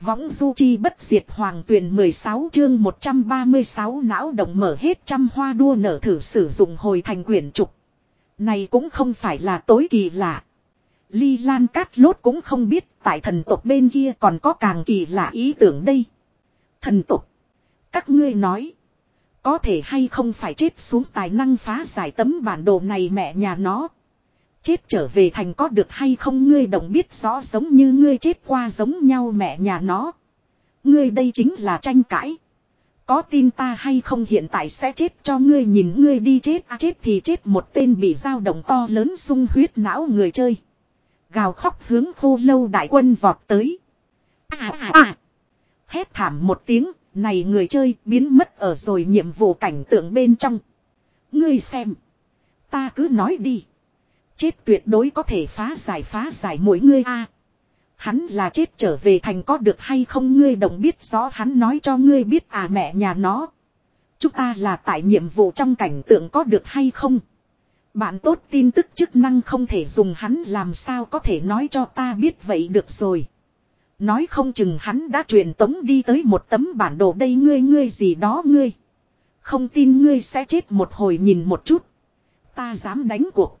Võng du chi bất diệt hoàng tuyển 16 chương 136 não động mở hết trăm hoa đua nở thử sử dụng hồi thành quyển trục. Này cũng không phải là tối kỳ lạ. Ly Lan Cát Lốt cũng không biết, tại thần tộc bên kia còn có càng kỳ lạ ý tưởng đây. Thần tộc. Các ngươi nói. Có thể hay không phải chết xuống tài năng phá giải tấm bản đồ này mẹ nhà nó. Chết trở về thành có được hay không ngươi đồng biết rõ giống như ngươi chết qua giống nhau mẹ nhà nó. Ngươi đây chính là tranh cãi. Có tin ta hay không hiện tại sẽ chết cho ngươi nhìn ngươi đi chết à chết thì chết một tên bị dao động to lớn sung huyết não người chơi. Gào khóc hướng khô lâu đại quân vọt tới. À à à. Hét thảm một tiếng, này người chơi biến mất ở rồi nhiệm vụ cảnh tượng bên trong. Ngươi xem. Ta cứ nói đi. Chết tuyệt đối có thể phá giải phá giải mỗi ngươi a. Hắn là chết trở về thành có được hay không ngươi đồng biết rõ, hắn nói cho ngươi biết à mẹ nhà nó. Chúng ta là tại nhiệm vụ trong cảnh tượng có được hay không. Bạn tốt tin tức chức năng không thể dùng hắn làm sao có thể nói cho ta biết vậy được rồi. Nói không chừng hắn đã truyền tống đi tới một tấm bản đồ đây, ngươi ngươi gì đó, ngươi. Không tin ngươi sẽ chết một hồi nhìn một chút. Ta dám đánh cuộc.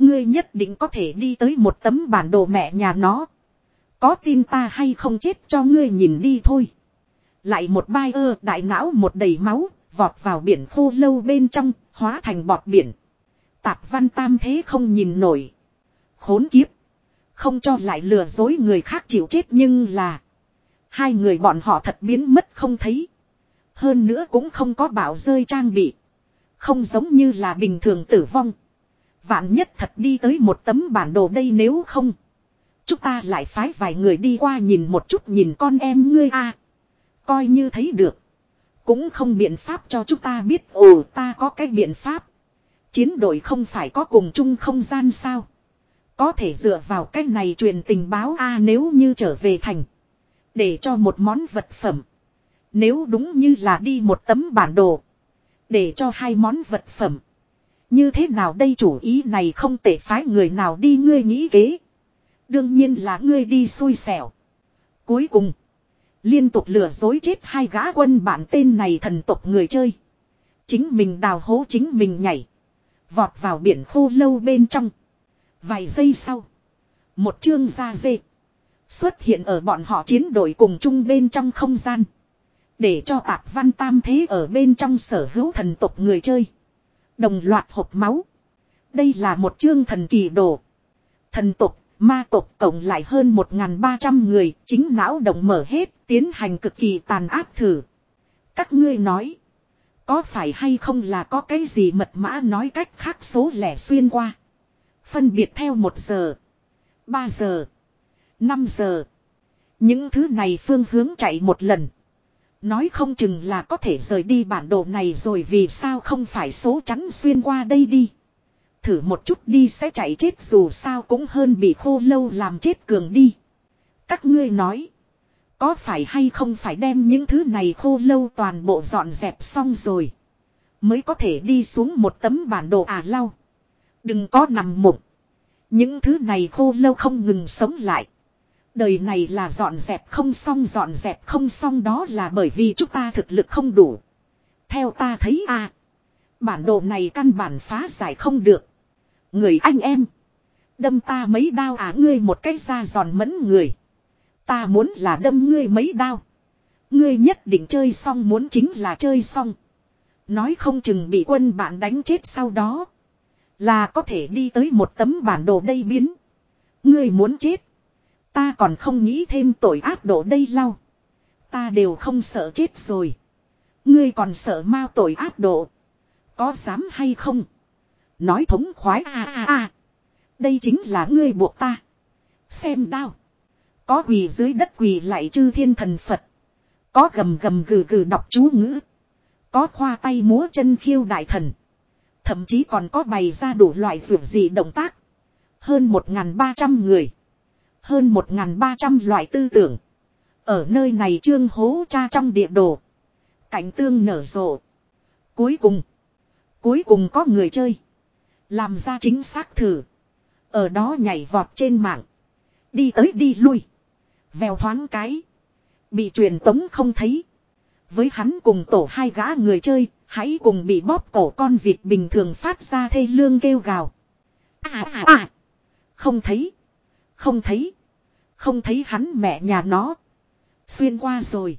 Ngươi nhất định có thể đi tới một tấm bản đồ mẹ nhà nó. Có tin ta hay không chết cho ngươi nhìn đi thôi. Lại một bai ơ đại não một đầy máu, vọt vào biển khô lâu bên trong, hóa thành bọt biển. Tạp văn tam thế không nhìn nổi. Khốn kiếp. Không cho lại lừa dối người khác chịu chết nhưng là. Hai người bọn họ thật biến mất không thấy. Hơn nữa cũng không có bảo rơi trang bị. Không giống như là bình thường tử vong. Vạn nhất thật đi tới một tấm bản đồ đây nếu không. Chúng ta lại phái vài người đi qua nhìn một chút nhìn con em ngươi a Coi như thấy được. Cũng không biện pháp cho chúng ta biết ồ, ta có cái biện pháp. Chiến đội không phải có cùng chung không gian sao. Có thể dựa vào cách này truyền tình báo a nếu như trở về thành. Để cho một món vật phẩm. Nếu đúng như là đi một tấm bản đồ. Để cho hai món vật phẩm. Như thế nào đây chủ ý này không thể phái người nào đi ngươi nghĩ kế. Đương nhiên là ngươi đi xui xẻo. Cuối cùng. Liên tục lừa dối chết hai gã quân bản tên này thần tộc người chơi. Chính mình đào hố chính mình nhảy. Vọt vào biển khô lâu bên trong. Vài giây sau. Một chương da dê. Xuất hiện ở bọn họ chiến đội cùng chung bên trong không gian. Để cho tạp văn tam thế ở bên trong sở hữu thần tộc người chơi. Đồng loạt hộp máu. Đây là một chương thần kỳ đồ. Thần tộc, ma tộc cộng lại hơn 1.300 người, chính não động mở hết, tiến hành cực kỳ tàn áp thử. Các ngươi nói, có phải hay không là có cái gì mật mã nói cách khác số lẻ xuyên qua. Phân biệt theo 1 giờ, 3 giờ, 5 giờ. Những thứ này phương hướng chạy một lần. Nói không chừng là có thể rời đi bản đồ này rồi vì sao không phải số chắn xuyên qua đây đi. Thử một chút đi sẽ chạy chết dù sao cũng hơn bị khô lâu làm chết cường đi. Các ngươi nói. Có phải hay không phải đem những thứ này khô lâu toàn bộ dọn dẹp xong rồi. Mới có thể đi xuống một tấm bản đồ à lau. Đừng có nằm mộng. Những thứ này khô lâu không ngừng sống lại. Đời này là dọn dẹp không xong, dọn dẹp không xong đó là bởi vì chúng ta thực lực không đủ. Theo ta thấy à. Bản đồ này căn bản phá giải không được. Người anh em. Đâm ta mấy đao à ngươi một cái ra giòn mẫn người. Ta muốn là đâm ngươi mấy đao. Ngươi nhất định chơi xong, muốn chính là chơi xong. Nói không chừng bị quân bạn đánh chết sau đó. Là có thể đi tới một tấm bản đồ đây biến. Ngươi muốn chết. Ta còn không nghĩ thêm tội ác đổ đây lau. Ta đều không sợ chết rồi. Ngươi còn sợ mau tội ác độ. Có dám hay không? Nói thống khoái a a a. Đây chính là ngươi buộc ta. Xem đao. Có quỳ dưới đất quỳ lại chư thiên thần Phật. Có gầm gầm gừ gừ đọc chú ngữ. Có khoa tay múa chân khiêu đại thần. Thậm chí còn có bày ra đủ loại rượu gì động tác. Hơn 1.300 người. Hơn 1.300 loại tư tưởng. Ở nơi này trương hố cha trong địa đồ. Cảnh tương nở rộ. Cuối cùng. Cuối cùng có người chơi. Làm ra chính xác thử. Ở đó nhảy vọt trên mạng. Đi tới đi lui. Vèo thoáng cái. Bị truyền tống không thấy. Với hắn cùng tổ hai gã người chơi, hãy cùng bị bóp cổ con vịt bình thường phát ra thê lương kêu gào. À à à. Không thấy. Không thấy. Không thấy hắn mẹ nhà nó. Xuyên qua rồi.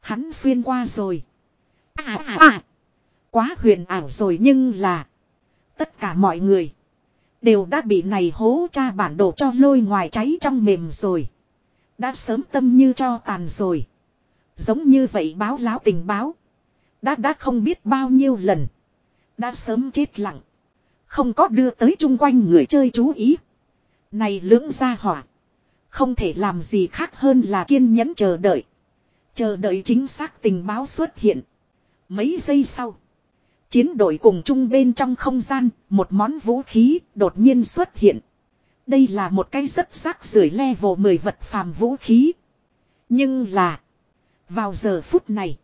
Hắn xuyên qua rồi. À à à. Quá huyền ảo rồi nhưng là. Tất cả mọi người. Đều đã bị này hố cha bản đồ cho lôi ngoài cháy trong mềm rồi. Đã sớm tâm như cho tàn rồi. Giống như vậy báo láo tình báo. Đã đã không biết bao nhiêu lần. Đã sớm chết lặng. Không có đưa tới chung quanh người chơi chú ý. Này lưỡng ra hỏa. Không thể làm gì khác hơn là kiên nhẫn chờ đợi. Chờ đợi chính xác tình báo xuất hiện. Mấy giây sau. Chiến đội cùng chung bên trong không gian, một món vũ khí đột nhiên xuất hiện. Đây là một cái rất rác rưởi level 10 vật phàm vũ khí. Nhưng là, vào giờ phút này,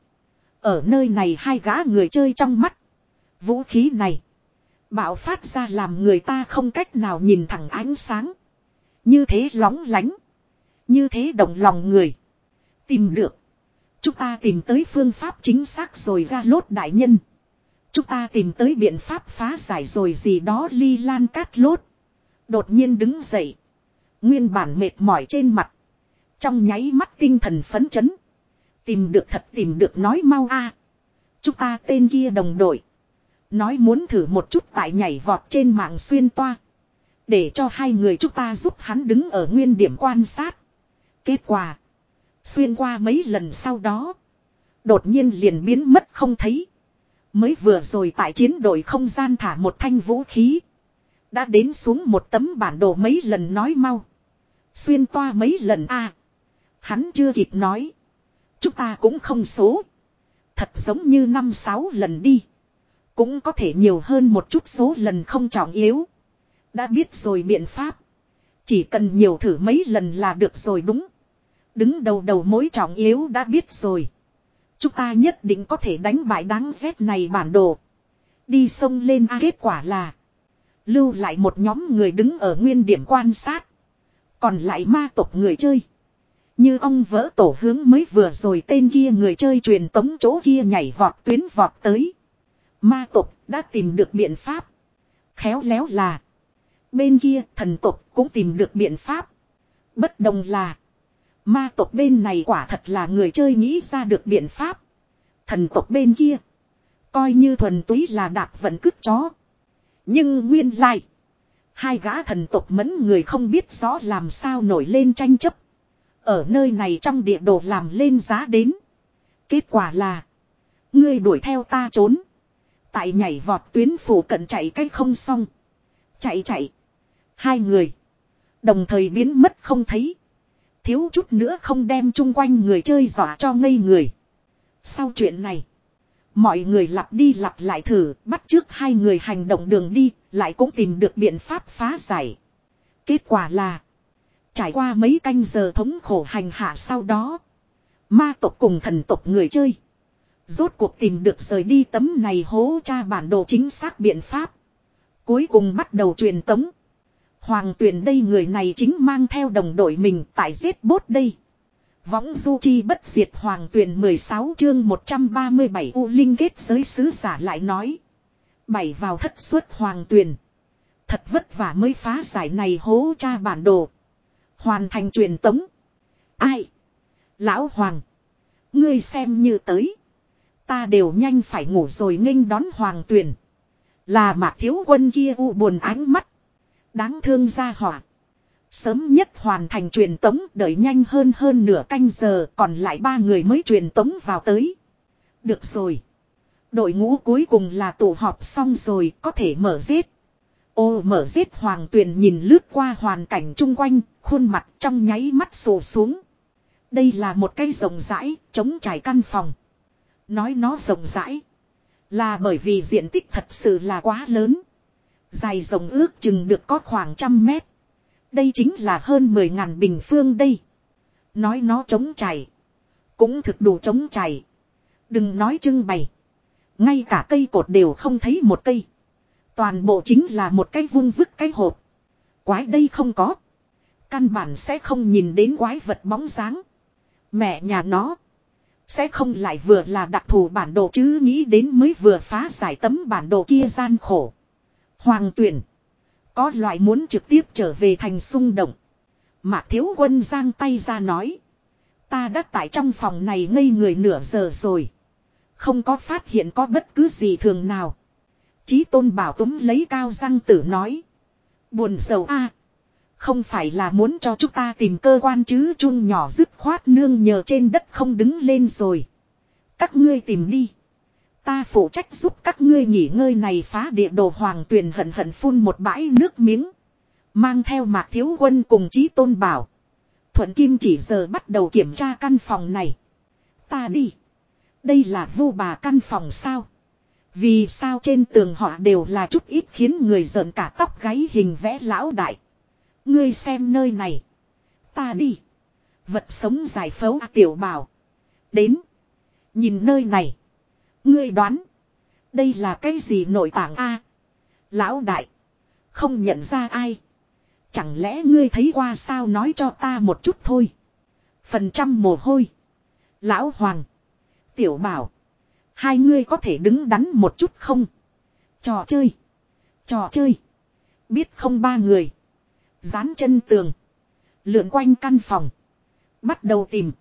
ở nơi này hai gã người chơi trong mắt. Vũ khí này, bạo phát ra làm người ta không cách nào nhìn thẳng ánh sáng. Như thế lóng lánh, như thế động lòng người. Tìm được. Chúng ta tìm tới phương pháp chính xác rồi ra lốt đại nhân. Chúng ta tìm tới biện pháp phá giải rồi gì đó ly lan cát lốt. Đột nhiên đứng dậy. Nguyên bản mệt mỏi trên mặt. Trong nháy mắt tinh thần phấn chấn. Tìm được thật tìm được nói mau a. Chúng ta tên kia đồng đội. Nói muốn thử một chút tại nhảy vọt trên mạng xuyên toa. Để cho hai người chúng ta giúp hắn đứng ở nguyên điểm quan sát. Kết quả. Xuyên qua mấy lần sau đó. Đột nhiên liền biến mất không thấy. Mới vừa rồi tại chiến đội không gian thả một thanh vũ khí. Đã đến xuống một tấm bản đồ mấy lần nói mau. Xuyên toa mấy lần a Hắn chưa kịp nói. Chúng ta cũng không số. Thật giống như năm sáu lần đi. Cũng có thể nhiều hơn một chút số lần không trọng yếu. Đã biết rồi biện pháp. Chỉ cần nhiều thử mấy lần là được rồi đúng. Đứng đầu đầu mối trọng yếu đã biết rồi. Chúng ta nhất định có thể đánh bại đáng ghét này bản đồ. Đi sông lên a, kết quả là. Lưu lại một nhóm người đứng ở nguyên điểm quan sát. Còn lại ma tộc người chơi. Như ông vỡ tổ hướng mới vừa rồi tên kia người chơi truyền tống chỗ kia nhảy vọt tuyến vọt tới. Ma tộc đã tìm được biện pháp. Khéo léo là. Bên kia, thần tộc cũng tìm được biện pháp. Bất đồng là. Ma tộc bên này quả thật là người chơi nghĩ ra được biện pháp. Thần tộc bên kia. Coi như thuần túy là đạp vận cứt chó. Nhưng nguyên lai. Hai gã thần tộc mẫn người không biết rõ làm sao nổi lên tranh chấp. Ở nơi này trong địa đồ làm lên giá đến. Kết quả là. Ngươi đuổi theo ta trốn. Tại nhảy vọt tuyến phủ cận chạy cách không xong. Chạy chạy. Hai người. Đồng thời biến mất không thấy. Thiếu chút nữa không đem chung quanh người chơi dọa cho ngây người. Sau chuyện này. Mọi người lặp đi lặp lại thử, bắt trước hai người hành động đường đi, lại cũng tìm được biện pháp phá giải. Kết quả là, trải qua mấy canh giờ thống khổ hành hạ sau đó, ma tộc cùng thần tộc người chơi. Rốt cuộc tìm được rời đi tấm này hố tra bản đồ chính xác biện pháp. Cuối cùng bắt đầu truyền tống. Hoàng tuyển đây người này chính mang theo đồng đội mình tại giết bốt đây. Võng du chi bất diệt hoàng tuyển 16 chương 137 U Linh kết giới sứ giả lại nói. Bảy vào thất xuất hoàng tuyển. Thật vất vả mới phá giải này hố cha bản đồ. Hoàn thành truyền tống. Ai? Lão hoàng. Ngươi xem như tới. Ta đều nhanh phải ngủ rồi nghênh đón hoàng tuyển. Là mạc thiếu quân kia u buồn ánh mắt. Đáng thương ra hỏa. Sớm nhất hoàn thành truyền tống đợi nhanh hơn hơn nửa canh giờ còn lại ba người mới truyền tống vào tới. Được rồi. Đội ngũ cuối cùng là tụ họp xong rồi có thể mở giết. Ô mở giết hoàng tuyền nhìn lướt qua hoàn cảnh chung quanh, khuôn mặt trong nháy mắt sổ xuống. Đây là một cây rộng rãi, chống trải căn phòng. Nói nó rộng rãi. Là bởi vì diện tích thật sự là quá lớn. Dài rộng ước chừng được có khoảng trăm mét. Đây chính là hơn 10 ngàn bình phương đây. Nói nó chống chảy. Cũng thực đủ chống chảy. Đừng nói trưng bày. Ngay cả cây cột đều không thấy một cây. Toàn bộ chính là một cái vung vứt cái hộp. Quái đây không có. Căn bản sẽ không nhìn đến quái vật bóng dáng. Mẹ nhà nó. Sẽ không lại vừa là đặc thù bản đồ chứ nghĩ đến mới vừa phá giải tấm bản đồ kia gian khổ. Hoàng tuyển. Có loại muốn trực tiếp trở về thành xung động. Mạc thiếu quân giang tay ra nói. Ta đã tại trong phòng này ngây người nửa giờ rồi. Không có phát hiện có bất cứ gì thường nào. Chí tôn bảo túm lấy cao răng tử nói. Buồn sầu a Không phải là muốn cho chúng ta tìm cơ quan chứ chung nhỏ dứt khoát nương nhờ trên đất không đứng lên rồi. Các ngươi tìm đi. Ta phụ trách giúp các ngươi nghỉ ngơi này phá địa đồ hoàng tuyền hận hận phun một bãi nước miếng. Mang theo mạc thiếu quân cùng chí tôn bảo. Thuận Kim chỉ giờ bắt đầu kiểm tra căn phòng này. Ta đi. Đây là vu bà căn phòng sao? Vì sao trên tường họ đều là chút ít khiến người giận cả tóc gáy hình vẽ lão đại. Ngươi xem nơi này. Ta đi. Vật sống giải phẫu, tiểu bảo. Đến. Nhìn nơi này. Ngươi đoán. Đây là cái gì nội tảng a? Lão đại. Không nhận ra ai. Chẳng lẽ ngươi thấy qua sao nói cho ta một chút thôi. Phần trăm mồ hôi. Lão Hoàng. Tiểu bảo. Hai ngươi có thể đứng đắn một chút không? Trò chơi. Trò chơi. Biết không ba người. Dán chân tường. Lượn quanh căn phòng. Bắt đầu tìm.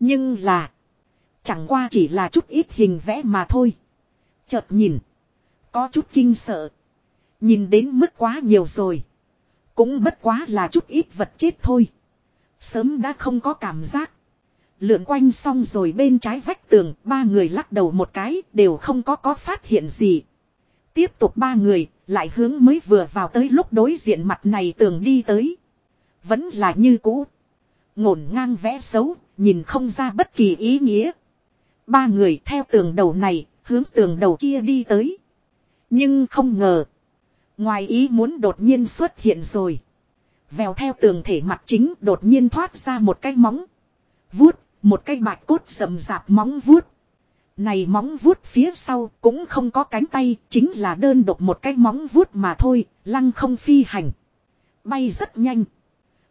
Nhưng là. Chẳng qua chỉ là chút ít hình vẽ mà thôi. Chợt nhìn. Có chút kinh sợ. Nhìn đến mức quá nhiều rồi. Cũng bất quá là chút ít vật chết thôi. Sớm đã không có cảm giác. Lượn quanh xong rồi bên trái vách tường, ba người lắc đầu một cái, đều không có có phát hiện gì. Tiếp tục ba người, lại hướng mới vừa vào tới lúc đối diện mặt này tường đi tới. Vẫn là như cũ. Ngổn ngang vẽ xấu, nhìn không ra bất kỳ ý nghĩa. Ba người theo tường đầu này, hướng tường đầu kia đi tới. Nhưng không ngờ. Ngoài ý muốn đột nhiên xuất hiện rồi. Vèo theo tường thể mặt chính đột nhiên thoát ra một cái móng. Vuốt, một cái bạch cốt sầm rạp móng vuốt. Này móng vuốt phía sau cũng không có cánh tay, chính là đơn độc một cái móng vuốt mà thôi, lăng không phi hành. Bay rất nhanh.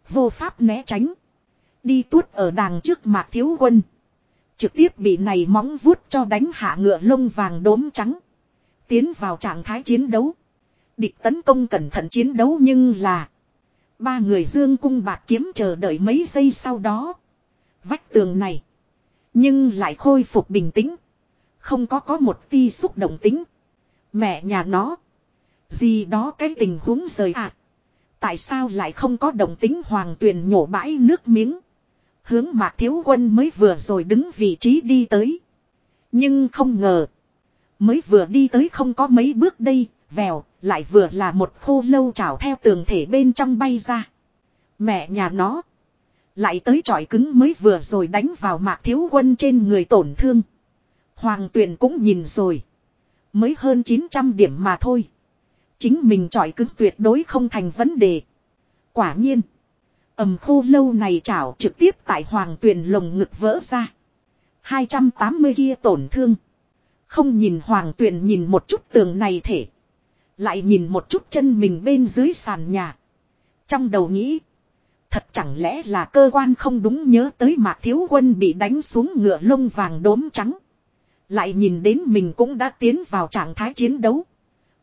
Vô pháp né tránh. Đi tuốt ở đàng trước mạc thiếu quân. Trực tiếp bị này móng vuốt cho đánh hạ ngựa lông vàng đốm trắng. Tiến vào trạng thái chiến đấu. Địch tấn công cẩn thận chiến đấu nhưng là. Ba người dương cung bạc kiếm chờ đợi mấy giây sau đó. Vách tường này. Nhưng lại khôi phục bình tĩnh. Không có có một ti xúc động tính. Mẹ nhà nó. Gì đó cái tình huống rời ạ. À. Tại sao lại không có động tính hoàng tuyền nhổ bãi nước miếng. Hướng mạc thiếu quân mới vừa rồi đứng vị trí đi tới. Nhưng không ngờ. Mới vừa đi tới không có mấy bước đây. Vèo, lại vừa là một khô lâu trào theo tường thể bên trong bay ra. Mẹ nhà nó. Lại tới trọi cứng mới vừa rồi đánh vào mạc thiếu quân trên người tổn thương. Hoàng tuyền cũng nhìn rồi. Mới hơn 900 điểm mà thôi. Chính mình trọi cứng tuyệt đối không thành vấn đề. Quả nhiên ầm khô lâu này chảo trực tiếp tại hoàng tuyền lồng ngực vỡ ra. 280 kia tổn thương. Không nhìn hoàng tuyền nhìn một chút tường này thể. Lại nhìn một chút chân mình bên dưới sàn nhà. Trong đầu nghĩ. Thật chẳng lẽ là cơ quan không đúng nhớ tới mạc thiếu quân bị đánh xuống ngựa lông vàng đốm trắng. Lại nhìn đến mình cũng đã tiến vào trạng thái chiến đấu.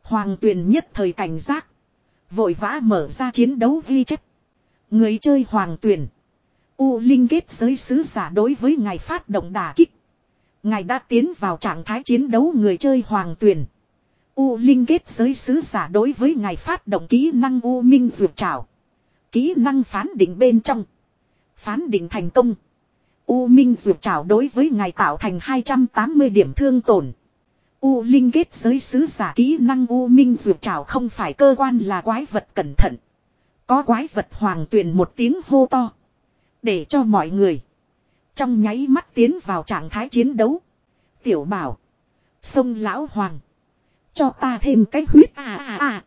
Hoàng tuyền nhất thời cảnh giác. Vội vã mở ra chiến đấu ghi chép. Người chơi hoàng tuyền. U Linh kết giới sứ giả đối với ngài phát động đả kích. Ngài đã tiến vào trạng thái chiến đấu người chơi hoàng tuyền. U Linh kết giới sứ giả đối với ngài phát động kỹ năng U Minh Dược Trảo. Kỹ năng phán định bên trong. Phán định thành công. U Minh Dược Trảo đối với ngài tạo thành 280 điểm thương tổn. U Linh kết giới sứ giả kỹ năng U Minh Dược Trảo không phải cơ quan là quái vật cẩn thận. Có quái vật hoàng tuyền một tiếng hô to. Để cho mọi người. Trong nháy mắt tiến vào trạng thái chiến đấu. Tiểu bảo. Sông Lão Hoàng. Cho ta thêm cái huyết à à à.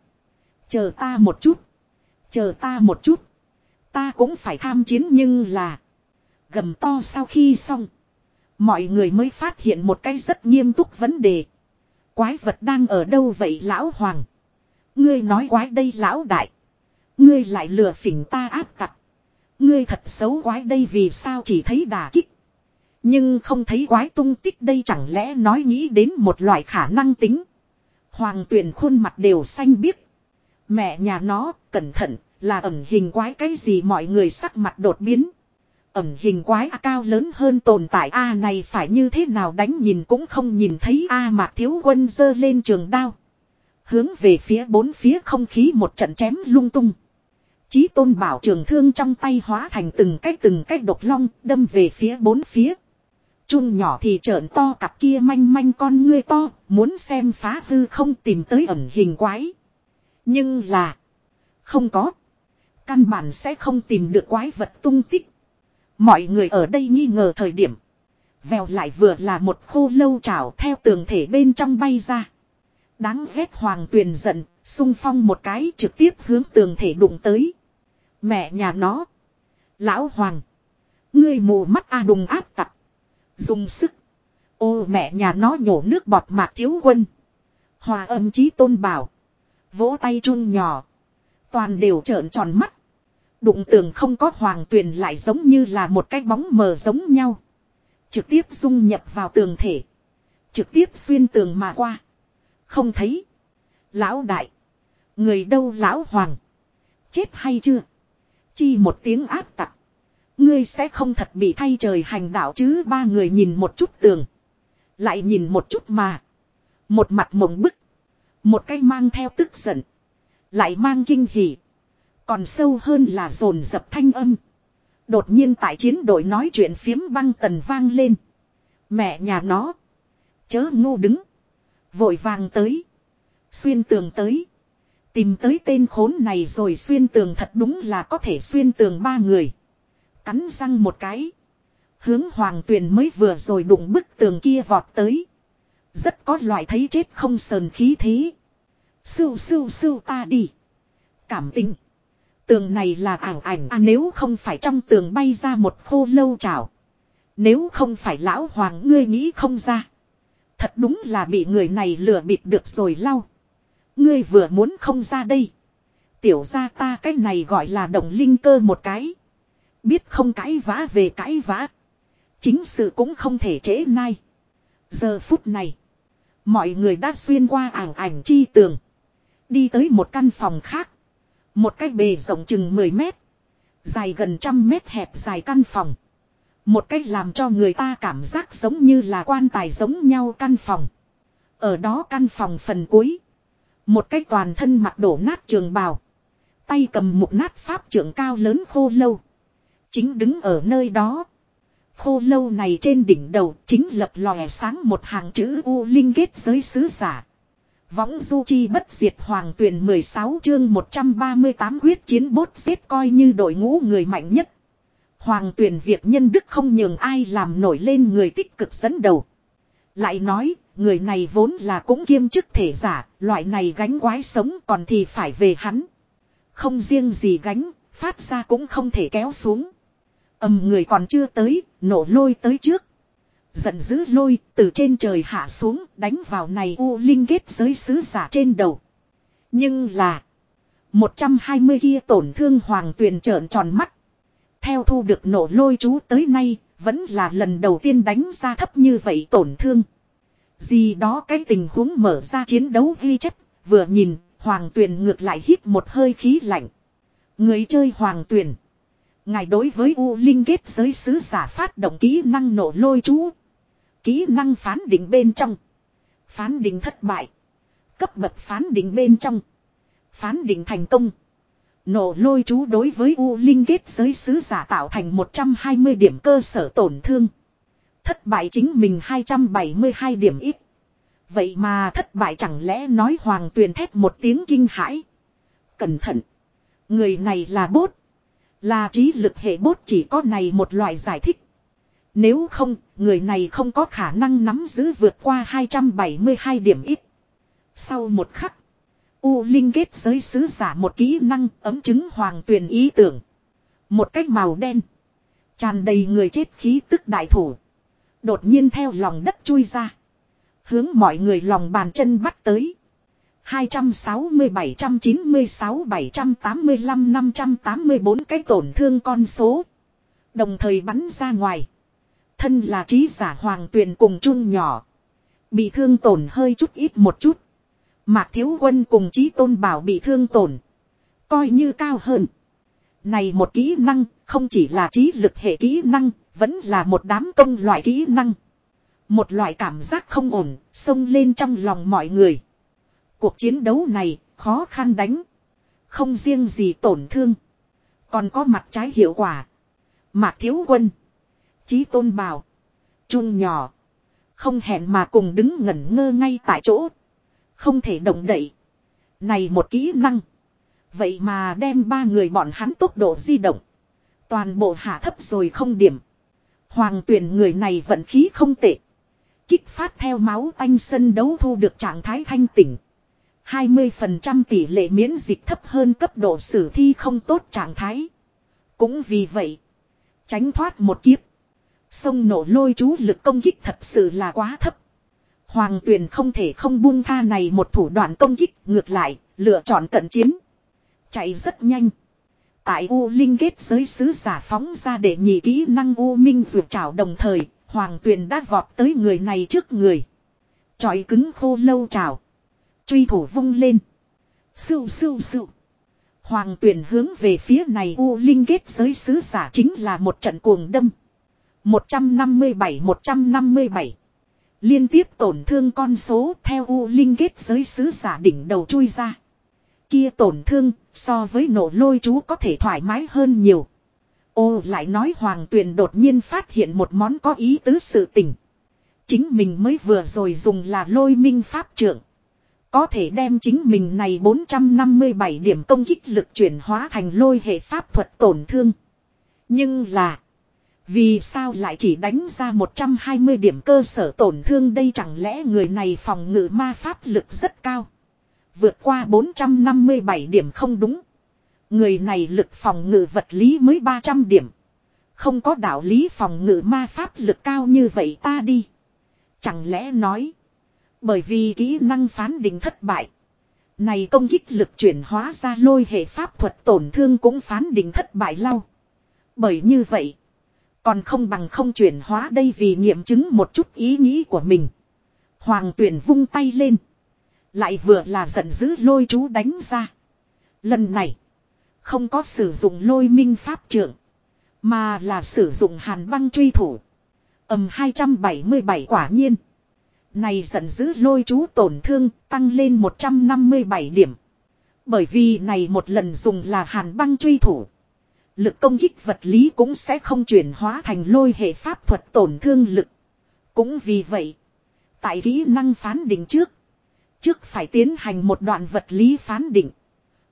Chờ ta một chút. Chờ ta một chút. Ta cũng phải tham chiến nhưng là. Gầm to sau khi xong. Mọi người mới phát hiện một cái rất nghiêm túc vấn đề. Quái vật đang ở đâu vậy lão hoàng? Ngươi nói quái đây lão đại. Ngươi lại lừa phỉnh ta áp tặc. Ngươi thật xấu quái đây vì sao chỉ thấy đà kích. Nhưng không thấy quái tung tích đây chẳng lẽ nói nghĩ đến một loại khả năng tính. Hoàng tuyển khuôn mặt đều xanh biếc. Mẹ nhà nó, cẩn thận, là ẩn hình quái cái gì mọi người sắc mặt đột biến. Ẩn hình quái A cao lớn hơn tồn tại A này phải như thế nào đánh nhìn cũng không nhìn thấy A à mạc thiếu quân dơ lên trường đao. Hướng về phía bốn phía không khí một trận chém lung tung. Chí tôn bảo trường thương trong tay hóa thành từng cái từng cái độc long đâm về phía bốn phía. Chun nhỏ thì trợn to cặp kia manh manh con ngươi to, muốn xem phá hư không tìm tới ẩn hình quái. Nhưng là, không có. Căn bản sẽ không tìm được quái vật tung tích. Mọi người ở đây nghi ngờ thời điểm. Vèo lại vừa là một khô lâu chảo theo tường thể bên trong bay ra. Đáng ghét hoàng tuyền giận, sung phong một cái trực tiếp hướng tường thể đụng tới. Mẹ nhà nó. Lão hoàng. Ngươi mù mắt a đùng áp tặc. Dùng sức. Ô mẹ nhà nó nhổ nước bọt mạc thiếu quân. Hòa âm chí tôn bảo. Vỗ tay chun nhỏ. Toàn đều trợn tròn mắt. Đụng tường không có hoàng tuyền lại giống như là một cái bóng mờ giống nhau. Trực tiếp dung nhập vào tường thể. Trực tiếp xuyên tường mà qua. Không thấy. Lão đại. Người đâu lão hoàng. Chết hay chưa? Chi một tiếng áp tặc. Ngươi sẽ không thật bị thay trời hành đạo chứ ba người nhìn một chút tường. Lại nhìn một chút mà. Một mặt mộng bức. Một cái mang theo tức giận. Lại mang kinh hỉ. Còn sâu hơn là dồn dập thanh âm. Đột nhiên tại chiến đội nói chuyện phiếm băng tần vang lên. Mẹ nhà nó. Chớ ngu đứng. Vội vàng tới. Xuyên tường tới. Tìm tới tên khốn này rồi xuyên tường thật đúng là có thể xuyên tường ba người. Cắn răng một cái. Hướng hoàng tuyền mới vừa rồi đụng bức tường kia vọt tới. Rất có loại thấy chết không sờn khí thế. Sưu sưu sưu ta đi. Cảm tình. Tường này là ảo ảnh à nếu không phải trong tường bay ra một khô lâu chảo. Nếu không phải lão hoàng ngươi nghĩ không ra. Thật đúng là bị người này lừa bịp được rồi lau. Ngươi vừa muốn không ra đây. Tiểu ra ta cái này gọi là động linh cơ một cái. Biết không cãi vã về cãi vã. Chính sự cũng không thể trễ nay. Giờ phút này. Mọi người đã xuyên qua ảng ảnh chi tường. Đi tới một căn phòng khác. Một cái bề rộng chừng 10 mét. Dài gần trăm mét hẹp dài căn phòng. Một cách làm cho người ta cảm giác giống như là quan tài giống nhau căn phòng. Ở đó căn phòng phần cuối. Một cái toàn thân mặc đổ nát trường bào. Tay cầm một nát pháp trưởng cao lớn khô lâu. Chính đứng ở nơi đó. Khô lâu này trên đỉnh đầu chính lập lòe sáng một hàng chữ U Linh kết giới sứ giả. Võng du chi bất diệt hoàng tuyển 16 chương 138 quyết chiến bốt xếp coi như đội ngũ người mạnh nhất. Hoàng tuyển việc nhân đức không nhường ai làm nổi lên người tích cực dẫn đầu. Lại nói, người này vốn là cũng kiêm chức thể giả, loại này gánh quái sống còn thì phải về hắn. Không riêng gì gánh, phát ra cũng không thể kéo xuống. ầm người còn chưa tới, nổ lôi tới trước. Giận dữ lôi từ trên trời hạ xuống đánh vào này u linh kết giới sứ giả trên đầu. Nhưng là. 120 kia tổn thương hoàng tuyền trợn tròn mắt. Theo thu được nổ lôi chú tới nay. Vẫn là lần đầu tiên đánh ra thấp như vậy tổn thương. Gì đó cái tình huống mở ra chiến đấu ghi chép. Vừa nhìn, hoàng tuyền ngược lại hít một hơi khí lạnh. Người chơi hoàng tuyền. Ngài đối với U Linh kết giới sứ giả phát động kỹ năng nổ lôi chú. Kỹ năng phán định bên trong. Phán định thất bại. Cấp bậc phán định bên trong. Phán định thành công. Nổ lôi chú đối với U Linh kết giới sứ giả tạo thành 120 điểm cơ sở tổn thương. Thất bại chính mình 272 điểm ít. Vậy mà thất bại chẳng lẽ nói hoàng tuyền thét một tiếng kinh hãi. Cẩn thận. Người này là bốt. Là trí lực hệ bốt chỉ có này một loại giải thích. Nếu không, người này không có khả năng nắm giữ vượt qua 272 điểm ít. Sau một khắc, U Linh kết giới sứ giả một kỹ năng ấm chứng hoàng tuyền ý tưởng. Một cách màu đen. Tràn đầy người chết khí tức đại thủ. Đột nhiên theo lòng đất chui ra. Hướng mọi người lòng bàn chân bắt tới. 260 796 785 584 cái tổn thương con số. Đồng thời bắn ra ngoài. Thân là trí giả hoàng tuyền cùng chung nhỏ. Bị thương tổn hơi chút ít một chút. Mạc Thiếu Quân cùng chí tôn bảo bị thương tổn. Coi như cao hơn. Này một kỹ năng, không chỉ là trí lực hệ kỹ năng, vẫn là một đám công loại kỹ năng. Một loại cảm giác không ổn, xông lên trong lòng mọi người. Cuộc chiến đấu này, khó khăn đánh. Không riêng gì tổn thương. Còn có mặt trái hiệu quả. Mạc Thiếu Quân. Chí Tôn Bảo. Chun nhỏ. Không hẹn mà cùng đứng ngẩn ngơ ngay tại chỗ. Không thể động đậy. Này một kỹ năng. Vậy mà đem ba người bọn hắn tốc độ di động. Toàn bộ hạ thấp rồi không điểm. Hoàng tuyển người này vận khí không tệ. Kích phát theo máu tanh sân đấu thu được trạng thái thanh tỉnh. 20% tỷ lệ miễn dịch thấp hơn cấp độ sử thi không tốt trạng thái. Cũng vì vậy, tránh thoát một kiếp. Sông nổ lôi chú lực công kích thật sự là quá thấp. Hoàng tuyền không thể không buông tha này một thủ đoạn công kích ngược lại, lựa chọn cận chiến. Chạy rất nhanh. Tại U Linh kết giới sứ giả phóng ra để nhị kỹ năng U Minh rượt trảo đồng thời, Hoàng tuyền đã vọt tới người này trước người. Chọi cứng khô lâu trào. Truy thủ vung lên. Sưu sưu sưu. Hoàng tuyển hướng về phía này U Linh kết giới sứ giả chính là một trận cuồng đâm. 157-157. Liên tiếp tổn thương con số theo U Linh kết giới sứ giả đỉnh đầu chui ra. Kia tổn thương so với nổ lôi chú có thể thoải mái hơn nhiều. Ô lại nói Hoàng Tuyền đột nhiên phát hiện một món có ý tứ sự tình. Chính mình mới vừa rồi dùng là lôi minh pháp trưởng. Có thể đem chính mình này 457 điểm công kích lực chuyển hóa thành lôi hệ pháp thuật tổn thương. Nhưng là. Vì sao lại chỉ đánh ra 120 điểm cơ sở tổn thương đây chẳng lẽ người này phòng ngự ma pháp lực rất cao. Vượt qua 457 điểm không đúng. Người này lực phòng ngự vật lý mới 300 điểm. Không có đạo lý phòng ngự ma pháp lực cao như vậy ta đi. Chẳng lẽ nói. Bởi vì kỹ năng phán định thất bại. Này công kích lực chuyển hóa ra lôi hệ pháp thuật tổn thương cũng phán định thất bại lau. Bởi như vậy. Còn không bằng không chuyển hóa đây vì nghiệm chứng một chút ý nghĩ của mình. Hoàng tuyển vung tay lên. Lại vừa là giận dữ lôi chú đánh ra. Lần này. Không có sử dụng lôi minh pháp trưởng. Mà là sử dụng hàn băng truy thủ. ầm 277 quả nhiên. Này giận dữ lôi chú tổn thương tăng lên 157 điểm. Bởi vì này một lần dùng là hàn băng truy thủ. Lực công kích vật lý cũng sẽ không chuyển hóa thành lôi hệ pháp thuật tổn thương lực. Cũng vì vậy. Tại kỹ năng phán định trước. Trước phải tiến hành một đoạn vật lý phán định.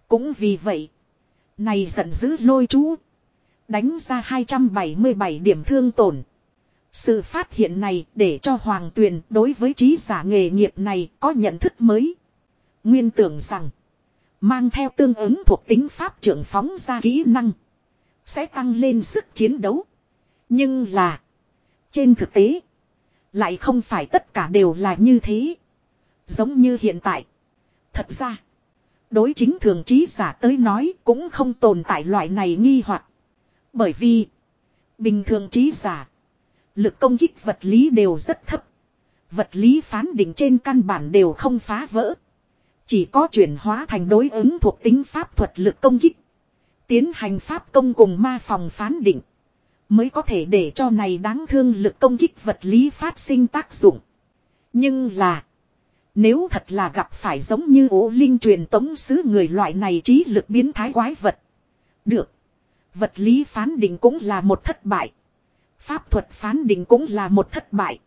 Cũng vì vậy. Này giận dữ lôi chú. Đánh ra 277 điểm thương tổn. Sự phát hiện này để cho Hoàng Tuyền đối với trí giả nghề nghiệp này có nhận thức mới. Nguyên tưởng rằng. Mang theo tương ứng thuộc tính pháp trưởng phóng ra kỹ năng. Sẽ tăng lên sức chiến đấu. Nhưng là. Trên thực tế. Lại không phải tất cả đều là như thế. Giống như hiện tại. Thật ra. Đối chính thường trí giả tới nói cũng không tồn tại loại này nghi hoặc Bởi vì. Bình thường trí giả. Lực công kích vật lý đều rất thấp. Vật lý phán định trên căn bản đều không phá vỡ. Chỉ có chuyển hóa thành đối ứng thuộc tính pháp thuật lực công kích. Tiến hành pháp công cùng ma phòng phán định. Mới có thể để cho này đáng thương lực công kích vật lý phát sinh tác dụng. Nhưng là. Nếu thật là gặp phải giống như ố linh truyền tống sứ người loại này trí lực biến thái quái vật. Được. Vật lý phán định cũng là một thất bại. Pháp thuật phán định cũng là một thất bại.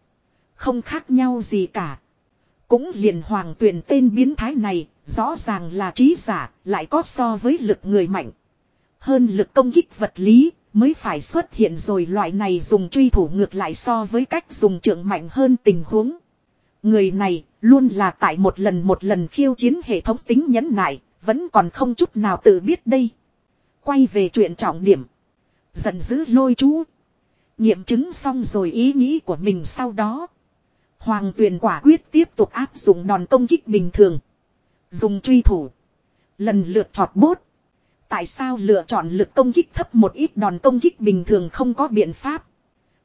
Không khác nhau gì cả. Cũng liền hoàng tuyển tên biến thái này, rõ ràng là trí giả, lại có so với lực người mạnh. Hơn lực công kích vật lý, mới phải xuất hiện rồi loại này dùng truy thủ ngược lại so với cách dùng trưởng mạnh hơn tình huống. Người này, luôn là tại một lần một lần khiêu chiến hệ thống tính nhẫn nại, vẫn còn không chút nào tự biết đây. Quay về chuyện trọng điểm. Giận dữ lôi chú. Nghiệm chứng xong rồi ý nghĩ của mình sau đó. Hoàng tuyền quả quyết tiếp tục áp dụng đòn công kích bình thường. Dùng truy thủ. Lần lượt thọt bốt. Tại sao lựa chọn lực công kích thấp một ít đòn công kích bình thường không có biện pháp.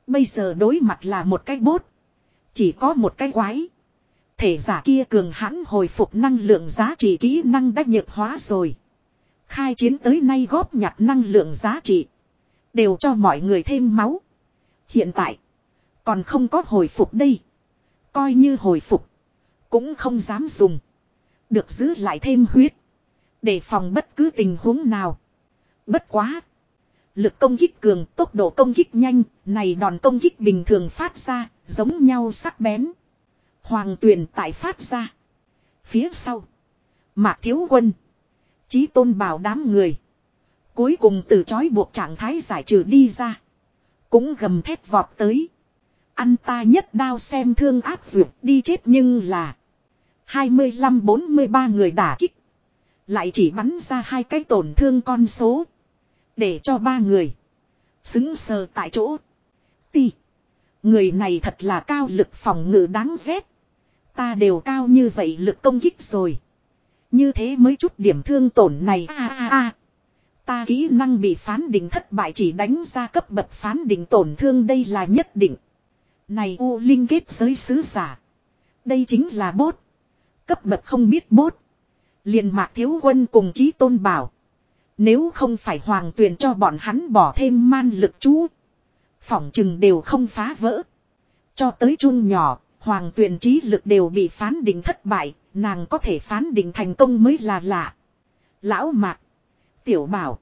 Bây giờ đối mặt là một cái bốt. Chỉ có một cái quái. Thể giả kia cường hãn hồi phục năng lượng giá trị kỹ năng đã nhược hóa rồi. Khai chiến tới nay góp nhặt năng lượng giá trị. Đều cho mọi người thêm máu. Hiện tại. Còn không có hồi phục đây. Coi như hồi phục. Cũng không dám dùng. Được giữ lại thêm huyết. Để phòng bất cứ tình huống nào. Bất quá. Lực công kích cường, tốc độ công kích nhanh, này đòn công kích bình thường phát ra, giống nhau sắc bén. Hoàng tuyền tại phát ra. Phía sau. Mạc thiếu quân. Chí tôn bảo đám người. Cuối cùng từ chói buộc trạng thái giải trừ đi ra. Cũng gầm thét vọt tới. Ăn ta nhất đao xem thương áp dược đi chết nhưng là. 25-43 người đả kích. Lại chỉ bắn ra hai cái tổn thương con số. Để cho ba người. Xứng sờ tại chỗ. Ti. Người này thật là cao lực phòng ngự đáng ghét. Ta đều cao như vậy lực công kích rồi. Như thế mới chút điểm thương tổn này a a a. Ta kỹ năng bị phán định thất bại chỉ đánh ra cấp bậc phán định tổn thương đây là nhất định. Này U Linh kết giới sứ giả. Đây chính là bốt. Cấp bậc không biết bốt liền mạc thiếu quân cùng chí tôn bảo. Nếu không phải hoàng tuyền cho bọn hắn bỏ thêm man lực chú. Phỏng chừng đều không phá vỡ. Cho tới chun nhỏ, hoàng tuyền trí lực đều bị phán định thất bại, nàng có thể phán định thành công mới là lạ. Lão mạc. Tiểu bảo.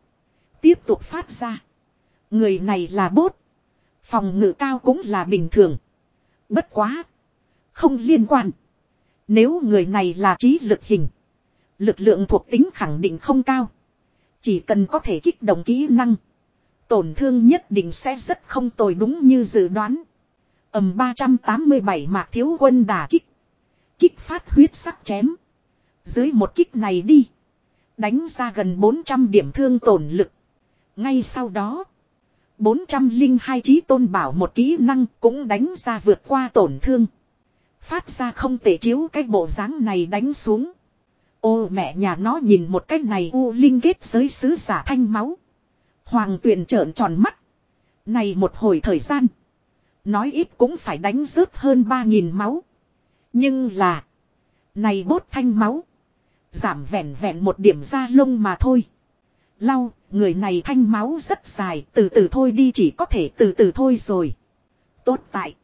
Tiếp tục phát ra. Người này là bốt. Phòng ngự cao cũng là bình thường. Bất quá. Không liên quan. Nếu người này là trí lực hình. Lực lượng thuộc tính khẳng định không cao. Chỉ cần có thể kích động kỹ năng. Tổn thương nhất định sẽ rất không tồi đúng như dự đoán. ầm 387 mạc thiếu quân đà kích. Kích phát huyết sắc chém. Dưới một kích này đi. Đánh ra gần 400 điểm thương tổn lực. Ngay sau đó. 402 trí tôn bảo một kỹ năng cũng đánh ra vượt qua tổn thương. Phát ra không thể chiếu cái bộ dáng này đánh xuống. Ô mẹ nhà nó nhìn một cái này u linh kết giới sứ giả thanh máu. Hoàng tuyền trợn tròn mắt. Này một hồi thời gian. Nói ít cũng phải đánh rớt hơn 3.000 máu. Nhưng là. Này bốt thanh máu. Giảm vẹn vẹn một điểm da lông mà thôi. Lau, người này thanh máu rất dài, từ từ thôi đi chỉ có thể từ từ thôi rồi. Tốt tại.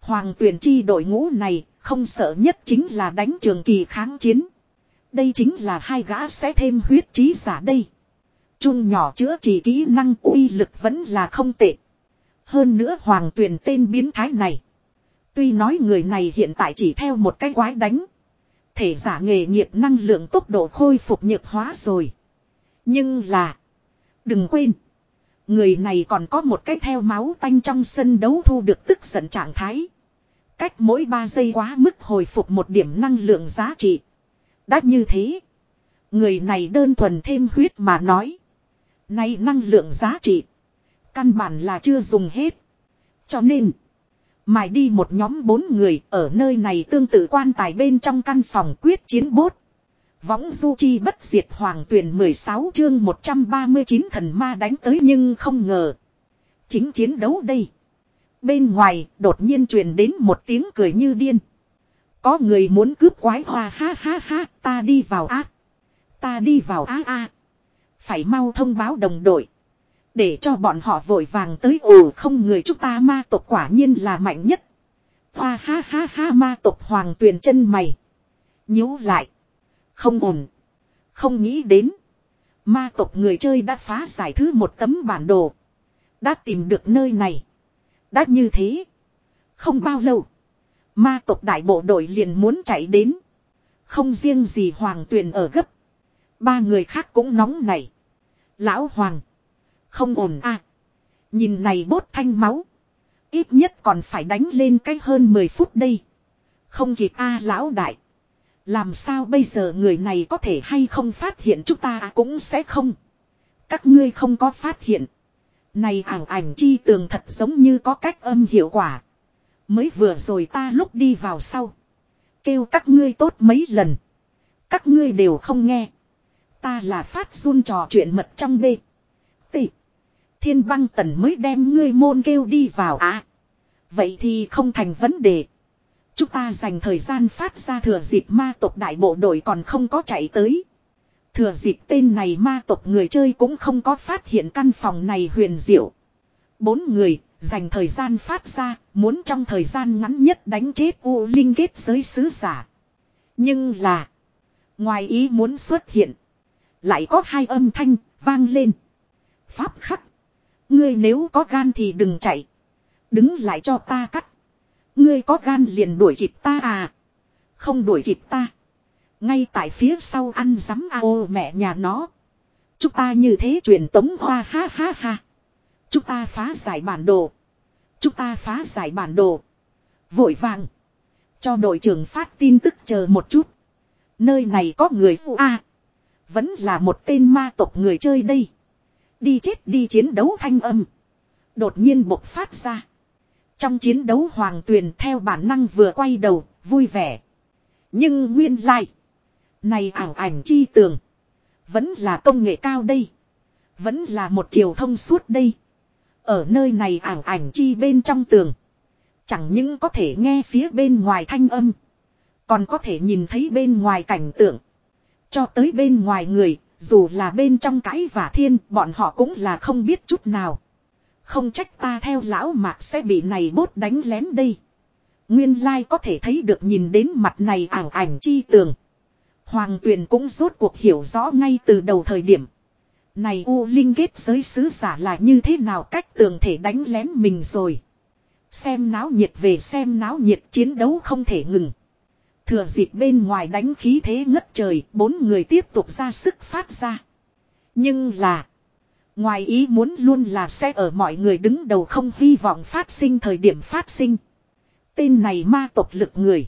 Hoàng tuyển chi đội ngũ này, không sợ nhất chính là đánh trường kỳ kháng chiến. Đây chính là hai gã sẽ thêm huyết trí giả đây. Chun nhỏ chữa trị kỹ năng uy lực vẫn là không tệ. Hơn nữa hoàng tuyển tên biến thái này. Tuy nói người này hiện tại chỉ theo một cái quái đánh. Thể giả nghề nghiệp năng lượng tốc độ khôi phục nhược hóa rồi. Nhưng là. Đừng quên. Người này còn có một cái theo máu tanh trong sân đấu thu được tức giận trạng thái. Cách mỗi 3 giây quá mức hồi phục một điểm năng lượng giá trị. Đã như thế. Người này đơn thuần thêm huyết mà nói. Nay năng lượng giá trị. Căn bản là chưa dùng hết. Cho nên. Mài đi một nhóm bốn người ở nơi này tương tự quan tài bên trong căn phòng quyết chiến bốt. Võng du chi bất diệt hoàng tuyển 16 chương 139 thần ma đánh tới nhưng không ngờ. Chính chiến đấu đây. Bên ngoài đột nhiên truyền đến một tiếng cười như điên. Có người muốn cướp quái hoa, ha ha ha, ta đi vào a Ta đi vào a a Phải mau thông báo đồng đội. Để cho bọn họ vội vàng tới ồ, không người chúng ta, ma tộc quả nhiên là mạnh nhất. Hoa, ha ha ha, ma tộc hoàng tuyền chân mày. nhíu lại. Không ổn. Không nghĩ đến. Ma tộc người chơi đã phá giải thứ một tấm bản đồ. Đã tìm được nơi này. Đã như thế. Không bao lâu. Ma tộc đại bộ đội liền muốn chạy đến. Không riêng gì Hoàng Tuyền ở gấp. Ba người khác cũng nóng này. Lão Hoàng. Không ổn à. Nhìn này bốt thanh máu. Ít nhất còn phải đánh lên cái hơn 10 phút đây. Không kịp a lão đại. Làm sao bây giờ người này có thể hay không phát hiện chúng ta à, cũng sẽ không. Các ngươi không có phát hiện. Này ảo ảnh chi tường thật giống như có cách âm hiệu quả. Mới vừa rồi ta lúc đi vào sau. Kêu các ngươi tốt mấy lần. Các ngươi đều không nghe. Ta là phát run trò chuyện mật trong bê. Tị. Thiên băng tần mới đem ngươi môn kêu đi vào à. Vậy thì không thành vấn đề. Chúng ta dành thời gian phát ra thừa dịp ma tộc đại bộ đội còn không có chạy tới. Thừa dịp tên này ma tộc người chơi cũng không có phát hiện căn phòng này huyền diệu. Bốn người, dành thời gian phát ra, muốn trong thời gian ngắn nhất đánh chết U Linh kết giới sứ giả. Nhưng là, ngoài ý muốn xuất hiện, lại có hai âm thanh vang lên. Pháp khắc, ngươi nếu có gan thì đừng chạy. Đứng lại cho ta cắt. Ngươi có gan liền đuổi kịp ta à? Không đuổi kịp ta. Ngay tại phía sau ăn rắm a ô mẹ nhà nó. Chúng ta như thế truyền tống hoa ha ha ha. Chúng ta phá giải bản đồ. Chúng ta phá giải bản đồ. Vội vàng. Cho đội trưởng phát tin tức chờ một chút. Nơi này có người phụ A. Vẫn là một tên ma tộc người chơi đây. Đi chết đi chiến đấu thanh âm. Đột nhiên bộc phát ra. Trong chiến đấu hoàng tuyền theo bản năng vừa quay đầu, vui vẻ. Nhưng nguyên lai. Này ảo ảnh chi tường. Vẫn là công nghệ cao đây. Vẫn là một chiều thông suốt đây. Ở nơi này ảo ảnh chi bên trong tường. Chẳng những có thể nghe phía bên ngoài thanh âm. Còn có thể nhìn thấy bên ngoài cảnh tượng. Cho tới bên ngoài người, dù là bên trong cãi và thiên, bọn họ cũng là không biết chút nào. Không trách ta theo lão mạc sẽ bị này bốt đánh lén đây. Nguyên lai có thể thấy được nhìn đến mặt này ảo ảnh chi tường. Hoàng tuyền cũng rốt cuộc hiểu rõ ngay từ đầu thời điểm. Này U Linh kết giới sứ giả là như thế nào cách tường thể đánh lén mình rồi. Xem náo nhiệt về xem náo nhiệt chiến đấu không thể ngừng. Thừa dịp bên ngoài đánh khí thế ngất trời, bốn người tiếp tục ra sức phát ra. Nhưng là, ngoài ý muốn luôn là sẽ ở mọi người đứng đầu không hy vọng phát sinh thời điểm phát sinh. Tên này ma tộc lực người.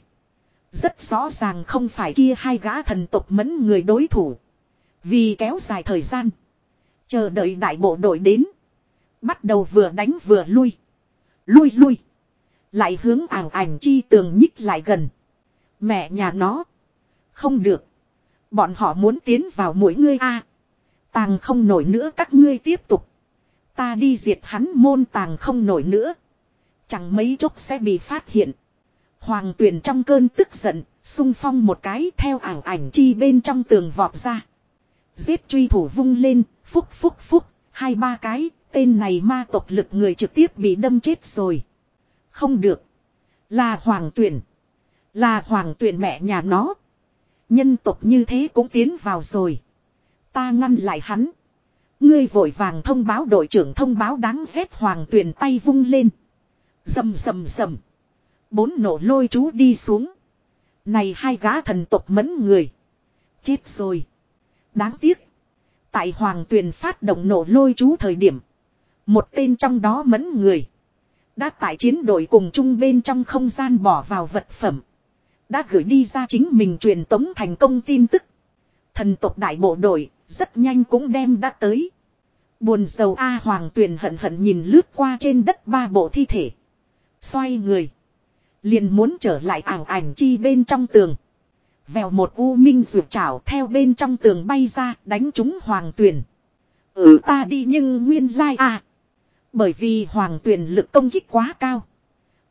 Rất rõ ràng không phải kia hai gã thần tộc mẫn người đối thủ. Vì kéo dài thời gian. Chờ đợi đại bộ đội đến. Bắt đầu vừa đánh vừa lui. Lui lui. Lại hướng ảng ảnh chi tường nhích lại gần. Mẹ nhà nó. Không được. Bọn họ muốn tiến vào mỗi ngươi a Tàng không nổi nữa các ngươi tiếp tục. Ta đi diệt hắn môn tàng không nổi nữa. Chẳng mấy chốc sẽ bị phát hiện. Hoàng tuyển trong cơn tức giận, xung phong một cái theo ảng ảnh chi bên trong tường vọt ra. Giết truy thủ vung lên, phúc phúc phúc, hai ba cái, tên này ma tộc lực người trực tiếp bị đâm chết rồi. Không được. Là hoàng tuyển. Là hoàng tuyển mẹ nhà nó. Nhân tộc như thế cũng tiến vào rồi. Ta ngăn lại hắn. Ngươi vội vàng thông báo đội trưởng thông báo đáng ghét hoàng tuyển tay vung lên. Dầm dầm dầm. Bốn nổ lôi chú đi xuống. Này hai gã thần tộc mẫn người. Chết rồi. Đáng tiếc. Tại hoàng tuyền phát động nổ lôi chú thời điểm. Một tên trong đó mẫn người. Đã tại chiến đội cùng chung bên trong không gian bỏ vào vật phẩm. Đã gửi đi ra chính mình truyền tống thành công tin tức. Thần tộc đại bộ đội rất nhanh cũng đem đã tới. Buồn sầu A Hoàng Tuyền hận hận nhìn lướt qua trên đất ba bộ thi thể. Xoay người. Liền muốn trở lại ảo ảnh chi bên trong tường. Vèo một u minh rượt chảo theo bên trong tường bay ra, đánh trúng hoàng tuyền. Ừ ta đi nhưng nguyên lai à. Bởi vì hoàng tuyền lực công kích quá cao.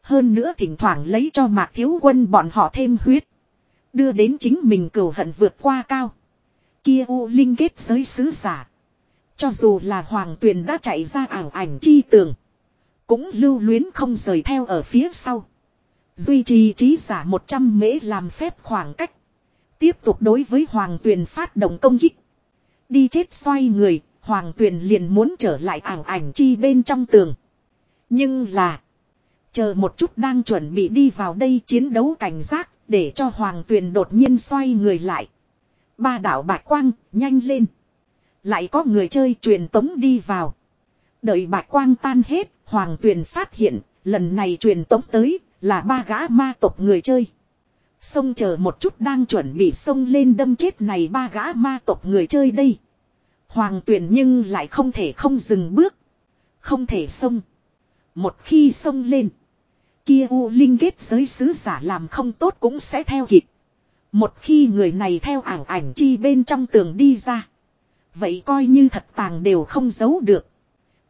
Hơn nữa thỉnh thoảng lấy cho mạc thiếu quân bọn họ thêm huyết. Đưa đến chính mình cửu hận vượt qua cao. Kia u linh kết giới sứ giả. Cho dù là hoàng tuyền đã chạy ra ảo ảnh chi tường. Cũng lưu luyến không rời theo ở phía sau. Duy trì trí giả 100 mễ làm phép khoảng cách. Tiếp tục đối với Hoàng Tuyền phát động công kích. Đi chết xoay người, Hoàng Tuyền liền muốn trở lại ảng ảnh chi bên trong tường. Nhưng là. Chờ một chút đang chuẩn bị đi vào đây chiến đấu cảnh giác, để cho Hoàng Tuyền đột nhiên xoay người lại. Ba đảo bạch quang, nhanh lên. Lại có người chơi truyền tống đi vào. Đợi bạch quang tan hết, Hoàng Tuyền phát hiện, lần này truyền tống tới, là ba gã ma tộc người chơi. Xông chờ một chút đang chuẩn bị xông lên đâm chết này ba gã ma tộc người chơi đây. Hoàng tuyển nhưng lại không thể không dừng bước. Không thể xông. Một khi xông lên. Kia U Linh kết giới sứ giả làm không tốt cũng sẽ theo kịp. Một khi người này theo ảo ảnh chi bên trong tường đi ra. Vậy coi như thật tàng đều không giấu được.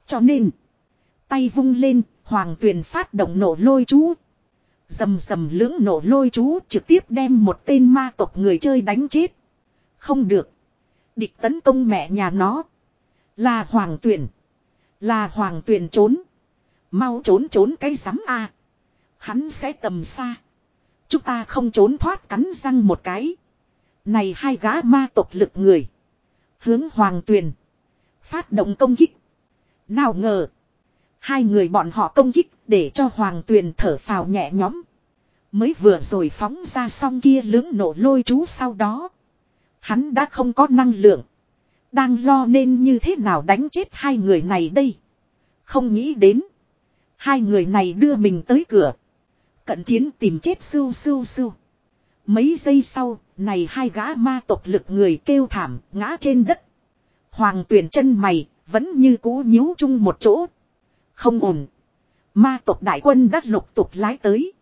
Cho nên. Tay vung lên, Hoàng tuyền phát động nổ lôi chú. Dầm dầm lưỡng nổ lôi chú trực tiếp đem một tên ma tộc người chơi đánh chết. Không được. Địch tấn công mẹ nhà nó. Là hoàng tuyển. Là hoàng tuyển trốn. Mau trốn trốn cái rắm a Hắn sẽ tầm xa. Chúng ta không trốn thoát cắn răng một cái. Này hai gã ma tộc lực người. Hướng hoàng tuyền. Phát động công kích. Nào ngờ. Hai người bọn họ công kích để cho hoàng tuyền thở phào nhẹ nhõm. Mới vừa rồi phóng ra xong kia lưỡng nổ lôi chú sau đó. Hắn đã không có năng lượng. Đang lo nên như thế nào đánh chết hai người này đây. Không nghĩ đến. Hai người này đưa mình tới cửa. Cận chiến tìm chết sưu sưu sưu. Mấy giây sau, này hai gã ma tộc lực người kêu thảm, ngã trên đất. Hoàng tuyển chân mày, vẫn như cũ nhíu chung một chỗ. Không ổn. Ma tộc đại quân đã lục tục lái tới.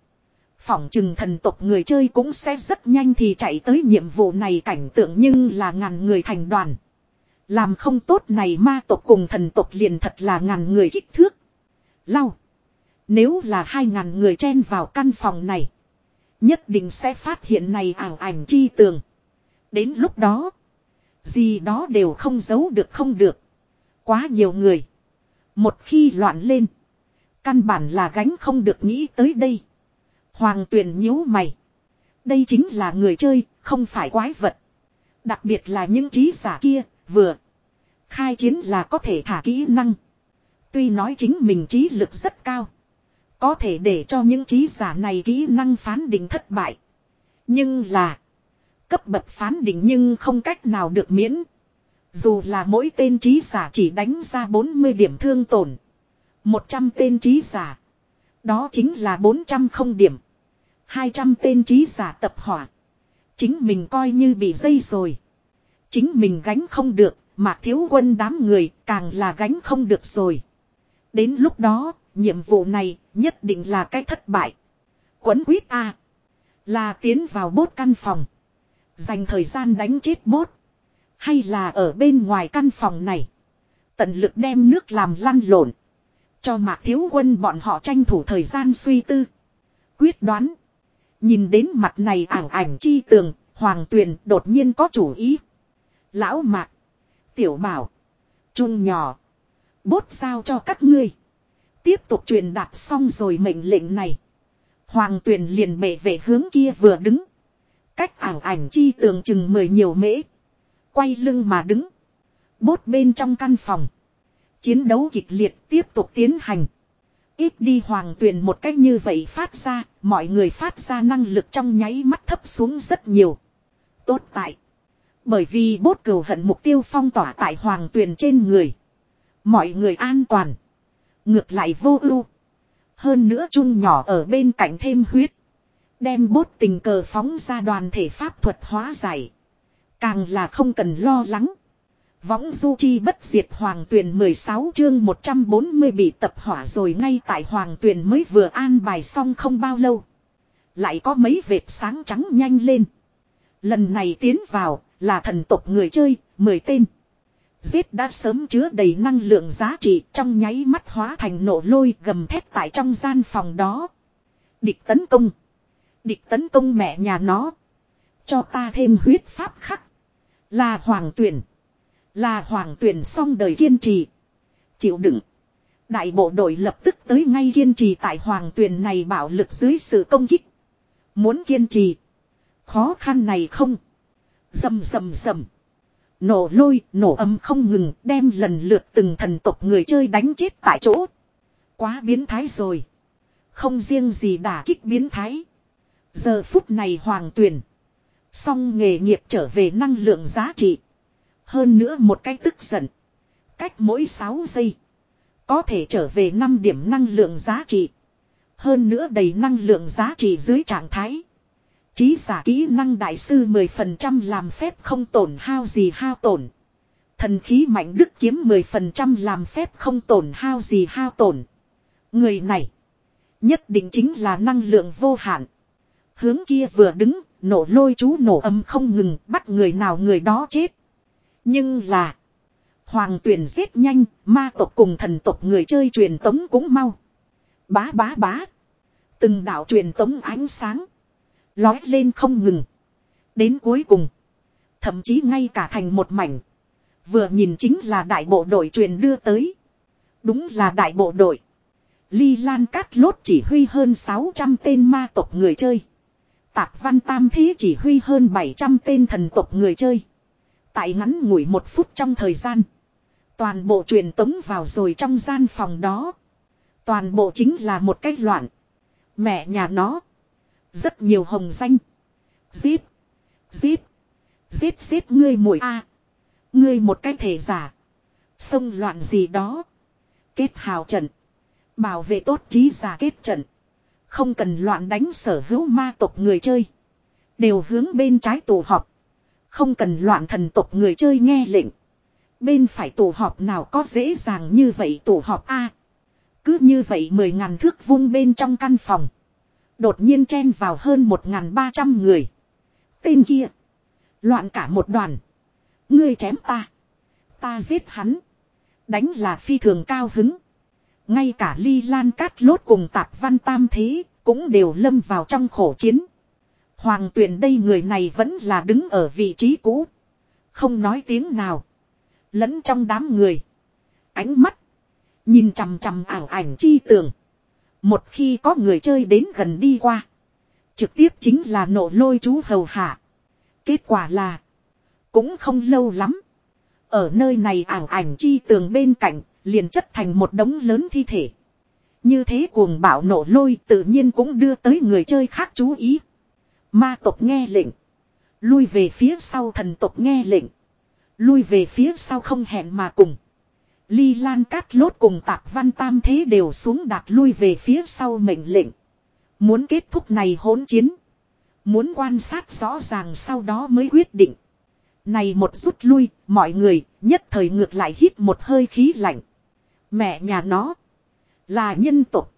Phỏng chừng thần tộc người chơi cũng sẽ rất nhanh thì chạy tới nhiệm vụ này cảnh tượng nhưng là ngàn người thành đoàn. Làm không tốt này ma tộc cùng thần tộc liền thật là ngàn người kích thước. Lau. Nếu là hai ngàn người chen vào căn phòng này. Nhất định sẽ phát hiện này ảo ảnh chi tường. Đến lúc đó. Gì đó đều không giấu được không được. Quá nhiều người. Một khi loạn lên. Căn bản là gánh không được nghĩ tới đây. Hoàng tuyền nhíu mày. Đây chính là người chơi, không phải quái vật. Đặc biệt là những trí giả kia, vừa. Khai chiến là có thể thả kỹ năng. Tuy nói chính mình trí lực rất cao. Có thể để cho những trí giả này kỹ năng phán định thất bại. Nhưng là. Cấp bậc phán định nhưng không cách nào được miễn. Dù là mỗi tên trí giả chỉ đánh ra 40 điểm thương tổn. 100 tên trí giả. Đó chính là 400 không điểm. 200 tên trí giả tập hỏa. Chính mình coi như bị dây rồi. Chính mình gánh không được, mà thiếu quân đám người càng là gánh không được rồi. Đến lúc đó, nhiệm vụ này nhất định là cái thất bại. Quấn quýt A. Là tiến vào bốt căn phòng. Dành thời gian đánh chết bốt. Hay là ở bên ngoài căn phòng này. Tận lực đem nước làm lăn lộn. Cho mạc thiếu quân bọn họ tranh thủ thời gian suy tư. Quyết đoán. Nhìn đến mặt này ảng ảnh chi tường, hoàng tuyền đột nhiên có chủ ý. Lão mạc. Tiểu bảo. Trung nhỏ. Bốt sao cho các ngươi. Tiếp tục truyền đạt xong rồi mệnh lệnh này. Hoàng tuyền liền bệ về hướng kia vừa đứng. Cách ảng ảnh chi tường chừng mười nhiều mễ. Quay lưng mà đứng. Bốt bên trong căn phòng. Chiến đấu kịch liệt tiếp tục tiến hành. Ít đi hoàng tuyền một cách như vậy phát ra, mọi người phát ra năng lực trong nháy mắt thấp xuống rất nhiều. Tốt tại. Bởi vì bốt cầu hận mục tiêu phong tỏa tại hoàng tuyền trên người. Mọi người an toàn. Ngược lại vô ưu. Hơn nữa chung nhỏ ở bên cạnh thêm huyết. Đem bốt tình cờ phóng ra đoàn thể pháp thuật hóa giải. Càng là không cần lo lắng. Võng du chi bất diệt hoàng tuyền 16 chương 140 bị tập hỏa rồi ngay tại hoàng tuyền mới vừa an bài xong không bao lâu. Lại có mấy vệt sáng trắng nhanh lên. Lần này tiến vào là thần tộc người chơi, 10 tên. Giết đã sớm chứa đầy năng lượng giá trị trong nháy mắt hóa thành nổ lôi gầm thép tại trong gian phòng đó. Địch tấn công. Địch tấn công mẹ nhà nó. Cho ta thêm huyết pháp khắc. Là hoàng tuyển. Là hoàng tuyển xong đời kiên trì. Chịu đựng. Đại bộ đội lập tức tới ngay kiên trì tại hoàng tuyển này bảo lực dưới sự công kích. Muốn kiên trì. Khó khăn này không. Dầm dầm dầm. Nổ lôi, nổ âm không ngừng, đem lần lượt từng thần tộc người chơi đánh chết tại chỗ. Quá biến thái rồi. Không riêng gì đả kích biến thái. Giờ phút này hoàng tuyển. Xong nghề nghiệp trở về năng lượng giá trị. Hơn nữa một cái tức giận. Cách mỗi 6 giây. Có thể trở về 5 điểm năng lượng giá trị. Hơn nữa đầy năng lượng giá trị dưới trạng thái. Chí giả kỹ năng đại sư 10% làm phép không tổn hao gì hao tổn. Thần khí mạnh đức kiếm 10% làm phép không tổn hao gì hao tổn. Người này. Nhất định chính là năng lượng vô hạn. Hướng kia vừa đứng, nổ lôi chú nổ âm không ngừng, bắt người nào người đó chết. Nhưng là. Hoàng tuyển giết nhanh, ma tộc cùng thần tộc người chơi truyền tống cũng mau. Bá bá bá. Từng đạo truyền tống ánh sáng. Lói lên không ngừng. Đến cuối cùng. Thậm chí ngay cả thành một mảnh. Vừa nhìn chính là đại bộ đội truyền đưa tới. Đúng là đại bộ đội. Ly Lan Cát Lốt chỉ huy hơn 600 tên ma tộc người chơi. Tạp Văn Tam Thế chỉ huy hơn 700 tên thần tộc người chơi. Tại ngắn ngủi một phút trong thời gian. Toàn bộ truyền tống vào rồi trong gian phòng đó. Toàn bộ chính là một cách loạn. Mẹ nhà nó. Rất nhiều hồng danh. Giết. Giết. Giết giết ngươi mũi a Ngươi một cái thể giả. Xông loạn gì đó. Kết hào trận. Bảo vệ tốt trí giả kết trận. Không cần loạn đánh sở hữu ma tộc người chơi. Đều hướng bên trái tù họp. Không cần loạn thần tộc người chơi nghe lệnh. Bên phải tù họp nào có dễ dàng như vậy tù họp A. cứ như vậy mười ngàn thước vung bên trong căn phòng. Đột nhiên chen vào hơn một ngàn ba trăm người. Tên kia. Loạn cả một đoàn. Ngươi chém ta. Ta giết hắn. Đánh là phi thường cao hứng. Ngay cả ly lan cát lốt cùng tạp văn tam thế. Cũng đều lâm vào trong khổ chiến. Hoàng tuyển đây người này vẫn là đứng ở vị trí cũ. Không nói tiếng nào. Lẫn trong đám người. Ánh mắt. Nhìn chằm chằm ảo ảnh chi tường. Một khi có người chơi đến gần đi qua. Trực tiếp chính là nổ lôi chú hầu hạ. Kết quả là. Cũng không lâu lắm. Ở nơi này ảo ảnh chi tường bên cạnh. Liền chất thành một đống lớn thi thể. Như thế cuồng bạo nổ lôi tự nhiên cũng đưa tới người chơi khác chú ý. Ma tộc nghe lệnh. Lui về phía sau thần tộc nghe lệnh. Lui về phía sau không hẹn mà cùng. Ly Lan Cát Lốt cùng Tạp Văn Tam Thế đều xuống đặt lui về phía sau mệnh lệnh. Muốn kết thúc này hỗn chiến. Muốn quan sát rõ ràng sau đó mới quyết định. Này một rút lui, mọi người nhất thời ngược lại hít một hơi khí lạnh. Mẹ nhà nó. Là nhân tộc.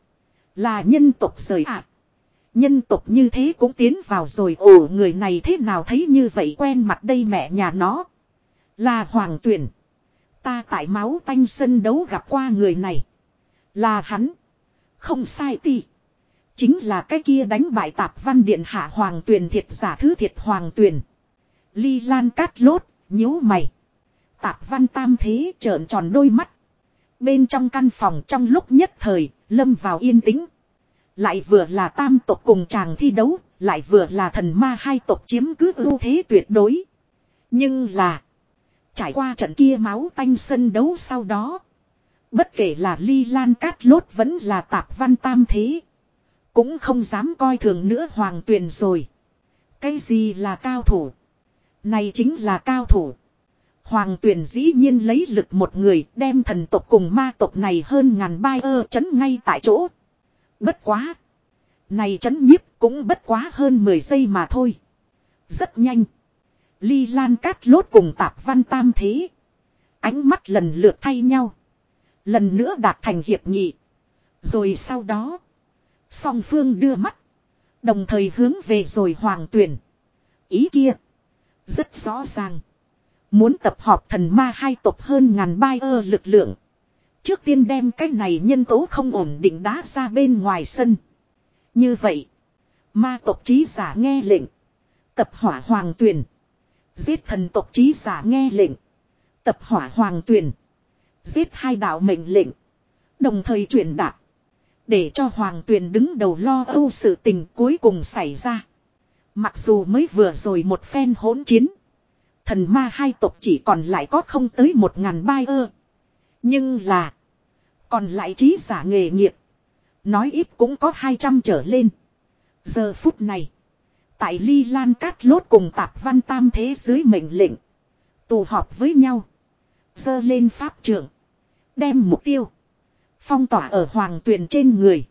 Là nhân tộc rời ạ. Nhân tộc như thế cũng tiến vào rồi ồ người này thế nào thấy như vậy quen mặt đây mẹ nhà nó. Là hoàng tuyển. Ta tại máu tanh sân đấu gặp qua người này. Là hắn. Không sai ti. Chính là cái kia đánh bại tạp văn điện hạ hoàng tuyển thiệt giả thứ thiệt hoàng tuyển. Ly lan cát lốt, nhíu mày. Tạp văn tam thế trợn tròn đôi mắt. Bên trong căn phòng trong lúc nhất thời, lâm vào yên tĩnh. Lại vừa là tam tộc cùng chàng thi đấu, lại vừa là thần ma hai tộc chiếm cứ ưu thế tuyệt đối. Nhưng là, trải qua trận kia máu tanh sân đấu sau đó. Bất kể là ly lan cát lốt vẫn là tạp văn tam thế. Cũng không dám coi thường nữa hoàng tuyền rồi. Cái gì là cao thủ? Này chính là cao thủ. Hoàng tuyển dĩ nhiên lấy lực một người, đem thần tộc cùng ma tộc này hơn ngàn bai ơ chấn ngay tại chỗ. Bất quá. Này chấn nhiếp cũng bất quá hơn 10 giây mà thôi. Rất nhanh. Ly Lan Cát lốt cùng tạp văn tam thế. Ánh mắt lần lượt thay nhau. Lần nữa đạt thành hiệp nghị. Rồi sau đó. Song phương đưa mắt. Đồng thời hướng về rồi hoàng tuyển. Ý kia. Rất rõ ràng. Muốn tập họp thần ma hai tộc hơn ngàn bai ơ lực lượng. Trước tiên đem cái này nhân tố không ổn định đá ra bên ngoài sân. Như vậy. Ma tộc trí giả nghe lệnh. Tập hỏa hoàng tuyển. Giết thần tộc trí giả nghe lệnh. Tập hỏa hoàng tuyển. Giết hai đạo mệnh lệnh. Đồng thời truyền đạt. Để cho hoàng tuyển đứng đầu lo âu sự tình cuối cùng xảy ra. Mặc dù mới vừa rồi một phen hỗn chiến. Thần ma hai tộc chỉ còn lại có không tới một ngàn bai ơ. Nhưng là. Còn lại trí giả nghề nghiệp. Nói ít cũng có 200 trở lên. Giờ phút này. Tại Ly Lan Cát Lốt cùng Tạp Văn Tam Thế dưới mệnh lệnh. Tụ họp với nhau. Dơ lên pháp trưởng. Đem mục tiêu. Phong tỏa ở hoàng tuyền trên người.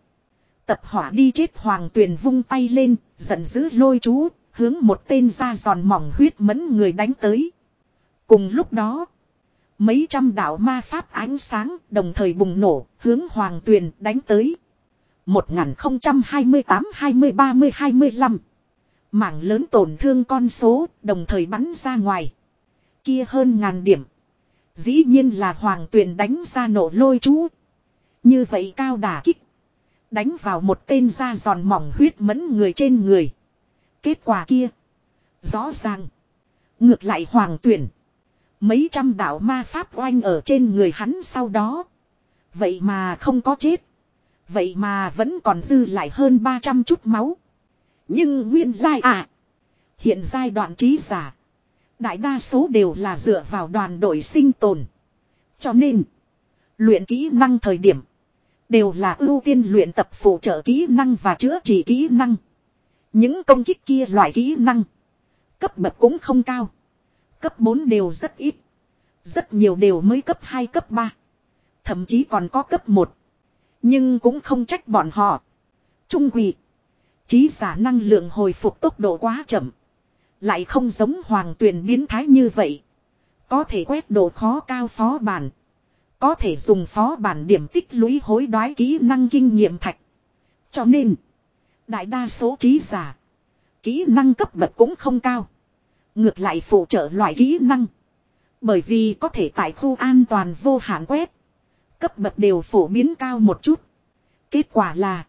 Tập hỏa đi chết hoàng tuyền vung tay lên. Giận dữ lôi chú. Hướng một tên da giòn mỏng huyết mẫn người đánh tới. Cùng lúc đó. Mấy trăm đạo ma pháp ánh sáng đồng thời bùng nổ, hướng hoàng tuyền đánh tới. 1028 20 30 25 Mảng lớn tổn thương con số đồng thời bắn ra ngoài. Kia hơn ngàn điểm. Dĩ nhiên là hoàng tuyền đánh ra nổ lôi chú. Như vậy cao đả kích. Đánh vào một tên da giòn mỏng huyết mẫn người trên người. Kết quả kia. Rõ ràng. Ngược lại hoàng tuyển. Mấy trăm đạo ma pháp oanh ở trên người hắn sau đó. Vậy mà không có chết. Vậy mà vẫn còn dư lại hơn 300 chút máu. Nhưng nguyên lai à. Hiện giai đoạn trí giả. Đại đa số đều là dựa vào đoàn đội sinh tồn. Cho nên. Luyện kỹ năng thời điểm. Đều là ưu tiên luyện tập phụ trợ kỹ năng và chữa trị kỹ năng. Những công kích kia loại kỹ năng. Cấp bậc cũng không cao. Cấp 4 đều rất ít. Rất nhiều đều mới cấp 2 cấp 3. Thậm chí còn có cấp 1. Nhưng cũng không trách bọn họ. Trung quỷ. Trí giả năng lượng hồi phục tốc độ quá chậm. Lại không giống hoàng tuyển biến thái như vậy. Có thể quét độ khó cao phó bản. Có thể dùng phó bản điểm tích lũy hối đoái kỹ năng kinh nghiệm thạch. Cho nên. Đại đa số trí giả. Kỹ năng cấp bậc cũng không cao. Ngược lại phụ trợ loại kỹ năng. Bởi vì có thể tại khu an toàn vô hạn quét. Cấp bậc đều phổ biến cao một chút. Kết quả là.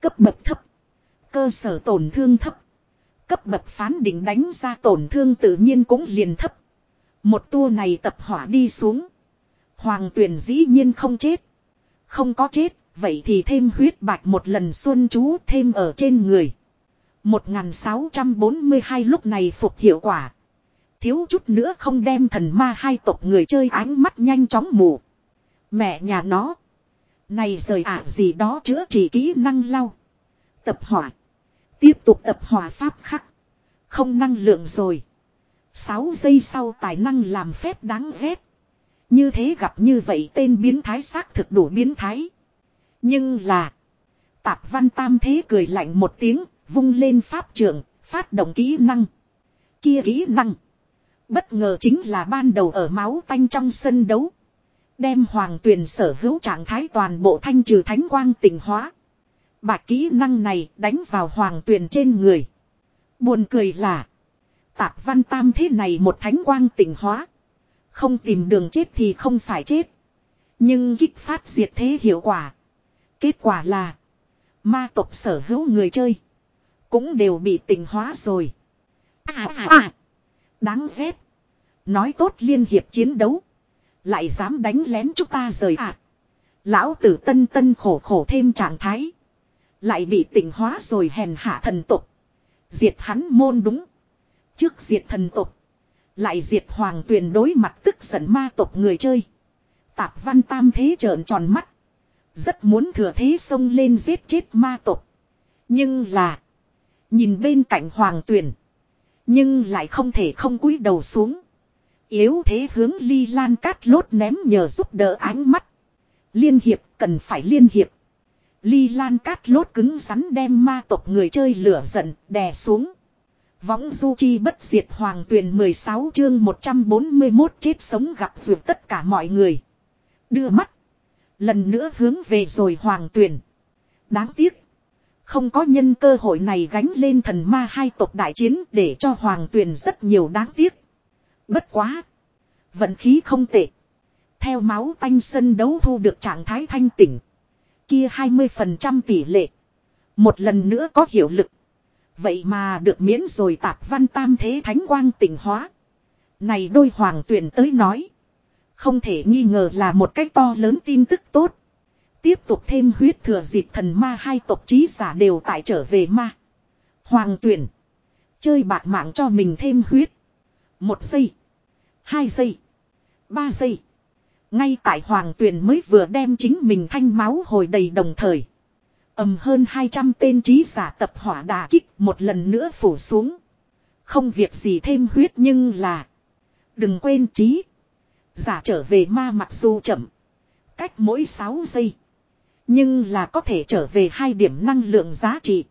Cấp bậc thấp. Cơ sở tổn thương thấp. Cấp bậc phán định đánh ra tổn thương tự nhiên cũng liền thấp. Một tour này tập hỏa đi xuống. Hoàng tuyển dĩ nhiên không chết. Không có chết, vậy thì thêm huyết bạch một lần xuân chú thêm ở trên người. 1642 lúc này phục hiệu quả. Thiếu chút nữa không đem thần ma hai tộc người chơi ánh mắt nhanh chóng mù. Mẹ nhà nó. Này rời ả gì đó chữa trị kỹ năng lau. Tập hỏa. Tiếp tục tập hỏa pháp khắc. Không năng lượng rồi. 6 giây sau tài năng làm phép đáng ghét. Như thế gặp như vậy tên biến thái xác thực đủ biến thái. Nhưng là. Tạp văn tam thế cười lạnh một tiếng, vung lên pháp trưởng, phát động kỹ năng. Kia kỹ năng. Bất ngờ chính là ban đầu ở máu tanh trong sân đấu. Đem hoàng tuyền sở hữu trạng thái toàn bộ thanh trừ thánh quang tình hóa. Bạc kỹ năng này đánh vào hoàng tuyền trên người. Buồn cười là. Tạp văn tam thế này một thánh quang tình hóa. Không tìm đường chết thì không phải chết. Nhưng kích phát diệt thế hiệu quả. Kết quả là. Ma tộc sở hữu người chơi. Cũng đều bị tình hóa rồi. À à à. Đáng ghét. Nói tốt liên hiệp chiến đấu. Lại dám đánh lén chúng ta rời à. Lão tử tân tân khổ khổ thêm trạng thái. Lại bị tỉnh hóa rồi hèn hạ thần tục. Diệt hắn môn đúng. Trước diệt thần tục. Lại diệt hoàng tuyền đối mặt tức giận ma tộc người chơi. Tạp văn tam thế trợn tròn mắt. Rất muốn thừa thế xông lên giết chết ma tộc. Nhưng là. Nhìn bên cạnh hoàng tuyền. Nhưng lại không thể không cúi đầu xuống. Yếu thế hướng ly lan cát lốt ném nhờ giúp đỡ ánh mắt. Liên hiệp, cần phải liên hiệp. Ly lan cát lốt cứng rắn đem ma tộc người chơi lửa giận, đè xuống. Võng du chi bất diệt hoàng tuyền 16 chương 141 chết sống gặp vượt tất cả mọi người. Đưa mắt. Lần nữa hướng về rồi hoàng tuyền. Đáng tiếc. Không có nhân cơ hội này gánh lên thần ma hai tộc đại chiến để cho hoàng tuyền rất nhiều đáng tiếc. Bất quá. Vận khí không tệ. Theo máu tanh sân đấu thu được trạng thái thanh tỉnh. Kia 20% tỷ lệ. Một lần nữa có hiệu lực. Vậy mà được miễn rồi tạp văn tam thế thánh quang tỉnh hóa. Này đôi hoàng tuyển tới nói. Không thể nghi ngờ là một cách to lớn tin tức tốt. Tiếp tục thêm huyết thừa dịp thần ma hai tộc trí giả đều tại trở về ma. Hoàng tuyển. Chơi bạc mạng cho mình thêm huyết. Một giây. Hai giây. Ba giây. Ngay tại hoàng tuyển mới vừa đem chính mình thanh máu hồi đầy đồng thời ầm hơn 200 tên trí giả tập hỏa đà kích một lần nữa phủ xuống. Không việc gì thêm huyết nhưng là. Đừng quên trí. Giả trở về ma mặc dù chậm. Cách mỗi 6 giây. Nhưng là có thể trở về hai điểm năng lượng giá trị.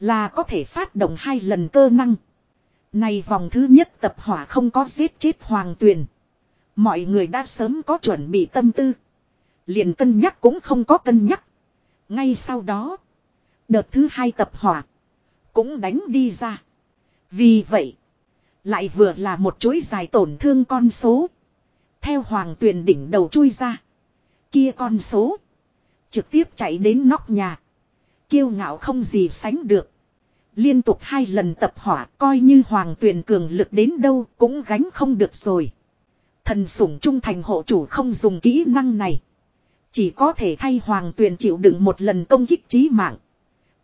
Là có thể phát động hai lần cơ năng. Này vòng thứ nhất tập hỏa không có giết chết hoàng tuyền. Mọi người đã sớm có chuẩn bị tâm tư. Liền cân nhắc cũng không có cân nhắc. Ngay sau đó. Đợt thứ hai tập hỏa. Cũng đánh đi ra. Vì vậy. Lại vừa là một chuỗi dài tổn thương con số. Theo hoàng tuyền đỉnh đầu chui ra. Kia con số. Trực tiếp chạy đến nóc nhà. Kiêu ngạo không gì sánh được. Liên tục hai lần tập hỏa, coi như hoàng tuyền cường lực đến đâu cũng gánh không được rồi. Thần sủng trung thành hộ chủ không dùng kỹ năng này. Chỉ có thể thay hoàng tuyền chịu đựng một lần công kích trí mạng.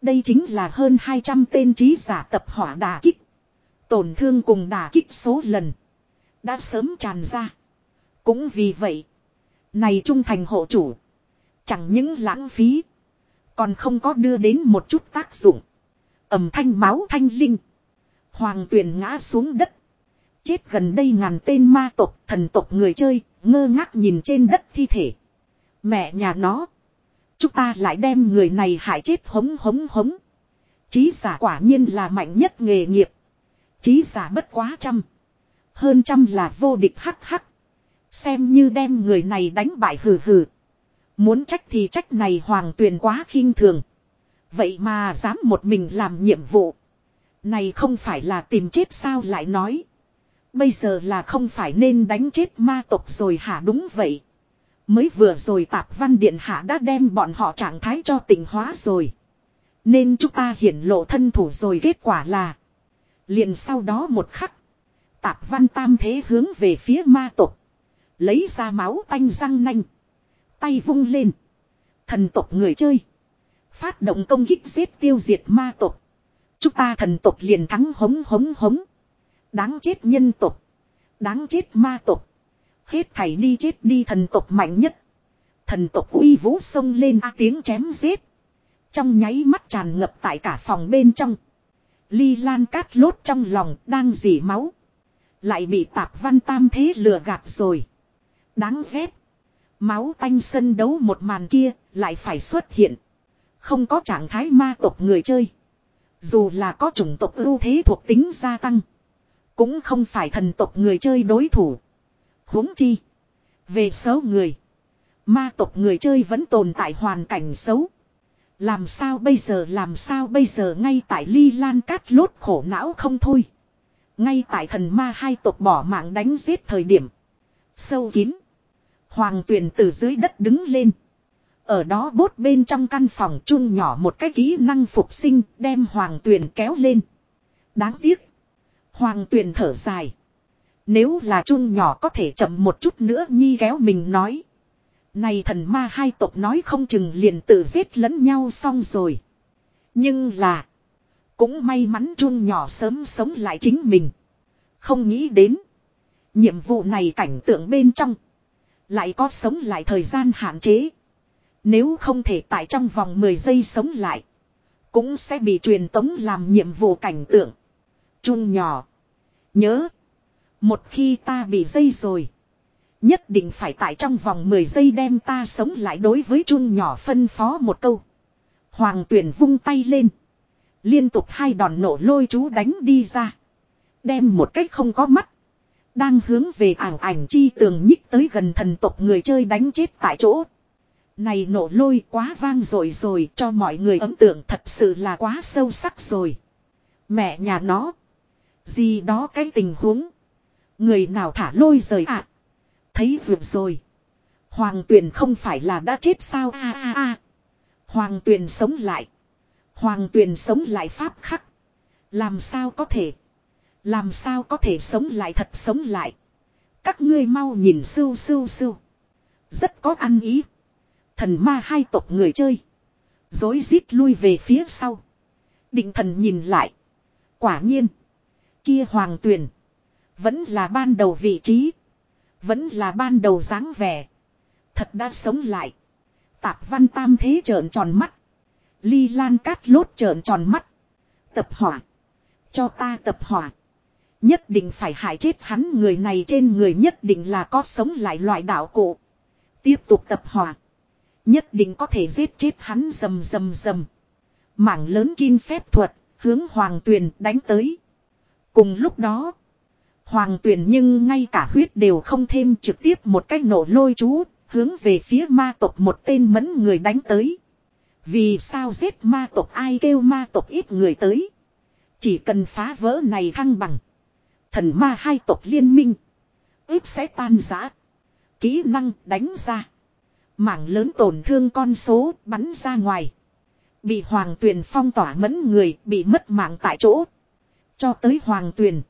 Đây chính là hơn 200 tên trí giả tập hỏa đà kích. Tổn thương cùng đà kích số lần. Đã sớm tràn ra. Cũng vì vậy. Này trung thành hộ chủ. Chẳng những lãng phí. Còn không có đưa đến một chút tác dụng. ầm thanh máu thanh linh. Hoàng tuyển ngã xuống đất. Chết gần đây ngàn tên ma tộc, thần tộc người chơi, ngơ ngác nhìn trên đất thi thể. Mẹ nhà nó. Chúng ta lại đem người này hại chết hống hống hống. Chí giả quả nhiên là mạnh nhất nghề nghiệp. Chí giả bất quá trăm. Hơn trăm là vô địch hắc hắc. Xem như đem người này đánh bại hừ hừ. Muốn trách thì trách này hoàng tuyền quá khinh thường. Vậy mà dám một mình làm nhiệm vụ. Này không phải là tìm chết sao lại nói. Bây giờ là không phải nên đánh chết ma tộc rồi hả đúng vậy. Mới vừa rồi tạp văn điện hạ đã đem bọn họ trạng thái cho tỉnh hóa rồi. Nên chúng ta hiển lộ thân thủ rồi kết quả là. Liền sau đó một khắc. Tạp văn tam thế hướng về phía ma tộc. Lấy ra máu tanh răng nanh. Tay vung lên. Thần tộc người chơi. Phát động công kích giết tiêu diệt ma tộc. Chúng ta thần tộc liền thắng hống hống hống. Đáng chết nhân tộc. Đáng chết ma tộc. Hết thảy đi chết đi thần tộc mạnh nhất. Thần tộc uy vũ sông lên a tiếng chém giết. Trong nháy mắt tràn ngập tại cả phòng bên trong. Ly lan cát lốt trong lòng đang dỉ máu. Lại bị tạp văn tam thế lừa gạt rồi. Đáng ghét. Máu tanh sân đấu một màn kia lại phải xuất hiện. Không có trạng thái ma tộc người chơi. Dù là có chủng tộc ưu thế thuộc tính gia tăng. Cũng không phải thần tộc người chơi đối thủ. huống chi. Về xấu người. Ma tộc người chơi vẫn tồn tại hoàn cảnh xấu. Làm sao bây giờ, làm sao bây giờ ngay tại ly lan cát lốt khổ não không thôi. Ngay tại thần ma hai tộc bỏ mạng đánh giết thời điểm. Sâu kín. Hoàng tuyền từ dưới đất đứng lên. Ở đó bốt bên trong căn phòng chung nhỏ một cái kỹ năng phục sinh, đem hoàng tuyền kéo lên. Đáng tiếc. Hoàng tuyền thở dài. Nếu là chung nhỏ có thể chậm một chút nữa, nhi kéo mình nói. Này thần ma hai tộc nói không chừng liền tự giết lẫn nhau xong rồi. Nhưng là. Cũng may mắn chung nhỏ sớm sống lại chính mình. Không nghĩ đến. Nhiệm vụ này cảnh tượng bên trong. Lại có sống lại thời gian hạn chế. Nếu không thể tại trong vòng 10 giây sống lại. Cũng sẽ bị truyền tống làm nhiệm vụ cảnh tượng. Chung nhỏ. Nhớ. Một khi ta bị dây rồi. Nhất định phải tại trong vòng 10 giây đem ta sống lại đối với chun nhỏ phân phó một câu. Hoàng tuyển vung tay lên. Liên tục hai đòn nổ lôi chú đánh đi ra. Đem một cách không có mắt. Đang hướng về ảo ảnh chi tường nhích tới gần thần tộc người chơi đánh chết tại chỗ. Này nổ lôi quá vang rồi rồi, cho mọi người ấn tượng thật sự là quá sâu sắc rồi. Mẹ nhà nó. Gì đó cái tình huống. Người nào thả lôi rời ạ. À? Thấy vượt rồi. Hoàng tuyền không phải là đã chết sao a a a. Hoàng tuyền sống lại. Hoàng tuyền sống lại pháp khắc. Làm sao có thể. Làm sao có thể sống lại thật sống lại. Các ngươi mau nhìn sưu sưu sưu. Rất có ăn ý. Thần ma hai tộc người chơi. Dối rít lui về phía sau. Định thần nhìn lại. Quả nhiên. Kia hoàng tuyển. Vẫn là ban đầu vị trí. Vẫn là ban đầu dáng vẻ. Thật đã sống lại. Tạp văn tam thế trợn tròn mắt. Ly lan cát lốt trợn tròn mắt. Tập hỏa. Cho ta tập hỏa. Nhất định phải hại chết hắn người này trên người nhất định là có sống lại loại đạo cụ. Tiếp tục tập hòa Nhất định có thể giết chết hắn rầm rầm rầm. Mảng lớn kim phép thuật, hướng hoàng tuyền đánh tới. Cùng lúc đó, hoàng tuyền nhưng ngay cả huyết đều không thêm trực tiếp một cách nổ lôi chú, hướng về phía ma tộc một tên mẫn người đánh tới. Vì sao giết ma tộc ai kêu ma tộc ít người tới. Chỉ cần phá vỡ này thăng bằng. Thần ma hai tộc liên minh. ước sẽ tan giã. Kỹ năng đánh ra. Mảng lớn tổn thương con số bắn ra ngoài. Bị hoàng tuyền phong tỏa mẫn người bị mất mạng tại chỗ. Cho tới hoàng tuyền.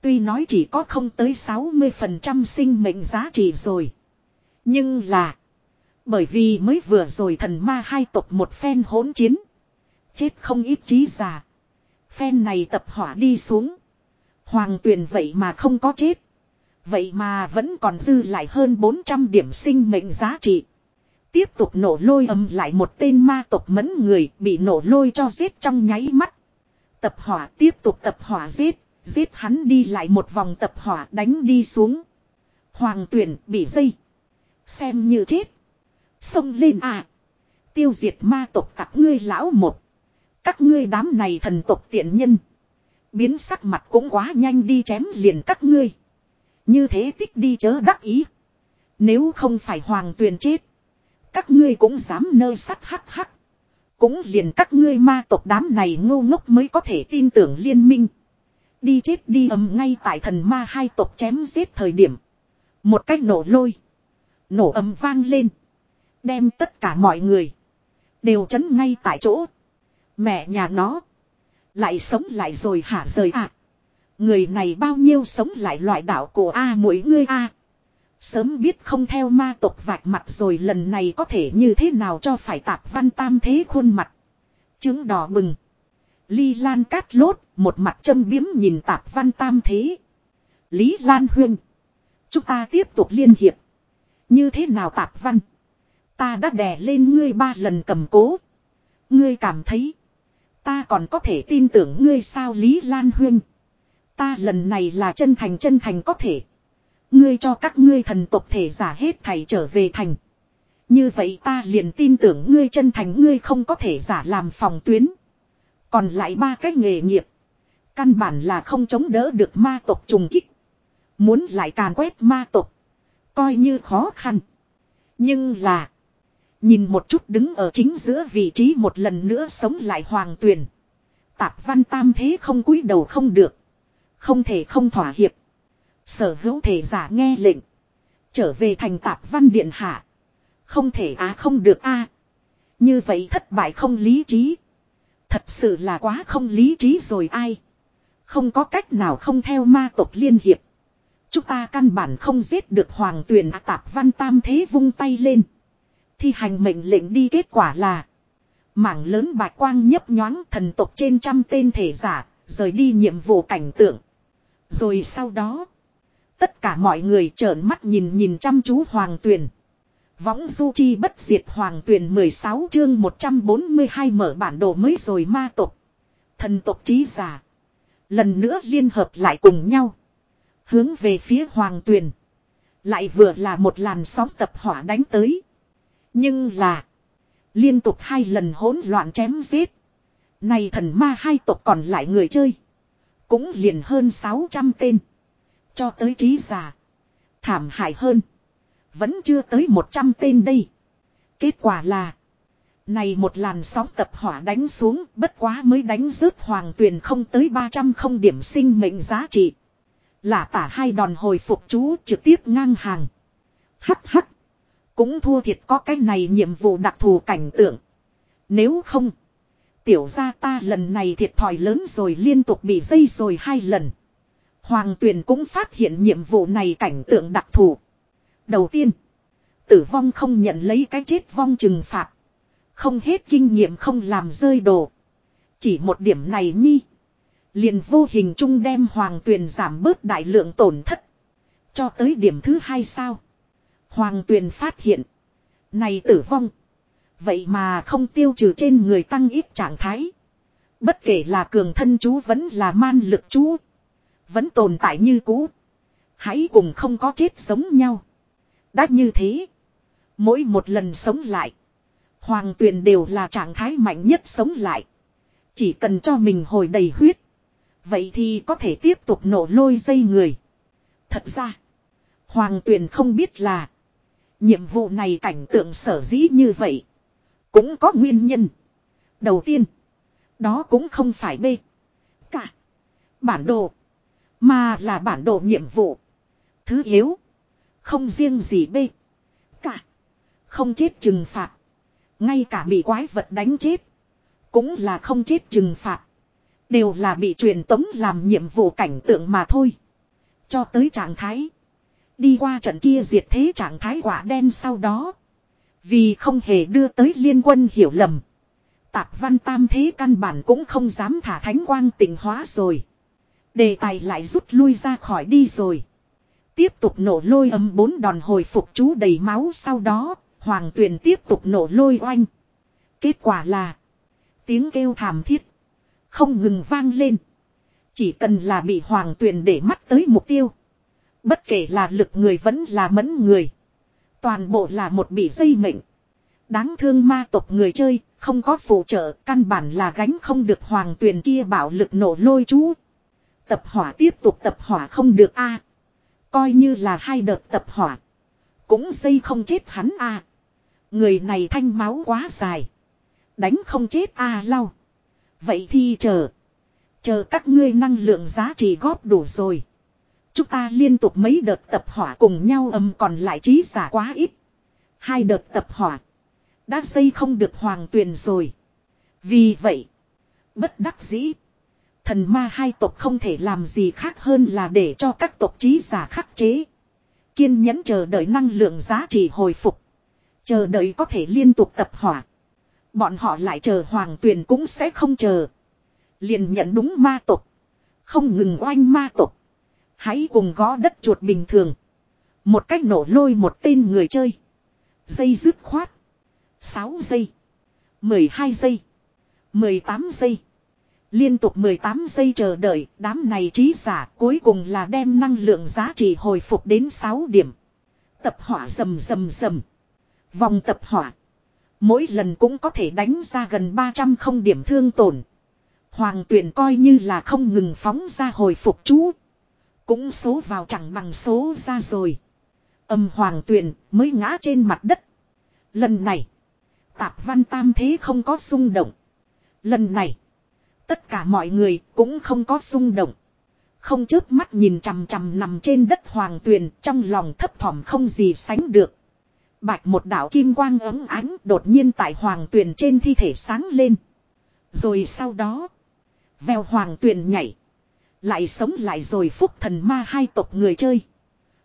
Tuy nói chỉ có không tới 60% sinh mệnh giá trị rồi. Nhưng là. Bởi vì mới vừa rồi thần ma hai tộc một phen hỗn chiến. Chết không ít trí già. Phen này tập hỏa đi xuống. Hoàng tuyền vậy mà không có chết. Vậy mà vẫn còn dư lại hơn 400 điểm sinh mệnh giá trị. Tiếp tục nổ lôi âm lại một tên ma tộc mẫn người bị nổ lôi cho giết trong nháy mắt. Tập hỏa tiếp tục tập hỏa giết, giết hắn đi lại một vòng tập hỏa đánh đi xuống. Hoàng tuyển bị dây. Xem như chết. Xông lên à. Tiêu diệt ma tộc các ngươi lão một. Các ngươi đám này thần tộc tiện nhân. Biến sắc mặt cũng quá nhanh đi chém liền các ngươi. Như thế tích đi chớ đắc ý. Nếu không phải hoàng tuyền chết. Các ngươi cũng dám nơ sắt hắc hắc. Cũng liền các ngươi ma tộc đám này ngu ngốc mới có thể tin tưởng liên minh. Đi chết đi ầm ngay tại thần ma hai tộc chém giết thời điểm. Một cách nổ lôi. Nổ ầm vang lên. Đem tất cả mọi người. Đều chấn ngay tại chỗ. Mẹ nhà nó. Lại sống lại rồi hả rời ạ. À. Người này bao nhiêu sống lại loại đạo của A mỗi ngươi A. Sớm biết không theo ma tộc vạch mặt rồi lần này có thể như thế nào cho phải tạp văn tam thế khuôn mặt. Trứng đỏ bừng. Ly Lan cát lốt, một mặt châm biếm nhìn tạp văn tam thế. Lý Lan Huyên. Chúng ta tiếp tục liên hiệp. Như thế nào tạp văn? Ta đã đè lên ngươi ba lần cầm cố. Ngươi cảm thấy. Ta còn có thể tin tưởng ngươi sao Lý Lan Huyên. Ta lần này là chân thành chân thành có thể. Ngươi cho các ngươi thần tộc thể giả hết thầy trở về thành. Như vậy ta liền tin tưởng ngươi chân thành, ngươi không có thể giả làm phòng tuyến. Còn lại ba cái nghề nghiệp. Căn bản là không chống đỡ được ma tộc trùng kích. Muốn lại càn quét ma tộc. Coi như khó khăn. Nhưng là. Nhìn một chút đứng ở chính giữa vị trí một lần nữa sống lại hoàng tuyền. Tạp văn tam thế không cúi đầu không được. Không thể không thỏa hiệp. Sở hữu thể giả nghe lệnh. Trở về thành tạp văn điện hạ. Không thể á không được a Như vậy thất bại không lý trí. Thật sự là quá không lý trí rồi ai. Không có cách nào không theo ma tộc liên hiệp. Chúng ta căn bản không giết được hoàng tuyền à, tạp văn tam thế vung tay lên. Thi hành mệnh lệnh đi kết quả là. Mảng lớn bạch quang nhấp nhoáng thần tộc trên trăm tên thể giả, rời đi nhiệm vụ cảnh tượng. Rồi sau đó, tất cả mọi người trợn mắt nhìn nhìn chăm chú hoàng tuyền. Võng du chi bất diệt hoàng tuyền 16 chương 142 mở bản đồ mới rồi ma tộc. Thần tộc trí giả. Lần nữa liên hợp lại cùng nhau. Hướng về phía hoàng tuyền. Lại vừa là một làn sóng tập hỏa đánh tới. Nhưng là. Liên tục hai lần hỗn loạn chém giết. Này thần ma hai tộc còn lại người chơi. Cũng liền hơn 600 tên. Cho tới trí giả. Thảm hại hơn. Vẫn chưa tới 100 tên đây. Kết quả là. Này một làn sóng tập hỏa đánh xuống, bất quá mới đánh rớt hoàng tuyền không tới 300 không điểm sinh mệnh giá trị. Là tả hai đòn hồi phục chú trực tiếp ngang hàng. Hắc hắc. Cũng thua thiệt có cái này nhiệm vụ đặc thù cảnh tượng. Nếu không. Tiểu gia ta lần này thiệt thòi lớn rồi liên tục bị dây rồi hai lần. Hoàng tuyền cũng phát hiện nhiệm vụ này cảnh tượng đặc thù. Đầu tiên. Tử vong không nhận lấy cái chết vong trừng phạt. Không hết kinh nghiệm không làm rơi đồ. Chỉ một điểm này nhi. Liền vô hình chung đem hoàng tuyền giảm bớt đại lượng tổn thất. Cho tới điểm thứ hai sao. Hoàng tuyền phát hiện. Này tử vong. Vậy mà không tiêu trừ trên người tăng ít trạng thái. Bất kể là cường thân chú vẫn là man lực chú. Vẫn tồn tại như cũ. Hãy cùng không có chết sống nhau. Đã như thế. Mỗi một lần sống lại. Hoàng tuyền đều là trạng thái mạnh nhất sống lại. Chỉ cần cho mình hồi đầy huyết. Vậy thì có thể tiếp tục nổ lôi dây người. Thật ra. Hoàng tuyền không biết là. Nhiệm vụ này cảnh tượng sở dĩ như vậy. Cũng có nguyên nhân. Đầu tiên. Đó cũng không phải B. Cả. Bản đồ. Mà là bản đồ nhiệm vụ. Thứ yếu. Không riêng gì B. Cả. Không chết trừng phạt. Ngay cả bị quái vật đánh chết. Cũng là không chết trừng phạt. Đều là bị truyền tống làm nhiệm vụ cảnh tượng mà thôi. Cho tới trạng thái. Đi qua trận kia diệt thế trạng thái quả đen sau đó. Vì không hề đưa tới liên quân hiểu lầm. Tạp văn tam thế căn bản cũng không dám thả thánh quang tình hóa rồi. Đề tài lại rút lui ra khỏi đi rồi. Tiếp tục nổ lôi âm bốn đòn hồi phục chú đầy máu sau đó, hoàng tuyền tiếp tục nổ lôi oanh. Kết quả là, tiếng kêu thảm thiết, không ngừng vang lên. Chỉ cần là bị hoàng tuyền để mắt tới mục tiêu. Bất kể là lực người vẫn là mẫn người. Toàn bộ là một bị dây mệnh. Đáng thương ma tộc người chơi, không có phụ trợ, căn bản là gánh không được hoàng tuyền kia bảo lực nổ lôi chú. Tập hỏa tiếp tục tập hỏa không được a Coi như là hai đợt tập hỏa. Cũng dây không chết hắn a Người này thanh máu quá dài. Đánh không chết a lau. Vậy thì chờ. Chờ các ngươi năng lượng giá trị góp đủ rồi. Chúng ta liên tục mấy đợt tập hỏa cùng nhau âm còn lại trí giả quá ít. Hai đợt tập hỏa. Đã xây không được hoàng tuyền rồi. Vì vậy. Bất đắc dĩ. Thần ma hai tộc không thể làm gì khác hơn là để cho các tộc trí giả khắc chế. Kiên nhẫn chờ đợi năng lượng giá trị hồi phục. Chờ đợi có thể liên tục tập hỏa. Bọn họ lại chờ hoàng tuyền cũng sẽ không chờ. Liền nhận đúng ma tộc. Không ngừng oanh ma tộc. Hãy cùng gõ đất chuột bình thường. Một cách nổ lôi một tên người chơi. Dây dứt khoát. 6 giây. 12 giây. 18 giây. Liên tục 18 giây chờ đợi, đám này trí giả cuối cùng là đem năng lượng giá trị hồi phục đến 6 điểm. Tập hỏa rầm rầm rầm. Vòng tập hỏa. Mỗi lần cũng có thể đánh ra gần 300 không điểm thương tổn. Hoàng tuyển coi như là không ngừng phóng ra hồi phục chú. Cũng số vào chẳng bằng số ra rồi. Âm hoàng tuyền mới ngã trên mặt đất. Lần này. Tạp văn tam thế không có xung động. Lần này. Tất cả mọi người cũng không có xung động. Không chớp mắt nhìn chằm chằm nằm trên đất hoàng tuyền trong lòng thấp thỏm không gì sánh được. Bạch một đạo kim quang ấm ánh đột nhiên tại hoàng tuyền trên thi thể sáng lên. Rồi sau đó. Vèo hoàng tuyền nhảy. Lại sống lại rồi phúc thần ma hai tộc người chơi.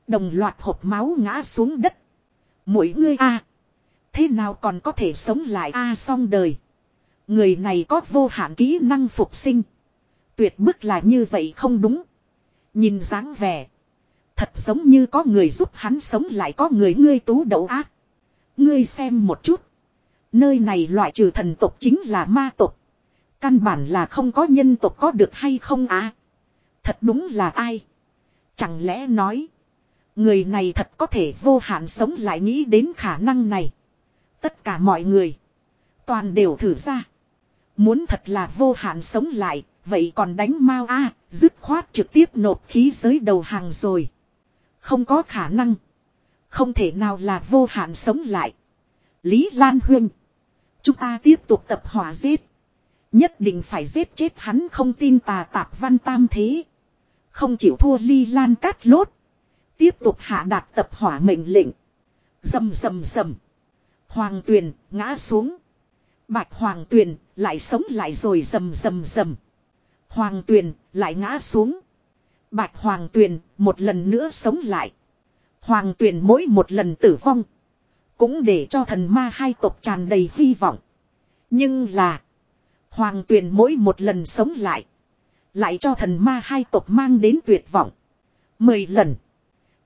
Đồng loạt hộp máu ngã xuống đất. Mỗi ngươi a, Thế nào còn có thể sống lại a xong đời. Người này có vô hạn kỹ năng phục sinh. Tuyệt bức là như vậy không đúng. Nhìn dáng vẻ. Thật giống như có người giúp hắn sống lại có người ngươi tú đậu ác. Ngươi xem một chút. Nơi này loại trừ thần tộc chính là ma tộc. Căn bản là không có nhân tộc có được hay không á. Thật đúng là ai. Chẳng lẽ nói. Người này thật có thể vô hạn sống lại nghĩ đến khả năng này. Tất cả mọi người. Toàn đều thử ra. Muốn thật là vô hạn sống lại, vậy còn đánh mau a dứt khoát trực tiếp nộp khí giới đầu hàng rồi. Không có khả năng. Không thể nào là vô hạn sống lại. Lý Lan Huyên. Chúng ta tiếp tục tập hỏa giết. Nhất định phải giết chết hắn không tin tà tạp văn tam thế. Không chịu thua ly lan cát lốt. Tiếp tục hạ đạt tập hỏa mệnh lệnh. Dầm dầm dầm. Hoàng tuyền ngã xuống. Bạch Hoàng Tuyền lại sống lại rồi rầm rầm rầm. Hoàng Tuyền lại ngã xuống. Bạch Hoàng Tuyền một lần nữa sống lại. Hoàng Tuyền mỗi một lần tử vong. Cũng để cho thần ma hai tộc tràn đầy hy vọng. Nhưng là. Hoàng Tuyền mỗi một lần sống lại. Lại cho thần ma hai tộc mang đến tuyệt vọng. Mười lần.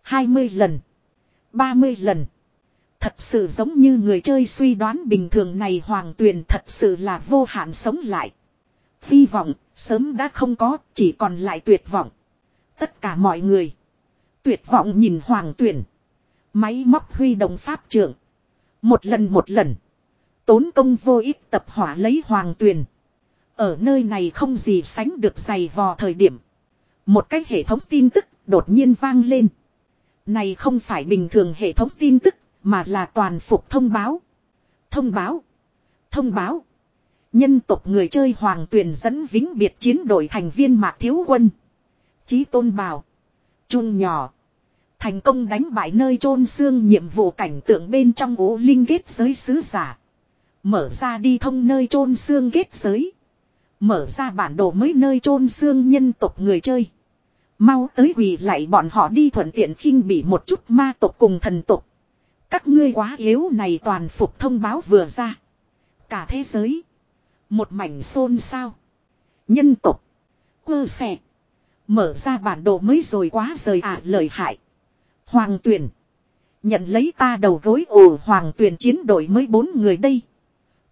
Hai mươi lần. Ba mươi lần. Thật sự giống như người chơi suy đoán bình thường này hoàng tuyền thật sự là vô hạn sống lại. Hy vọng, sớm đã không có, chỉ còn lại tuyệt vọng. Tất cả mọi người. Tuyệt vọng nhìn hoàng tuyền. Máy móc huy động pháp trưởng. Một lần một lần. Tốn công vô ích tập hỏa lấy hoàng tuyền. Ở nơi này không gì sánh được dày vò thời điểm. Một cái hệ thống tin tức đột nhiên vang lên. Này không phải bình thường hệ thống tin tức, mà là toàn phục thông báo. Thông báo. Thông báo. Nhân tộc người chơi hoàng tuyển dẫn vĩnh biệt chiến đội thành viên mạc thiếu quân. Chí tôn bào. Trung nhỏ. Thành công đánh bại nơi chôn xương nhiệm vụ cảnh tượng bên trong ố linh kết giới sứ giả. Mở ra đi thông nơi chôn xương kết giới. Mở ra bản đồ mới nơi chôn xương nhân tộc người chơi. Mau tới quỳ lại bọn họ đi thuận tiện khinh bị một chút ma tộc cùng thần tộc. Các ngươi quá yếu này toàn phục thông báo vừa ra. Cả thế giới. Một mảnh xôn sao. Nhân tộc. Quơ xẻ. Mở ra bản đồ mới rồi quá rời à lời hại. Hoàng tuyển. Nhận lấy ta đầu gối ồ hoàng tuyển chiến đội mới bốn người đây.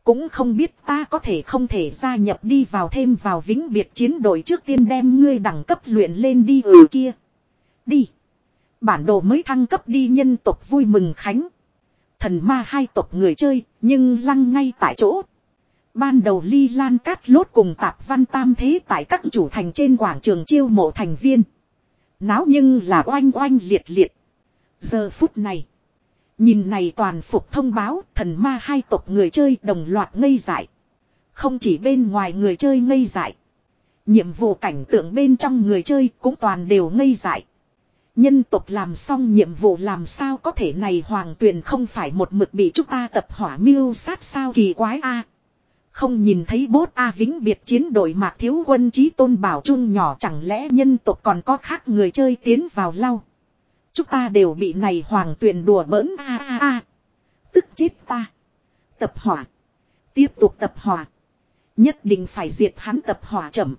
Cũng không biết ta có thể không thể gia nhập đi vào thêm vào vĩnh biệt chiến đội trước tiên đem ngươi đẳng cấp luyện lên đi ừ kia. Đi. Bản đồ mới thăng cấp đi nhân tộc vui mừng khánh. Thần ma hai tộc người chơi, nhưng lăng ngay tại chỗ. Ban đầu ly lan cát lốt cùng tạp văn tam thế tại các chủ thành trên quảng trường chiêu mộ thành viên. Náo nhưng là oanh oanh liệt liệt. Giờ phút này. Nhìn này toàn phục thông báo, thần ma hai tộc người chơi đồng loạt ngây dại. Không chỉ bên ngoài người chơi ngây dại. Nhiệm vụ cảnh tượng bên trong người chơi cũng toàn đều ngây dại. Nhân tộc làm xong nhiệm vụ làm sao có thể này hoàng tuyền không phải một mực bị chúng ta tập hỏa miêu sát sao kỳ quái a Không nhìn thấy bốt A vĩnh biệt chiến đội mạc thiếu quân trí tôn bảo trung nhỏ chẳng lẽ nhân tộc còn có khác người chơi tiến vào lau. Chúng ta đều bị này hoàng tuyền đùa bỡn, a a a. Tức chết ta. Tập hỏa. Tiếp tục tập hỏa. Nhất định phải diệt hắn tập hỏa chậm.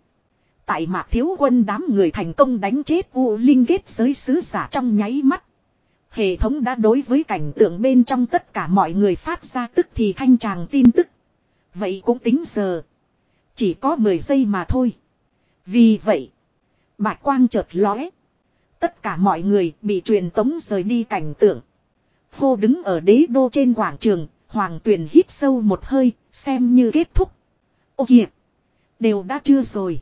Tại mạc thiếu quân đám người thành công đánh chết U Linh kết giới sứ giả trong nháy mắt. Hệ thống đã đối với cảnh tượng bên trong tất cả mọi người phát ra tức thì thanh tràng tin tức. Vậy cũng tính giờ. Chỉ có 10 giây mà thôi. Vì vậy. Bạch quang chợt lóe. Tất cả mọi người bị truyền tống rời đi cảnh tượng. Khô đứng ở đế đô trên quảng trường. Hoàng tuyền hít sâu một hơi. Xem như kết thúc. Ô kìa. Đều đã chưa rồi.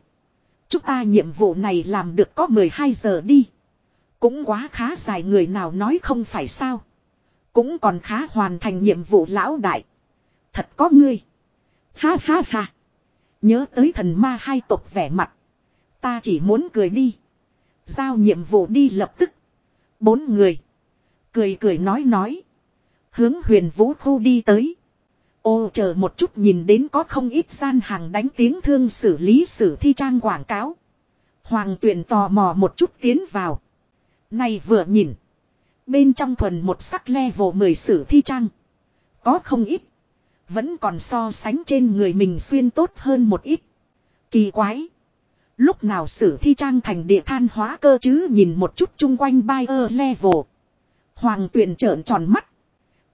Chúng ta nhiệm vụ này làm được có 12 giờ đi. Cũng quá khá dài người nào nói không phải sao. Cũng còn khá hoàn thành nhiệm vụ lão đại. Thật có ngươi. Ha ha ha. Nhớ tới thần ma hai tộc vẻ mặt. Ta chỉ muốn cười đi. Giao nhiệm vụ đi lập tức. Bốn người. Cười cười nói nói. Hướng huyền vũ khu đi tới. Ô, chờ một chút nhìn đến có không ít gian hàng đánh tiếng thương xử lý sử thi trang quảng cáo. Hoàng tuyển tò mò một chút tiến vào. Này vừa nhìn. Bên trong thuần một sắc level 10 sử thi trang. Có không ít. Vẫn còn so sánh trên người mình xuyên tốt hơn một ít. Kỳ quái. Lúc nào sử thi trang thành địa than hóa cơ chứ nhìn một chút chung quanh buyer level. Hoàng tuyển trợn tròn mắt.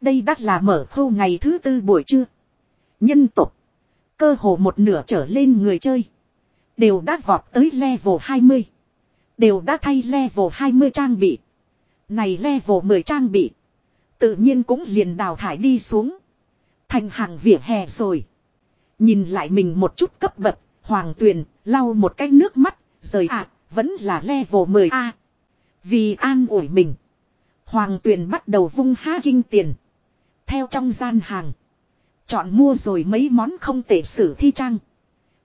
Đây đắt là mở khâu ngày thứ tư buổi trưa. Nhân tục. Cơ hồ một nửa trở lên người chơi. Đều đã vọt tới level 20. Đều đã thay level 20 trang bị. Này level 10 trang bị. Tự nhiên cũng liền đào thải đi xuống. Thành hàng vỉa hè rồi. Nhìn lại mình một chút cấp bậc. Hoàng tuyền lau một cái nước mắt. Rời ạ. vẫn là level 10A. Vì an ủi mình. Hoàng tuyền bắt đầu vung há kinh tiền. Theo trong gian hàng. Chọn mua rồi mấy món không tệ sử thi trang.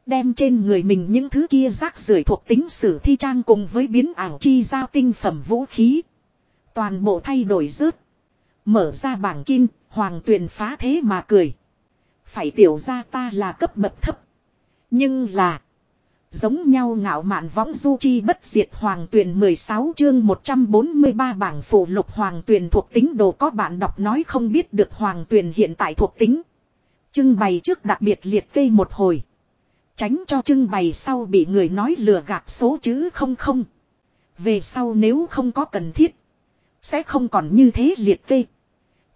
Đem trên người mình những thứ kia rác rưởi thuộc tính sử thi trang cùng với biến ảo chi giao tinh phẩm vũ khí. Toàn bộ thay đổi rớt. Mở ra bảng kim, hoàng tuyền phá thế mà cười. Phải tiểu ra ta là cấp bậc thấp. Nhưng là. Giống nhau ngạo mạn võng du chi bất diệt hoàng tuyền 16 chương 143 bảng phụ lục hoàng tuyền thuộc tính đồ có bạn đọc nói không biết được hoàng tuyền hiện tại thuộc tính. Trưng bày trước đặc biệt liệt kê một hồi. Tránh cho trưng bày sau bị người nói lừa gạt số chữ không không. Về sau nếu không có cần thiết. Sẽ không còn như thế liệt kê.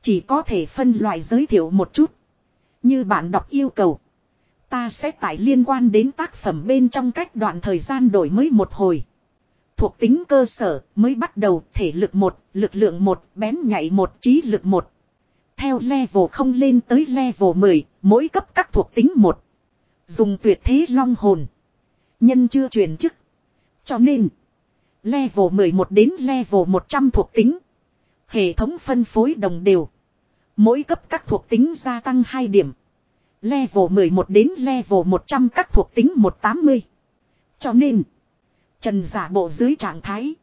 Chỉ có thể phân loại giới thiệu một chút. Như bạn đọc yêu cầu. Ta sẽ tải liên quan đến tác phẩm bên trong cách đoạn thời gian đổi mới một hồi. Thuộc tính cơ sở mới bắt đầu thể lực 1, lực lượng 1, bén nhảy 1, trí lực 1. Theo level không lên tới level 10, mỗi cấp các thuộc tính 1. Dùng tuyệt thế long hồn. Nhân chưa truyền chức. Cho nên, level 11 đến level 100 thuộc tính. Hệ thống phân phối đồng đều. Mỗi cấp các thuộc tính gia tăng 2 điểm. Level 11 đến level 100 các thuộc tính 180. Cho nên, trần giả bộ dưới trạng thái.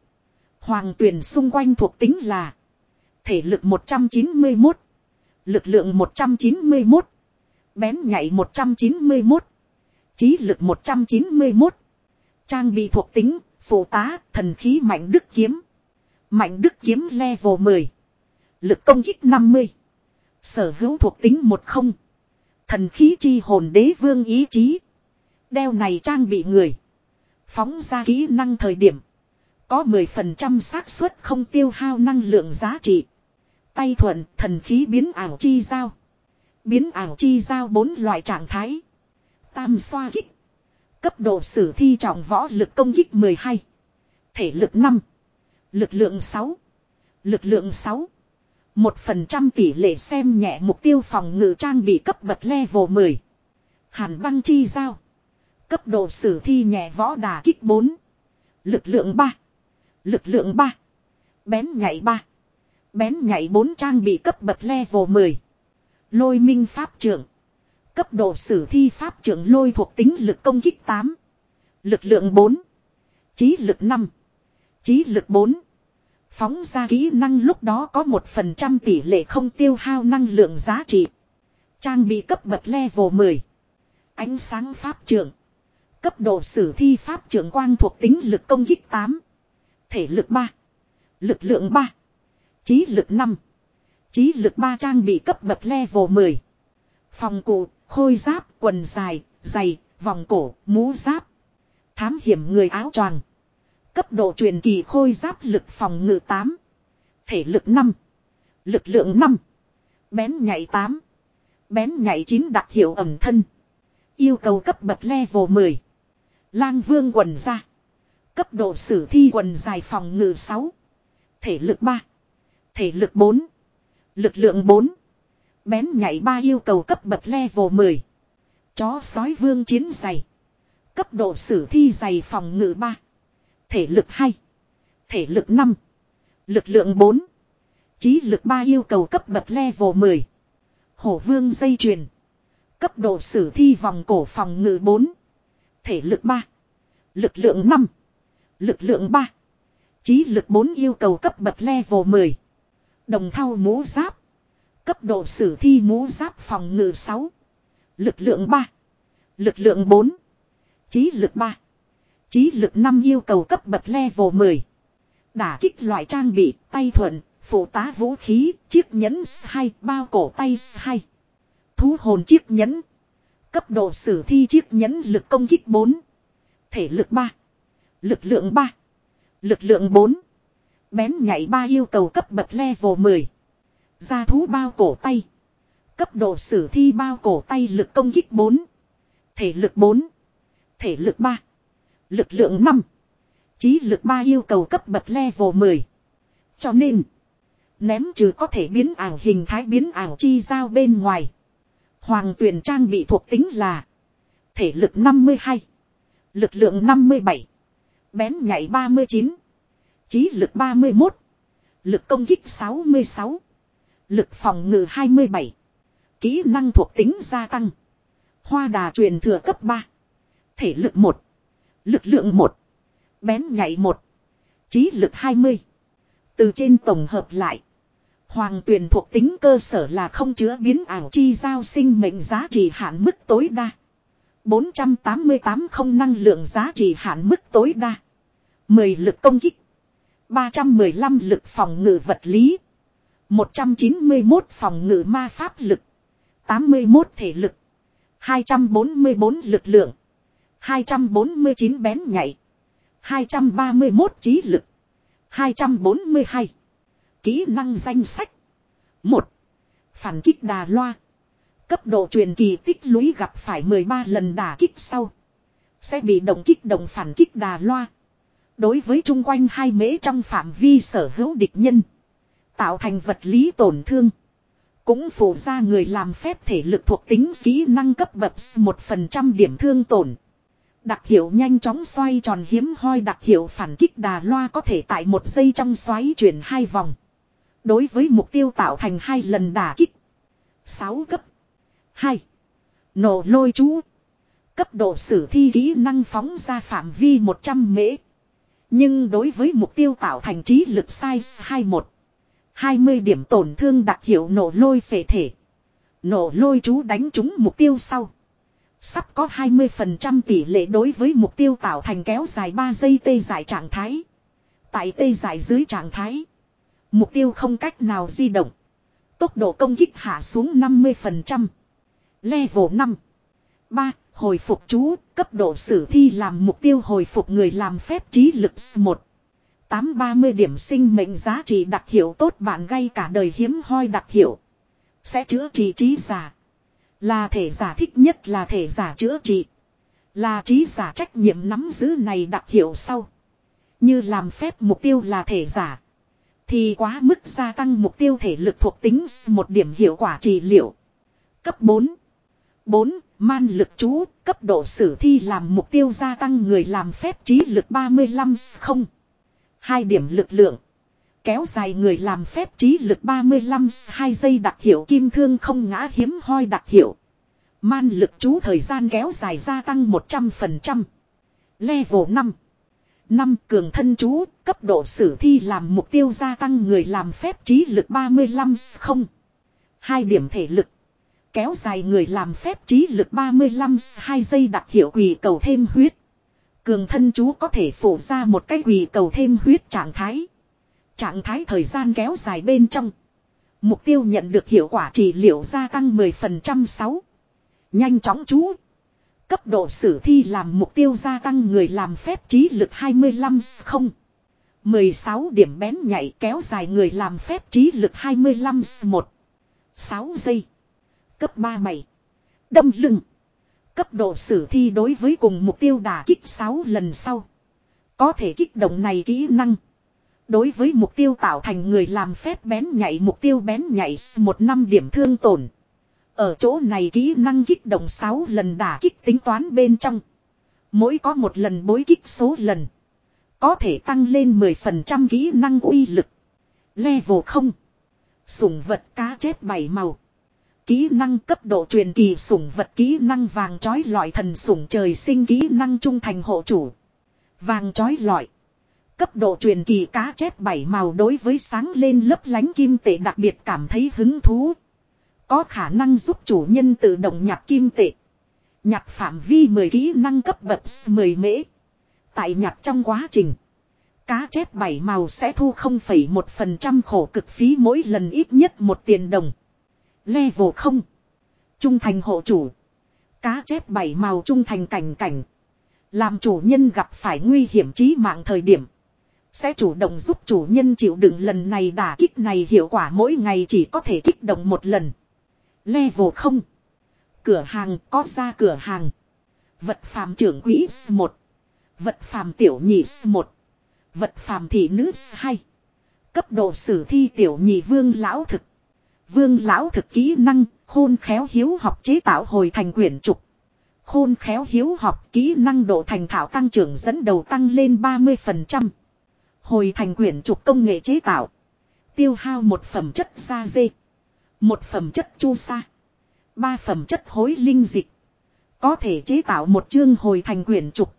Hoàng tuyển xung quanh thuộc tính là thể lực 191, lực lượng 191, Bén nhảy 191. Trí lực 191. Trang bị thuộc tính, phụ tá, thần khí mạnh đức kiếm. Mạnh đức kiếm level 10. Lực công kích 50. Sở hữu thuộc tính 10. Thần khí chi hồn đế vương ý chí. Đeo này trang bị người. Phóng ra kỹ năng thời điểm. Có 10% xác suất không tiêu hao năng lượng giá trị. Tay thuận, thần khí biến ảo chi giao. Biến ảo chi giao bốn loại trạng thái. Tam xoa kích. Cấp độ sử thi trọng võ lực công kích 12. Thể lực 5. Lực lượng 6. Lực lượng 6. Một phần trăm tỷ lệ xem nhẹ mục tiêu phòng ngự trang bị cấp bậc level 10. Hàn băng chi giao. Cấp độ sử thi nhẹ võ đà kích 4. Lực lượng 3. Lực lượng 3. Bén nhảy 3. Bén nhảy 4 trang bị cấp bậc level 10. Lôi minh pháp trưởng. Cấp độ sử thi pháp trưởng lôi thuộc tính lực công kích 8. Lực lượng 4. Chí lực 5. Chí lực 4. Phóng ra kỹ năng lúc đó có 1% tỷ lệ không tiêu hao năng lượng giá trị. Trang bị cấp bậc level 10. Ánh sáng pháp trưởng. Cấp độ sử thi pháp trưởng quang thuộc tính lực công kích 8. Thể lực 3. Lực lượng 3. Trí lực 5. Trí lực 3 trang bị cấp bậc level 10. Phòng cụ, khôi giáp, quần dài, giày, vòng cổ, mũ giáp. Thám hiểm người áo choàng. Cấp độ truyền kỳ khôi giáp lực phòng ngự 8. Thể lực 5. Lực lượng 5. Bén nhảy 8. Bén nhảy 9 đặc hiệu ẩm thân. Yêu cầu cấp bậc level 10. Lang vương quần ra. Cấp độ sử thi quần dài phòng ngự 6. Thể lực 3. Thể lực 4. Lực lượng 4. Bén nhảy 3 yêu cầu cấp bậc level 10. Chó sói vương chiến dày. Cấp độ sử thi dày phòng ngự 3. Thể lực 2. Thể lực 5. Lực lượng 4. Trí lực 3 yêu cầu cấp bậc level 10. Hổ vương dây chuyền. Cấp độ sử thi vòng cổ phòng ngự 4. Thể lực 3. Lực lượng 5. Lực lượng 3. Trí lực 4 yêu cầu cấp bậc level 10. Đồng thau mũ giáp. Cấp độ sử thi mũ giáp phòng ngự 6. Lực lượng 3. Lực lượng 4. Trí lực 3. Trí lực 5 yêu cầu cấp bậc level 10. Đả kích loại trang bị, tay thuận, phụ tá vũ khí, chiếc nhẫn S2, bao cổ tay S2. Thú hồn chiếc nhẫn. Cấp độ sử thi chiếc nhẫn lực công kích 4. Thể lực 3. Lực lượng 3. Lực lượng 4. Bén nhảy 3 yêu cầu cấp bậc level 10. Gia thú bao cổ tay. Cấp độ sử thi bao cổ tay lực công kích 4. Thể lực 4. Thể lực 3. Lực lượng 5. Chí lực 3 yêu cầu cấp bậc level 10. Cho nên. Ném trừ có thể biến ảo hình thái biến ảo chi giao bên ngoài. Hoàng tuyển trang bị thuộc tính là. Thể lực 52. Lực lượng 57. Bén nhảy 39. Chí lực 31. Lực công kích 66. Lực phòng ngự 27. Kỹ năng thuộc tính gia tăng. Hoa đà truyền thừa cấp 3. Thể lực 1. Lực lượng 1. Bén nhạy 1. Trí lực 20. Từ trên tổng hợp lại. Hoàng tuyển thuộc tính cơ sở là không chứa biến ảo chi giao sinh mệnh giá trị hạn mức tối đa. 488 không năng lượng giá trị hạn mức tối đa. 10 lực công kích. 315 lực phòng ngự vật lý. 191 phòng ngự ma pháp lực. 81 thể lực. 244 lực lượng. 249 bén nhạy. 231 trí lực. 242. Kỹ năng danh sách. 1. Phản kích đà loa. Cấp độ truyền kỳ tích lũy gặp phải 13 lần đả kích sau. Sẽ bị động kích động phản kích đà loa. Đối với chung quanh hai mễ trong phạm vi sở hữu địch nhân. Tạo thành vật lý tổn thương. Cũng phụ ra người làm phép thể lực thuộc tính kỹ năng cấp bậc 1% điểm thương tổn. Đặc hiệu nhanh chóng xoay tròn hiếm hoi đặc hiệu phản kích đà loa có thể tại một giây trong xoáy chuyển hai vòng. Đối với mục tiêu tạo thành hai lần đà kích. 6 cấp. 2. Nổ lôi chú. Cấp độ sử thi kỹ năng phóng ra phạm vi 100 mễ. Nhưng đối với mục tiêu tạo thành trí lực size 21. 20 điểm tổn thương đặc hiệu nổ lôi phệ thể. Nổ lôi chú đánh trúng mục tiêu sau. Sắp có 20% tỷ lệ đối với mục tiêu tạo thành kéo dài 3 giây tê giải trạng thái. Tại tê giải dưới trạng thái. Mục tiêu không cách nào di động. Tốc độ công kích hạ xuống 50%. Level 5. 3. Hồi phục chú, cấp độ sử thi làm mục tiêu hồi phục người làm phép trí lực 1. 830 điểm sinh mệnh giá trị đặc hiệu tốt bạn gây cả đời hiếm hoi đặc hiệu. Sẽ chữa trị trí giả. Là thể giả thích nhất là thể giả chữa trị. Là trí giả trách nhiệm nắm giữ này đặc hiệu sau. Như làm phép mục tiêu là thể giả. Thì quá mức gia tăng mục tiêu thể lực thuộc tính một điểm hiệu quả trị liệu. Cấp 4. 4. Man lực chú, cấp độ sử thi làm mục tiêu gia tăng người làm phép trí lực 35 không. Hai điểm lực lượng. Kéo dài người làm phép trí lực 35 2 giây đặc hiệu kim thương không ngã hiếm hoi đặc hiệu. Man lực chú thời gian kéo dài gia tăng 100%. Level 5. 5 cường thân chú, cấp độ sử thi làm mục tiêu gia tăng người làm phép trí lực 35 không. Hai điểm thể lực. Kéo dài người làm phép trí lực 35 2 giây đặc hiệu quỷ cầu thêm huyết. Cường thân chú có thể phủ ra một cái quỷ cầu thêm huyết trạng thái. Trạng thái thời gian kéo dài bên trong. Mục tiêu nhận được hiệu quả trị liệu gia tăng 10% 6. Nhanh chóng chú. Cấp độ sử thi làm mục tiêu gia tăng người làm phép trí lực 25 không. 16 điểm bén nhạy kéo dài người làm phép trí lực 25 1. 6 giây. Cấp 37. Đâm lưng. Cấp độ sử thi đối với cùng mục tiêu đả kích 6 lần sau. Có thể kích động này kỹ năng. Đối với mục tiêu tạo thành người làm phép bén nhảy mục tiêu bén nhảy một năm điểm thương tổn. Ở chỗ này kỹ năng kích động 6 lần đả kích tính toán bên trong. Mỗi có một lần bối kích số lần. Có thể tăng lên 10% kỹ năng uy lực. Level 0. Sủng vật cá chết bảy màu. Kỹ năng cấp độ truyền kỳ sủng vật kỹ năng vàng chói lọi thần sủng trời sinh kỹ năng trung thành hộ chủ. Vàng chói lọi. Cấp độ truyền kỳ cá chép bảy màu đối với sáng lên lấp lánh kim tệ đặc biệt cảm thấy hứng thú. Có khả năng giúp chủ nhân tự động nhặt kim tệ. Nhặt phạm vi 10 kỹ năng cấp bậc 10 mễ. Tại nhặt trong quá trình. Cá chép bảy màu sẽ thu 0,1% khổ cực phí mỗi lần ít nhất một tiền đồng. Level 0. Trung thành hộ chủ. Cá chép bảy màu trung thành cảnh cảnh. Làm chủ nhân gặp phải nguy hiểm chí mạng thời điểm. Sẽ chủ động giúp chủ nhân chịu đựng lần này đả kích này hiệu quả mỗi ngày chỉ có thể kích động một lần. Level không Cửa hàng có ra cửa hàng. Vật phàm trưởng quỹ 1. Vật phàm tiểu nhị 1. Vật phàm thị nữ 2. Cấp độ sử thi tiểu nhị vương lão thực. Vương lão thực kỹ năng, khôn khéo hiếu học chế tạo hồi thành quyển trục. Khôn khéo hiếu học kỹ năng độ thành thạo tăng trưởng dẫn đầu tăng lên 30%. Hồi thành quyển trục công nghệ chế tạo. Tiêu hao một phẩm chất da dê. Một phẩm chất chu sa. Ba phẩm chất hối linh dịch. Có thể chế tạo một chương hồi thành quyển trục.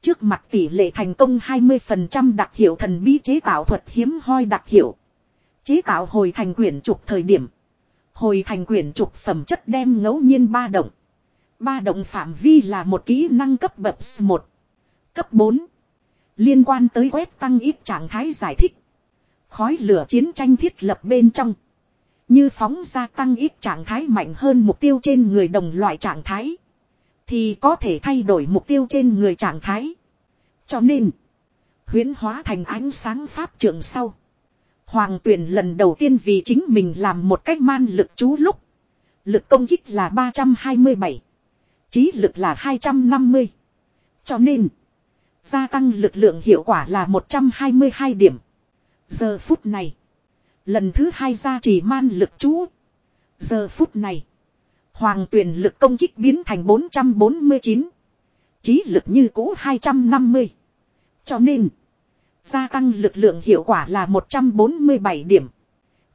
Trước mặt tỷ lệ thành công 20% đặc hiệu thần bí chế tạo thuật hiếm hoi đặc hiệu. Chế tạo hồi thành quyển trục thời điểm. Hồi thành quyển trục phẩm chất đem ngẫu nhiên ba động. Ba động phạm vi là một kỹ năng cấp bậc 1. Cấp 4. Liên quan tới quét tăng ít trạng thái giải thích. Khói lửa chiến tranh thiết lập bên trong. Như phóng ra tăng ít trạng thái mạnh hơn mục tiêu trên người đồng loại trạng thái. Thì có thể thay đổi mục tiêu trên người trạng thái. Cho nên. Huyến hóa thành ánh sáng pháp trường sau. Hoàng tuyển lần đầu tiên vì chính mình làm một cách man lực chú lúc. Lực công kích là 327. Trí lực là 250. Cho nên. Gia tăng lực lượng hiệu quả là 122 điểm. Giờ phút này. Lần thứ hai ra trì man lực chú. Giờ phút này. Hoàng tuyển lực công kích biến thành 449. Chí lực như cũ 250. Cho nên. Gia tăng lực lượng hiệu quả là 147 điểm.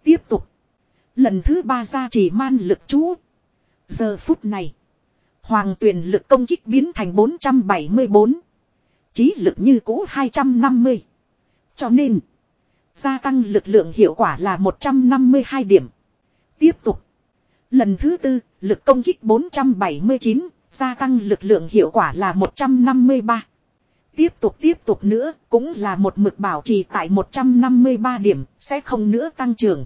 Tiếp tục. Lần thứ ba ra trì man lực chú. Giờ phút này. Hoàng tuyển lực công kích biến thành 474. Chí lực như cũ 250. Cho nên. Gia tăng lực lượng hiệu quả là 152 điểm. Tiếp tục. Lần thứ tư, lực công kích 479, gia tăng lực lượng hiệu quả là 153. Tiếp tục tiếp tục nữa, cũng là một mực bảo trì tại 153 điểm, sẽ không nữa tăng trưởng.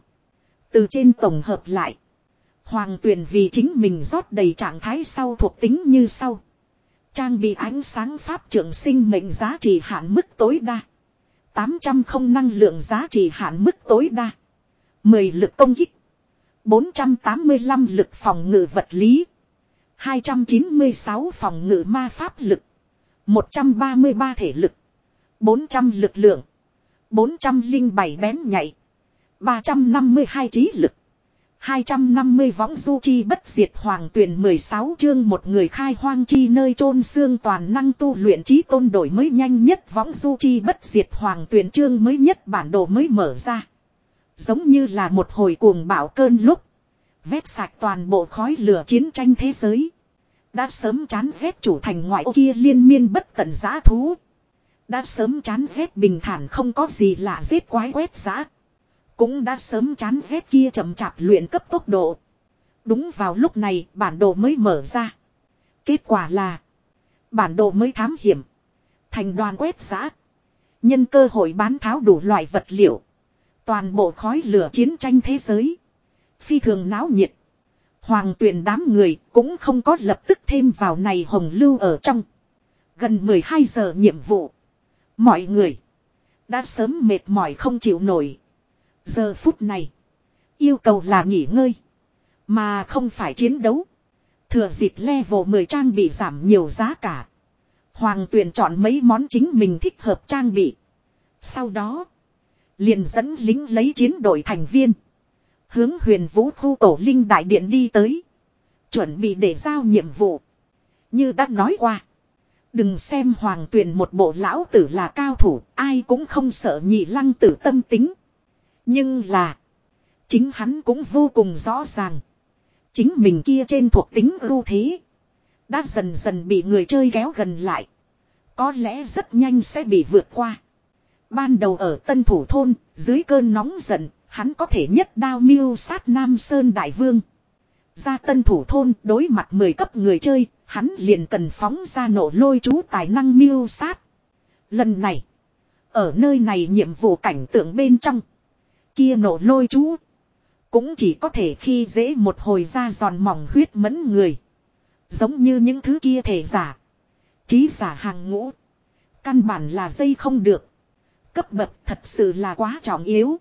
Từ trên tổng hợp lại. Hoàng tuyển vì chính mình rót đầy trạng thái sau thuộc tính như sau. Trang bị ánh sáng pháp trưởng sinh mệnh giá trị hạn mức tối đa. 800 không năng lượng giá trị hạn mức tối đa. 10 lực công kích. 485 lực phòng ngự vật lý. 296 phòng ngự ma pháp lực. 133 thể lực. 400 lực lượng. 407 bén nhạy. 352 trí lực. 250 võng du chi bất diệt hoàng tuyển 16 chương một người khai hoang chi nơi chôn xương toàn năng tu luyện trí tôn đổi mới nhanh nhất võng du chi bất diệt hoàng tuyển chương mới nhất bản đồ mới mở ra. Giống như là một hồi cuồng bão cơn lúc. Vét sạch toàn bộ khói lửa chiến tranh thế giới. Đã sớm chán ghét chủ thành ngoại ô kia liên miên bất tận giã thú. Đã sớm chán ghét bình thản không có gì lạ giết quái quét giã. Cũng đã sớm chán ghét kia chậm chạp luyện cấp tốc độ. Đúng vào lúc này, bản đồ mới mở ra. Kết quả là. Bản đồ mới thám hiểm. Thành đoàn quét giã. Nhân cơ hội bán tháo đủ loại vật liệu. Toàn bộ khói lửa chiến tranh thế giới. Phi thường náo nhiệt. Hoàng tuyển đám người cũng không có lập tức thêm vào này hồng lưu ở trong. Gần 12 giờ nhiệm vụ. Mọi người. Đã sớm mệt mỏi không chịu nổi. Giờ phút này. Yêu cầu là nghỉ ngơi. Mà không phải chiến đấu. Thừa dịp level 10 trang bị giảm nhiều giá cả. Hoàng tuyển chọn mấy món chính mình thích hợp trang bị. Sau đó. Liền dẫn lính lấy chiến đội thành viên. Hướng huyền vũ khu tổ linh đại điện đi tới. Chuẩn bị để giao nhiệm vụ. Như đã nói qua. Đừng xem hoàng tuyền một bộ lão tử là cao thủ. Ai cũng không sợ nhị lăng tử tâm tính. Nhưng là. Chính hắn cũng vô cùng rõ ràng. Chính mình kia trên thuộc tính ưu thế. Đã dần dần bị người chơi kéo gần lại. Có lẽ rất nhanh sẽ bị vượt qua. Ban đầu ở tân thủ thôn, dưới cơn nóng giận, hắn có thể nhất đao miêu sát Nam Sơn Đại Vương. Ra tân thủ thôn đối mặt 10 cấp người chơi, hắn liền cần phóng ra nổ lôi chú tài năng miêu sát. Lần này, ở nơi này nhiệm vụ cảnh tượng bên trong, kia nổ lôi chú, cũng chỉ có thể khi dễ một hồi ra giòn mỏng huyết mẫn người. Giống như những thứ kia thể giả, trí giả hàng ngũ, căn bản là dây không được. Cấp bậc thật sự là quá trọng yếu.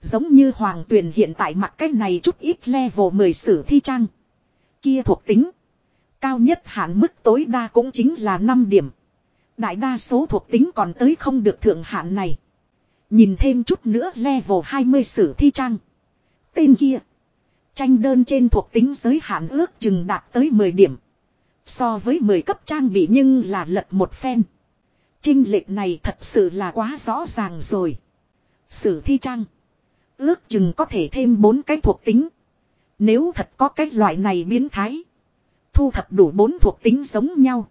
Giống như hoàng tuyền hiện tại mặc cái này chút ít level 10 sử thi trang. Kia thuộc tính. Cao nhất hạn mức tối đa cũng chính là 5 điểm. Đại đa số thuộc tính còn tới không được thượng hạn này. Nhìn thêm chút nữa level 20 sử thi trang. Tên kia. Tranh đơn trên thuộc tính giới hạn ước chừng đạt tới 10 điểm. So với 10 cấp trang bị nhưng là lật một phen. Trinh lệch này thật sự là quá rõ ràng rồi. Sử thi trang. Ước chừng có thể thêm bốn cái thuộc tính. Nếu thật có cái loại này biến thái. Thu thập đủ bốn thuộc tính giống nhau.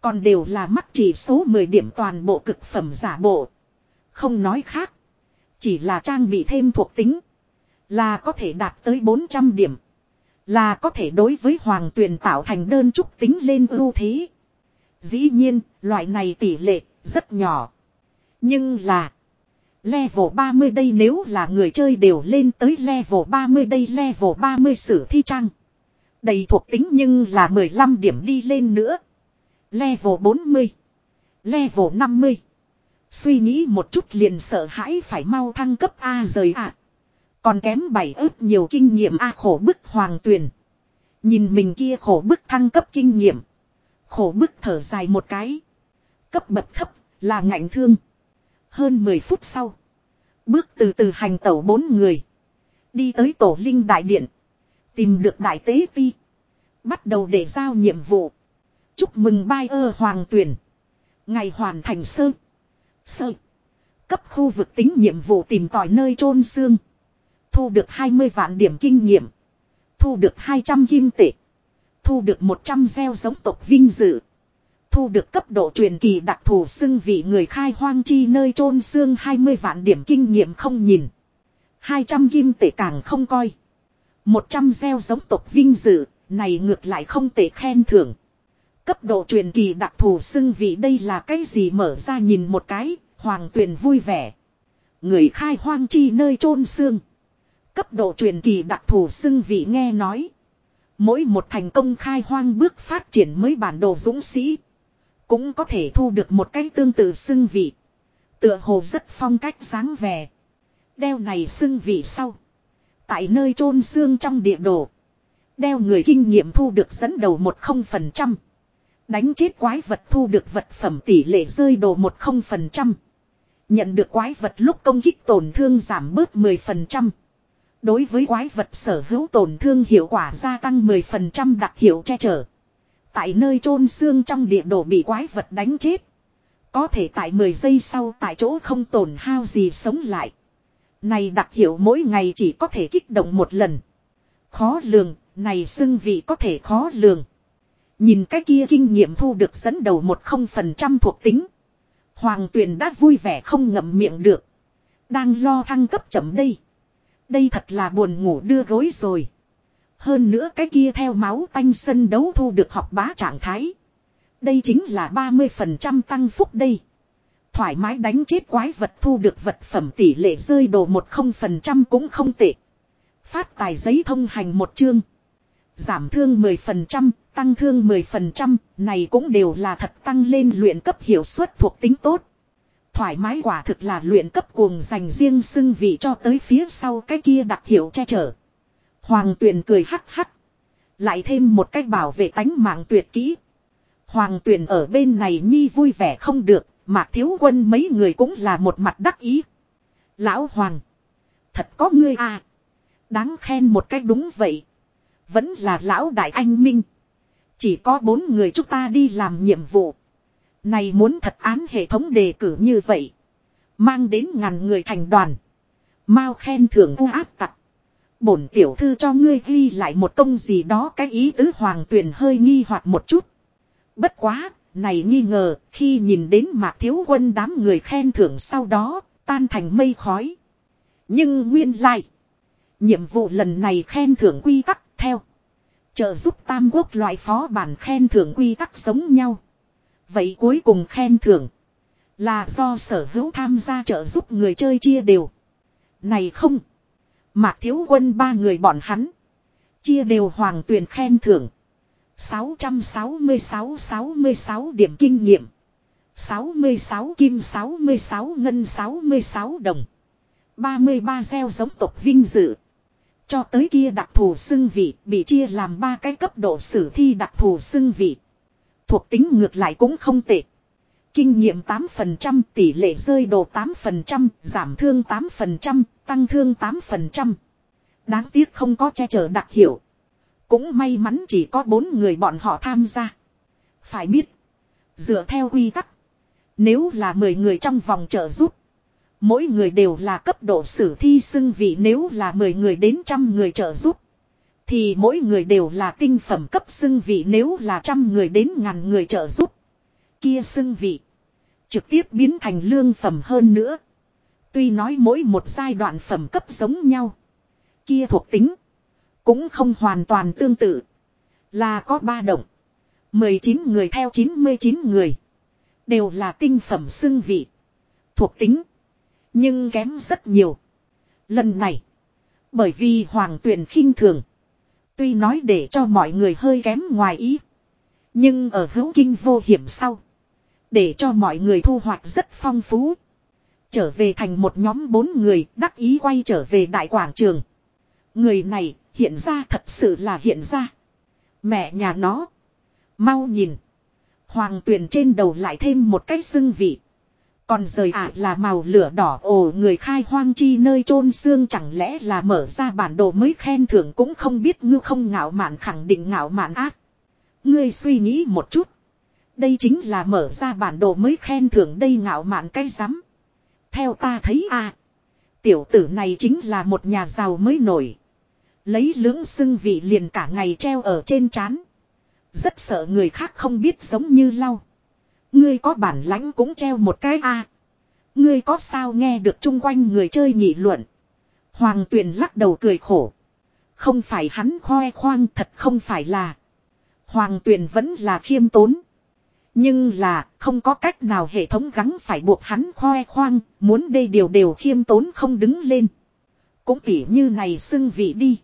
Còn đều là mắc chỉ số 10 điểm toàn bộ cực phẩm giả bộ. Không nói khác. Chỉ là trang bị thêm thuộc tính. Là có thể đạt tới 400 điểm. Là có thể đối với hoàng tuyền tạo thành đơn trúc tính lên ưu thế. Dĩ nhiên, loại này tỷ lệ rất nhỏ. Nhưng là Level 30 đây nếu là người chơi đều lên tới level 30 đây level 30 sử thi trang. Đầy thuộc tính nhưng là 15 điểm đi lên nữa. Level 40. Level 50. Suy nghĩ một chút liền sợ hãi phải mau thăng cấp A rời ạ. Còn kém bảy ước nhiều kinh nghiệm A khổ bức hoàng tuyền. Nhìn mình kia khổ bức thăng cấp kinh nghiệm. Khổ bức thở dài một cái. Cấp bậc thấp là ngạnh thương. Hơn 10 phút sau. Bước từ từ hành tẩu bốn người. Đi tới tổ linh đại điện. Tìm được đại tế ti. Bắt đầu để giao nhiệm vụ. Chúc mừng bai ơ hoàng tuyển. Ngày hoàn thành sơ. Sơ. Cấp khu vực tính nhiệm vụ tìm tòi nơi chôn xương. Thu được 20 vạn điểm kinh nghiệm. Thu được 200 kim tệ. Thu được 100 gieo giống tộc vinh dự. Thu được cấp độ truyền kỳ đặc thù xưng vị người khai hoang chi nơi chôn xương 20 vạn điểm kinh nghiệm không nhìn. 200 kim tệ càng không coi. 100 gieo giống tộc vinh dự, này ngược lại không tệ khen thưởng. Cấp độ truyền kỳ đặc thù xưng vị đây là cái gì mở ra nhìn một cái, hoàng tuyền vui vẻ. Người khai hoang chi nơi chôn xương. Cấp độ truyền kỳ đặc thù xưng vị nghe nói. Mỗi một thành công khai hoang bước phát triển mới bản đồ dũng sĩ. Cũng có thể thu được một cái tương tự xưng vị. Tựa hồ rất phong cách dáng vẻ. Đeo này xưng vị sau. Tại nơi chôn xương trong địa đồ. Đeo người kinh nghiệm thu được dẫn đầu một không phần trăm. Đánh chết quái vật thu được vật phẩm tỷ lệ rơi đồ một không phần trăm. Nhận được quái vật lúc công kích tổn thương giảm bớt 10%. Đối với quái vật sở hữu tổn thương hiệu quả gia tăng 10% đặc hiệu che chở. Tại nơi chôn xương trong địa đồ bị quái vật đánh chết. Có thể tại 10 giây sau tại chỗ không tổn hao gì sống lại. Này đặc hiệu mỗi ngày chỉ có thể kích động một lần. Khó lường, này xưng vị có thể khó lường. Nhìn cái kia kinh nghiệm thu được dẫn đầu một không phần trăm thuộc tính. Hoàng tuyền đã vui vẻ không ngậm miệng được. Đang lo thăng cấp chậm đây. Đây thật là buồn ngủ đưa gối rồi. Hơn nữa cái kia theo máu tanh sân đấu thu được học bá trạng thái. Đây chính là 30% tăng phúc đây. Thoải mái đánh chết quái vật thu được vật phẩm tỷ lệ rơi đồ một không phần trăm cũng không tệ. Phát tài giấy thông hành một chương. Giảm thương 10%, tăng thương 10%, này cũng đều là thật tăng lên luyện cấp hiệu suất thuộc tính tốt. Thoải mái quả thực là luyện cấp cuồng dành riêng xưng vị cho tới phía sau cái kia đặc hiệu che chở. Hoàng tuyền cười hắc hắc. Lại thêm một cách bảo vệ tánh mạng tuyệt kỹ. Hoàng tuyền ở bên này nhi vui vẻ không được, mà thiếu quân mấy người cũng là một mặt đắc ý. Lão Hoàng. Thật có ngươi à. Đáng khen một cách đúng vậy. Vẫn là lão đại anh minh. Chỉ có bốn người chúng ta đi làm nhiệm vụ. Này muốn thật án hệ thống đề cử như vậy. Mang đến ngàn người thành đoàn. Mao khen thưởng u áp tặc. Bổn tiểu thư cho ngươi ghi lại một công gì đó cái ý tứ hoàng tuyển hơi nghi hoặc một chút. Bất quá, này nghi ngờ, khi nhìn đến mạc thiếu quân đám người khen thưởng sau đó, tan thành mây khói. Nhưng nguyên lai, nhiệm vụ lần này khen thưởng quy tắc theo. Trợ giúp tam quốc loại phó bản khen thưởng quy tắc giống nhau. Vậy cuối cùng khen thưởng. Là do sở hữu tham gia trợ giúp người chơi chia đều. Này không. Mạc thiếu quân ba người bọn hắn. Chia đều hoàng tuyển khen thưởng. 666-66 điểm kinh nghiệm. 66 kim 66 ngân 66 đồng. 33 gieo giống tộc vinh dự. Cho tới kia đặc thù xưng vị bị chia làm ba cái cấp độ sử thi đặc thù xưng vị. Thuộc tính ngược lại cũng không tệ. Kinh nghiệm 8%, tỷ lệ rơi đồ 8%, giảm thương 8%, tăng thương 8%. Đáng tiếc không có che chở đặc hiệu. Cũng may mắn chỉ có bốn người bọn họ tham gia. Phải biết. Dựa theo quy tắc. Nếu là 10 người trong vòng trợ giúp. Mỗi người đều là cấp độ sử thi xưng vị nếu là 10 người đến trăm người trợ giúp. Thì mỗi người đều là tinh phẩm cấp xưng vị nếu là trăm người đến ngàn người trợ giúp. Kia xưng vị. Trực tiếp biến thành lương phẩm hơn nữa. Tuy nói mỗi một giai đoạn phẩm cấp giống nhau. Kia thuộc tính. Cũng không hoàn toàn tương tự. Là có ba động. 19 người theo 99 người. Đều là tinh phẩm xưng vị. Thuộc tính. Nhưng kém rất nhiều. Lần này. Bởi vì hoàng tuyển khinh thường. Tuy nói để cho mọi người hơi kém ngoài ý. Nhưng ở hữu kinh vô hiểm sau. Để cho mọi người thu hoạch rất phong phú. Trở về thành một nhóm bốn người, đắc ý quay trở về đại quảng trường. Người này hiện ra thật sự là hiện ra. Mẹ nhà nó. Mau nhìn. Hoàng tuyền trên đầu lại thêm một cái xưng vị. Còn rời ả là màu lửa đỏ ồ người khai hoang chi nơi chôn xương chẳng lẽ là mở ra bản đồ mới khen thưởng cũng không biết ngư không ngạo mạn khẳng định ngạo mạn ác. Ngươi suy nghĩ một chút. Đây chính là mở ra bản đồ mới khen thưởng đây ngạo mạn cái rắm. Theo ta thấy a Tiểu tử này chính là một nhà giàu mới nổi. Lấy lưỡng xưng vị liền cả ngày treo ở trên chán Rất sợ người khác không biết giống như lau. Ngươi có bản lãnh cũng treo một cái a. Ngươi có sao nghe được chung quanh người chơi nghị luận. Hoàng tuyền lắc đầu cười khổ. Không phải hắn khoe khoang thật không phải là. Hoàng tuyền vẫn là khiêm tốn. Nhưng là không có cách nào hệ thống gắng phải buộc hắn khoe khoang, muốn đây điều đều khiêm tốn không đứng lên. Cũng tỉ như này xưng vị đi.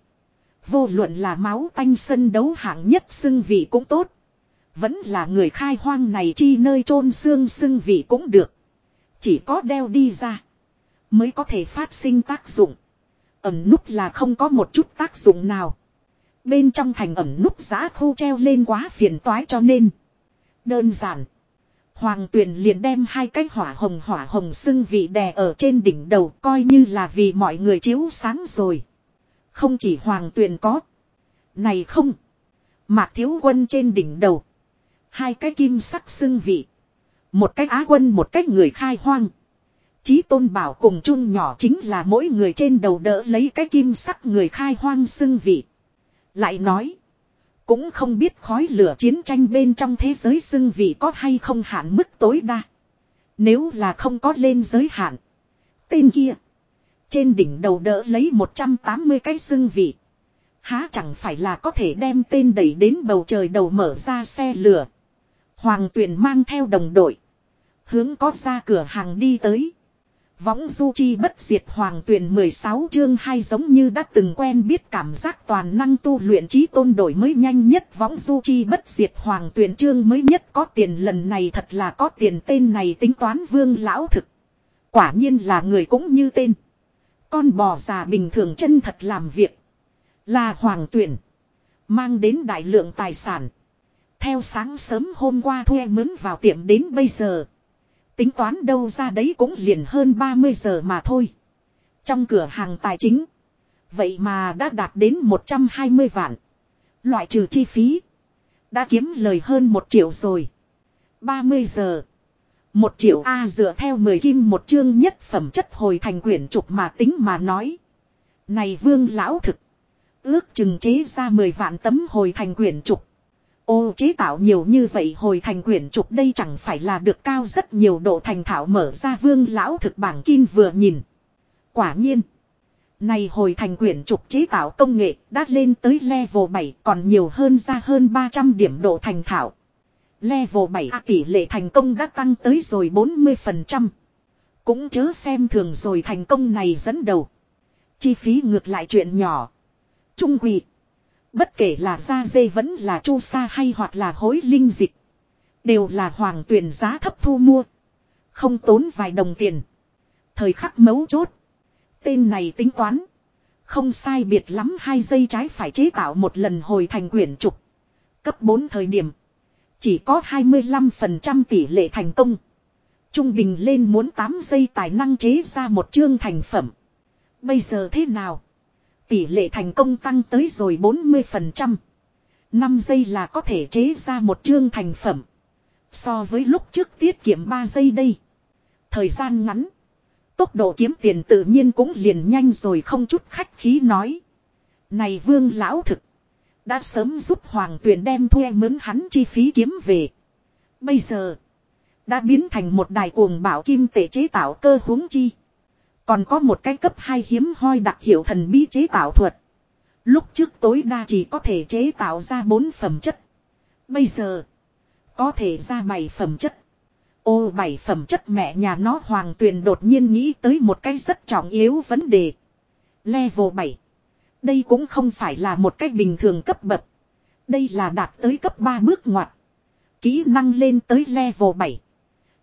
Vô luận là máu tanh sân đấu hạng nhất xưng vị cũng tốt. Vẫn là người khai hoang này chi nơi chôn xương xưng vị cũng được. Chỉ có đeo đi ra. Mới có thể phát sinh tác dụng. Ẩm nút là không có một chút tác dụng nào. Bên trong thành ẩm nút giá khu treo lên quá phiền toái cho nên. Đơn giản. Hoàng tuyền liền đem hai cái hỏa hồng hỏa hồng xưng vị đè ở trên đỉnh đầu coi như là vì mọi người chiếu sáng rồi. Không chỉ hoàng tuyền có. Này không. Mạc thiếu quân trên đỉnh đầu. Hai cái kim sắc xưng vị. Một cái á quân một cái người khai hoang. Chí tôn bảo cùng chung nhỏ chính là mỗi người trên đầu đỡ lấy cái kim sắc người khai hoang xưng vị. Lại nói. Cũng không biết khói lửa chiến tranh bên trong thế giới xưng vị có hay không hạn mức tối đa. Nếu là không có lên giới hạn. Tên kia. Trên đỉnh đầu đỡ lấy 180 cái xưng vị. Há chẳng phải là có thể đem tên đẩy đến bầu trời đầu mở ra xe lửa. Hoàng tuyển mang theo đồng đội. Hướng có ra cửa hàng đi tới. Võng du chi bất diệt hoàng tuyển 16 chương hay giống như đã từng quen biết cảm giác toàn năng tu luyện trí tôn đổi mới nhanh nhất võng du chi bất diệt hoàng tuyển chương mới nhất có tiền lần này thật là có tiền tên này tính toán vương lão thực. Quả nhiên là người cũng như tên. Con bò già bình thường chân thật làm việc. Là hoàng tuyển. Mang đến đại lượng tài sản. Theo sáng sớm hôm qua thuê mướn vào tiệm đến bây giờ. Tính toán đâu ra đấy cũng liền hơn 30 giờ mà thôi. Trong cửa hàng tài chính. Vậy mà đã đạt đến 120 vạn. Loại trừ chi phí. Đã kiếm lời hơn 1 triệu rồi. 30 giờ. Một triệu A dựa theo 10 kim một chương nhất phẩm chất hồi thành quyển trục mà tính mà nói. Này vương lão thực. Ước chừng chế ra 10 vạn tấm hồi thành quyển trục. Ô chế tạo nhiều như vậy hồi thành quyển trục đây chẳng phải là được cao rất nhiều độ thành thảo mở ra vương lão thực bảng kim vừa nhìn. Quả nhiên. Này hồi thành quyển trục chế tạo công nghệ đã lên tới level 7 còn nhiều hơn ra hơn 300 điểm độ thành thảo. Level 7 à, tỷ lệ thành công đã tăng tới rồi 40%. Cũng chớ xem thường rồi thành công này dẫn đầu. Chi phí ngược lại chuyện nhỏ. Trung quỷ. Bất kể là da dê vẫn là chu sa hay hoặc là hối linh dịch. Đều là hoàng tuyển giá thấp thu mua. Không tốn vài đồng tiền. Thời khắc mấu chốt. Tên này tính toán. Không sai biệt lắm hai giây trái phải chế tạo một lần hồi thành quyển trục. Cấp 4 thời điểm. Chỉ có 25% tỷ lệ thành công. Trung bình lên muốn 8 giây tài năng chế ra một chương thành phẩm. Bây giờ thế nào? Tỷ lệ thành công tăng tới rồi 40%. 5 giây là có thể chế ra một chương thành phẩm. So với lúc trước tiết kiệm 3 giây đây. Thời gian ngắn. Tốc độ kiếm tiền tự nhiên cũng liền nhanh rồi không chút khách khí nói. Này vương lão thực. Đã sớm giúp hoàng tuyển đem thuê mướn hắn chi phí kiếm về. Bây giờ. Đã biến thành một đài cuồng bảo kim tệ chế tạo cơ huống chi. Còn có một cái cấp 2 hiếm hoi đặc hiệu thần bí chế tạo thuật. Lúc trước tối đa chỉ có thể chế tạo ra 4 phẩm chất. Bây giờ. Có thể ra 7 phẩm chất. Ô 7 phẩm chất mẹ nhà nó hoàng tuyền đột nhiên nghĩ tới một cái rất trọng yếu vấn đề. Level 7. Đây cũng không phải là một cách bình thường cấp bậc. Đây là đạt tới cấp 3 bước ngoặt. Kỹ năng lên tới level 7.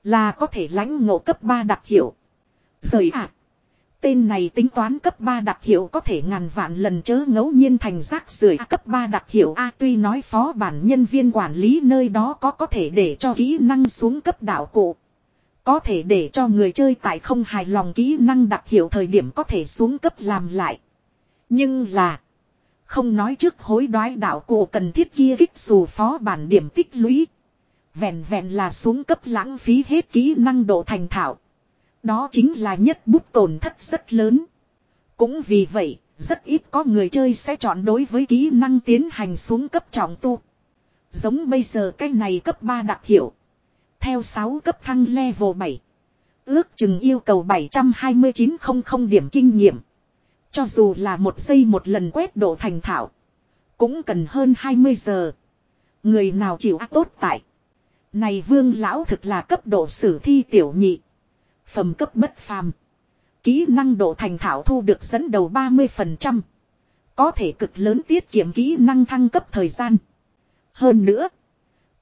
Là có thể lãnh ngộ cấp 3 đặc hiệu. Rời ạ. Tên này tính toán cấp 3 đặc hiệu có thể ngàn vạn lần chớ ngẫu nhiên thành rác rưởi cấp 3 đặc hiệu A tuy nói phó bản nhân viên quản lý nơi đó có có thể để cho kỹ năng xuống cấp đạo cụ. Có thể để cho người chơi tại không hài lòng kỹ năng đặc hiệu thời điểm có thể xuống cấp làm lại. Nhưng là. Không nói trước hối đoái đạo cụ cần thiết kia kích dù phó bản điểm tích lũy. Vẹn vẹn là xuống cấp lãng phí hết kỹ năng độ thành thạo. Đó chính là nhất bút tổn thất rất lớn. Cũng vì vậy, rất ít có người chơi sẽ chọn đối với kỹ năng tiến hành xuống cấp trọng tu. Giống bây giờ cái này cấp 3 đặc hiệu. Theo 6 cấp thăng level 7. Ước chừng yêu cầu 72900 điểm kinh nghiệm. Cho dù là một giây một lần quét độ thành thạo. Cũng cần hơn 20 giờ. Người nào chịu ác tốt tại. Này vương lão thực là cấp độ sử thi tiểu nhị. Phẩm cấp bất phàm. Kỹ năng độ thành thảo thu được dẫn đầu 30%. Có thể cực lớn tiết kiệm kỹ năng thăng cấp thời gian. Hơn nữa.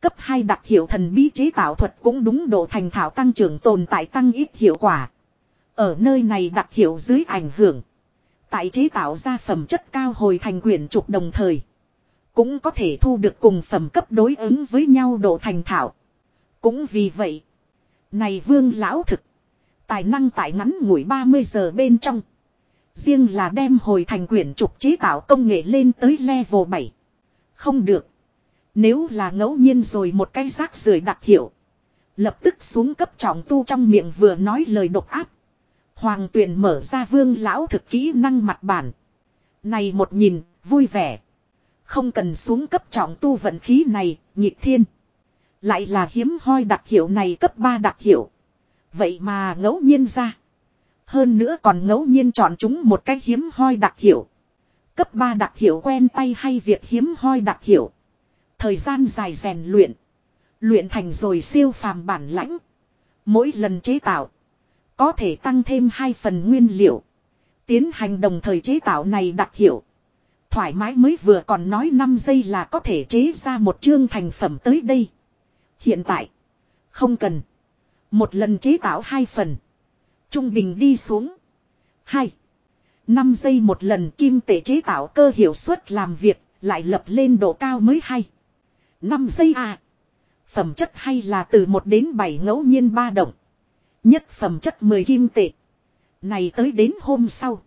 Cấp 2 đặc hiệu thần bí chế tạo thuật cũng đúng độ thành thảo tăng trưởng tồn tại tăng ít hiệu quả. Ở nơi này đặc hiệu dưới ảnh hưởng. Tại chế tạo ra phẩm chất cao hồi thành quyển trục đồng thời. Cũng có thể thu được cùng phẩm cấp đối ứng với nhau độ thành thảo Cũng vì vậy. Này vương lão thực. Tài năng tại ngắn ngủi 30 giờ bên trong. Riêng là đem hồi thành quyển trục chế tạo công nghệ lên tới level 7. Không được. Nếu là ngẫu nhiên rồi một cái rác rưởi đặc hiệu. Lập tức xuống cấp trọng tu trong miệng vừa nói lời độc áp. Hoàng tuyền mở ra vương lão thực kỹ năng mặt bản. Này một nhìn, vui vẻ. Không cần xuống cấp trọng tu vận khí này, nhịp thiên. Lại là hiếm hoi đặc hiệu này cấp 3 đặc hiệu. Vậy mà ngẫu nhiên ra. Hơn nữa còn ngẫu nhiên chọn chúng một cái hiếm hoi đặc hiệu. Cấp 3 đặc hiệu quen tay hay việc hiếm hoi đặc hiệu. Thời gian dài rèn luyện. Luyện thành rồi siêu phàm bản lãnh. Mỗi lần chế tạo. Có thể tăng thêm hai phần nguyên liệu. Tiến hành đồng thời chế tạo này đặc hiệu. Thoải mái mới vừa còn nói 5 giây là có thể chế ra một chương thành phẩm tới đây. Hiện tại. Không cần. Một lần chế tạo hai phần. Trung bình đi xuống. hai năm giây một lần kim tệ chế tạo cơ hiệu suất làm việc. Lại lập lên độ cao mới hay. năm giây à. Phẩm chất hay là từ 1 đến 7 ngẫu nhiên ba động. Nhất phẩm chất 10 kim tệ. Này tới đến hôm sau.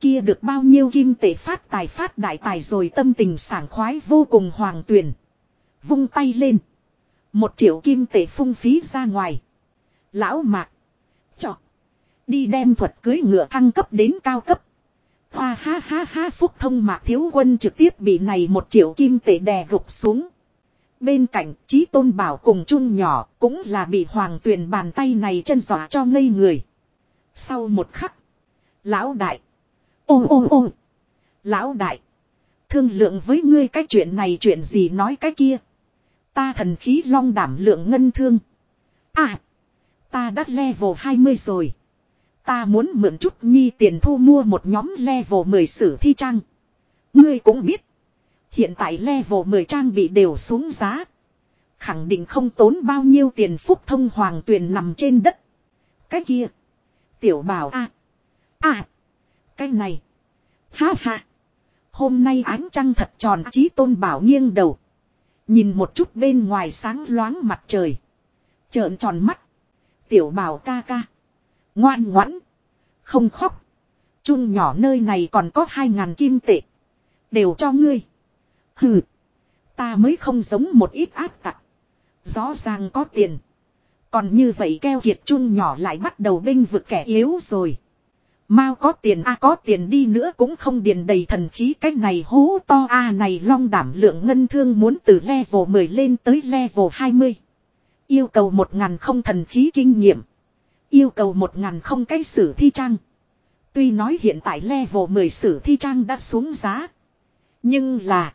Kia được bao nhiêu kim tệ phát tài phát đại tài rồi tâm tình sảng khoái vô cùng hoàng tuyển. Vung tay lên. Một triệu kim tệ phung phí ra ngoài. Lão mạc. Chọ. Đi đem thuật cưới ngựa thăng cấp đến cao cấp. Hoa ha ha ha, phúc thông mạc thiếu quân trực tiếp bị này một triệu kim tệ đè gục xuống. Bên cạnh trí tôn bảo cùng chung nhỏ cũng là bị hoàng tuyền bàn tay này chân dọa cho ngây người. Sau một khắc. Lão đại. Ô ô ô. Lão đại. Thương lượng với ngươi cái chuyện này chuyện gì nói cái kia. Ta thần khí long đảm lượng ngân thương. À. Ta đã level 20 rồi. Ta muốn mượn chút nhi tiền thu mua một nhóm level 10 sử thi trang. Ngươi cũng biết. Hiện tại level 10 trang bị đều xuống giá. Khẳng định không tốn bao nhiêu tiền phúc thông hoàng tuyền nằm trên đất. Cái kia. Tiểu bảo a À. Cái này. Ha ha. Hôm nay ánh trăng thật tròn trí tôn bảo nghiêng đầu. Nhìn một chút bên ngoài sáng loáng mặt trời. Trợn tròn mắt. Tiểu bảo ca ca. Ngoan ngoãn. Không khóc. Chun nhỏ nơi này còn có hai ngàn kim tệ. Đều cho ngươi. Hừ. Ta mới không giống một ít áp tặc. Rõ ràng có tiền. Còn như vậy keo kiệt chun nhỏ lại bắt đầu binh vực kẻ yếu rồi. Mao có tiền, a có tiền đi nữa cũng không điền đầy thần khí cái này hố to, a này long đảm lượng ngân thương muốn từ level 10 lên tới level 20. Yêu cầu một ngàn không thần khí kinh nghiệm. Yêu cầu một ngàn không cái sử thi trang. Tuy nói hiện tại level 10 sử thi trang đã xuống giá. Nhưng là.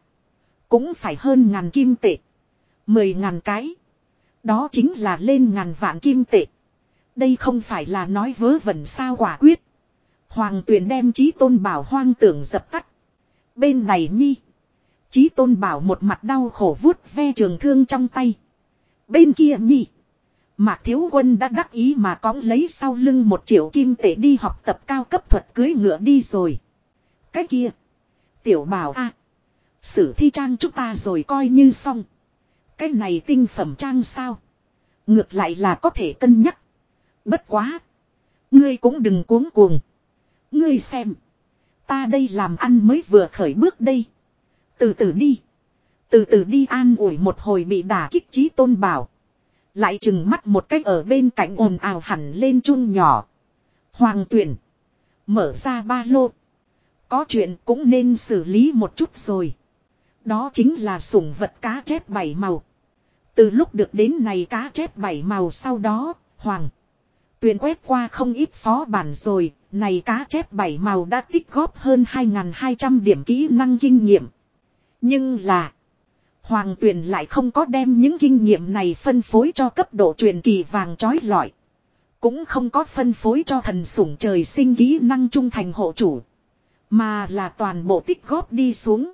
Cũng phải hơn ngàn kim tệ. Mười ngàn cái. Đó chính là lên ngàn vạn kim tệ. Đây không phải là nói vớ vẩn sao quả quyết. Hoàng tuyền đem trí tôn bảo hoang tưởng dập tắt. Bên này nhi. Trí tôn bảo một mặt đau khổ vuốt ve trường thương trong tay. Bên kia nhi. Mạc Thiếu Quân đã đắc ý mà cóng lấy sau lưng một triệu kim tệ đi học tập cao cấp thuật cưới ngựa đi rồi. Cái kia. Tiểu bảo a Sử thi trang chúng ta rồi coi như xong. Cái này tinh phẩm trang sao. Ngược lại là có thể cân nhắc. Bất quá. Ngươi cũng đừng cuống cuồng. Ngươi xem. Ta đây làm ăn mới vừa khởi bước đây. Từ từ đi. Từ từ đi an ủi một hồi bị đả kích trí tôn bảo. Lại chừng mắt một cách ở bên cạnh ồn ào hẳn lên chun nhỏ. Hoàng tuyển. Mở ra ba lô. Có chuyện cũng nên xử lý một chút rồi. Đó chính là sủng vật cá chép bảy màu. Từ lúc được đến này cá chép bảy màu sau đó, hoàng. Tuyền quét qua không ít phó bản rồi, Này cá chép bảy màu đã tích góp hơn 2.200 điểm kỹ năng kinh nghiệm. Nhưng là. Hoàng tuyền lại không có đem những kinh nghiệm này phân phối cho cấp độ truyền kỳ vàng trói lọi. Cũng không có phân phối cho thần sủng trời sinh kỹ năng trung thành hộ chủ. Mà là toàn bộ tích góp đi xuống.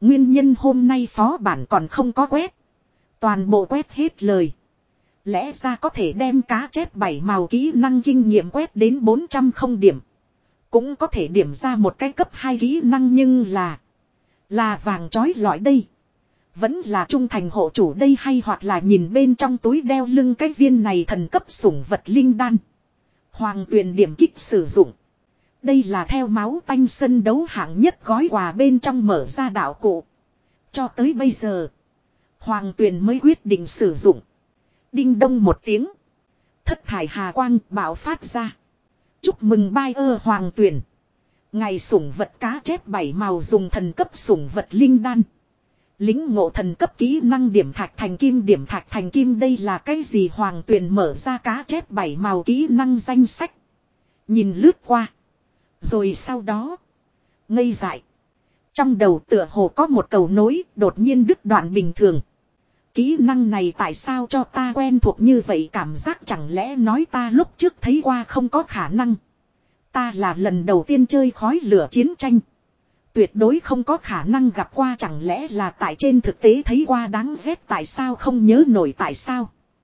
Nguyên nhân hôm nay phó bản còn không có quét. Toàn bộ quét hết lời. Lẽ ra có thể đem cá chép bảy màu kỹ năng kinh nghiệm quét đến 400 không điểm. Cũng có thể điểm ra một cái cấp hai kỹ năng nhưng là. Là vàng trói lọi đây. Vẫn là trung thành hộ chủ đây hay hoặc là nhìn bên trong túi đeo lưng cái viên này thần cấp sủng vật linh đan. Hoàng tuyền điểm kích sử dụng. Đây là theo máu tanh sân đấu hạng nhất gói quà bên trong mở ra đạo cụ. Cho tới bây giờ. Hoàng tuyền mới quyết định sử dụng. Đinh đông một tiếng. Thất thải hà quang bảo phát ra. Chúc mừng bai ơ hoàng tuyền. Ngày sủng vật cá chép bảy màu dùng thần cấp sủng vật linh đan. Lính ngộ thần cấp kỹ năng điểm thạch thành kim, điểm thạch thành kim đây là cái gì hoàng tuyền mở ra cá chép bảy màu kỹ năng danh sách. Nhìn lướt qua. Rồi sau đó. Ngây dại. Trong đầu tựa hồ có một cầu nối, đột nhiên đứt đoạn bình thường. Kỹ năng này tại sao cho ta quen thuộc như vậy cảm giác chẳng lẽ nói ta lúc trước thấy qua không có khả năng. Ta là lần đầu tiên chơi khói lửa chiến tranh. Tuyệt đối không có khả năng gặp qua, chẳng lẽ là tại trên thực tế thấy qua, đáng ghét tại sao không nhớ nổi tại sao.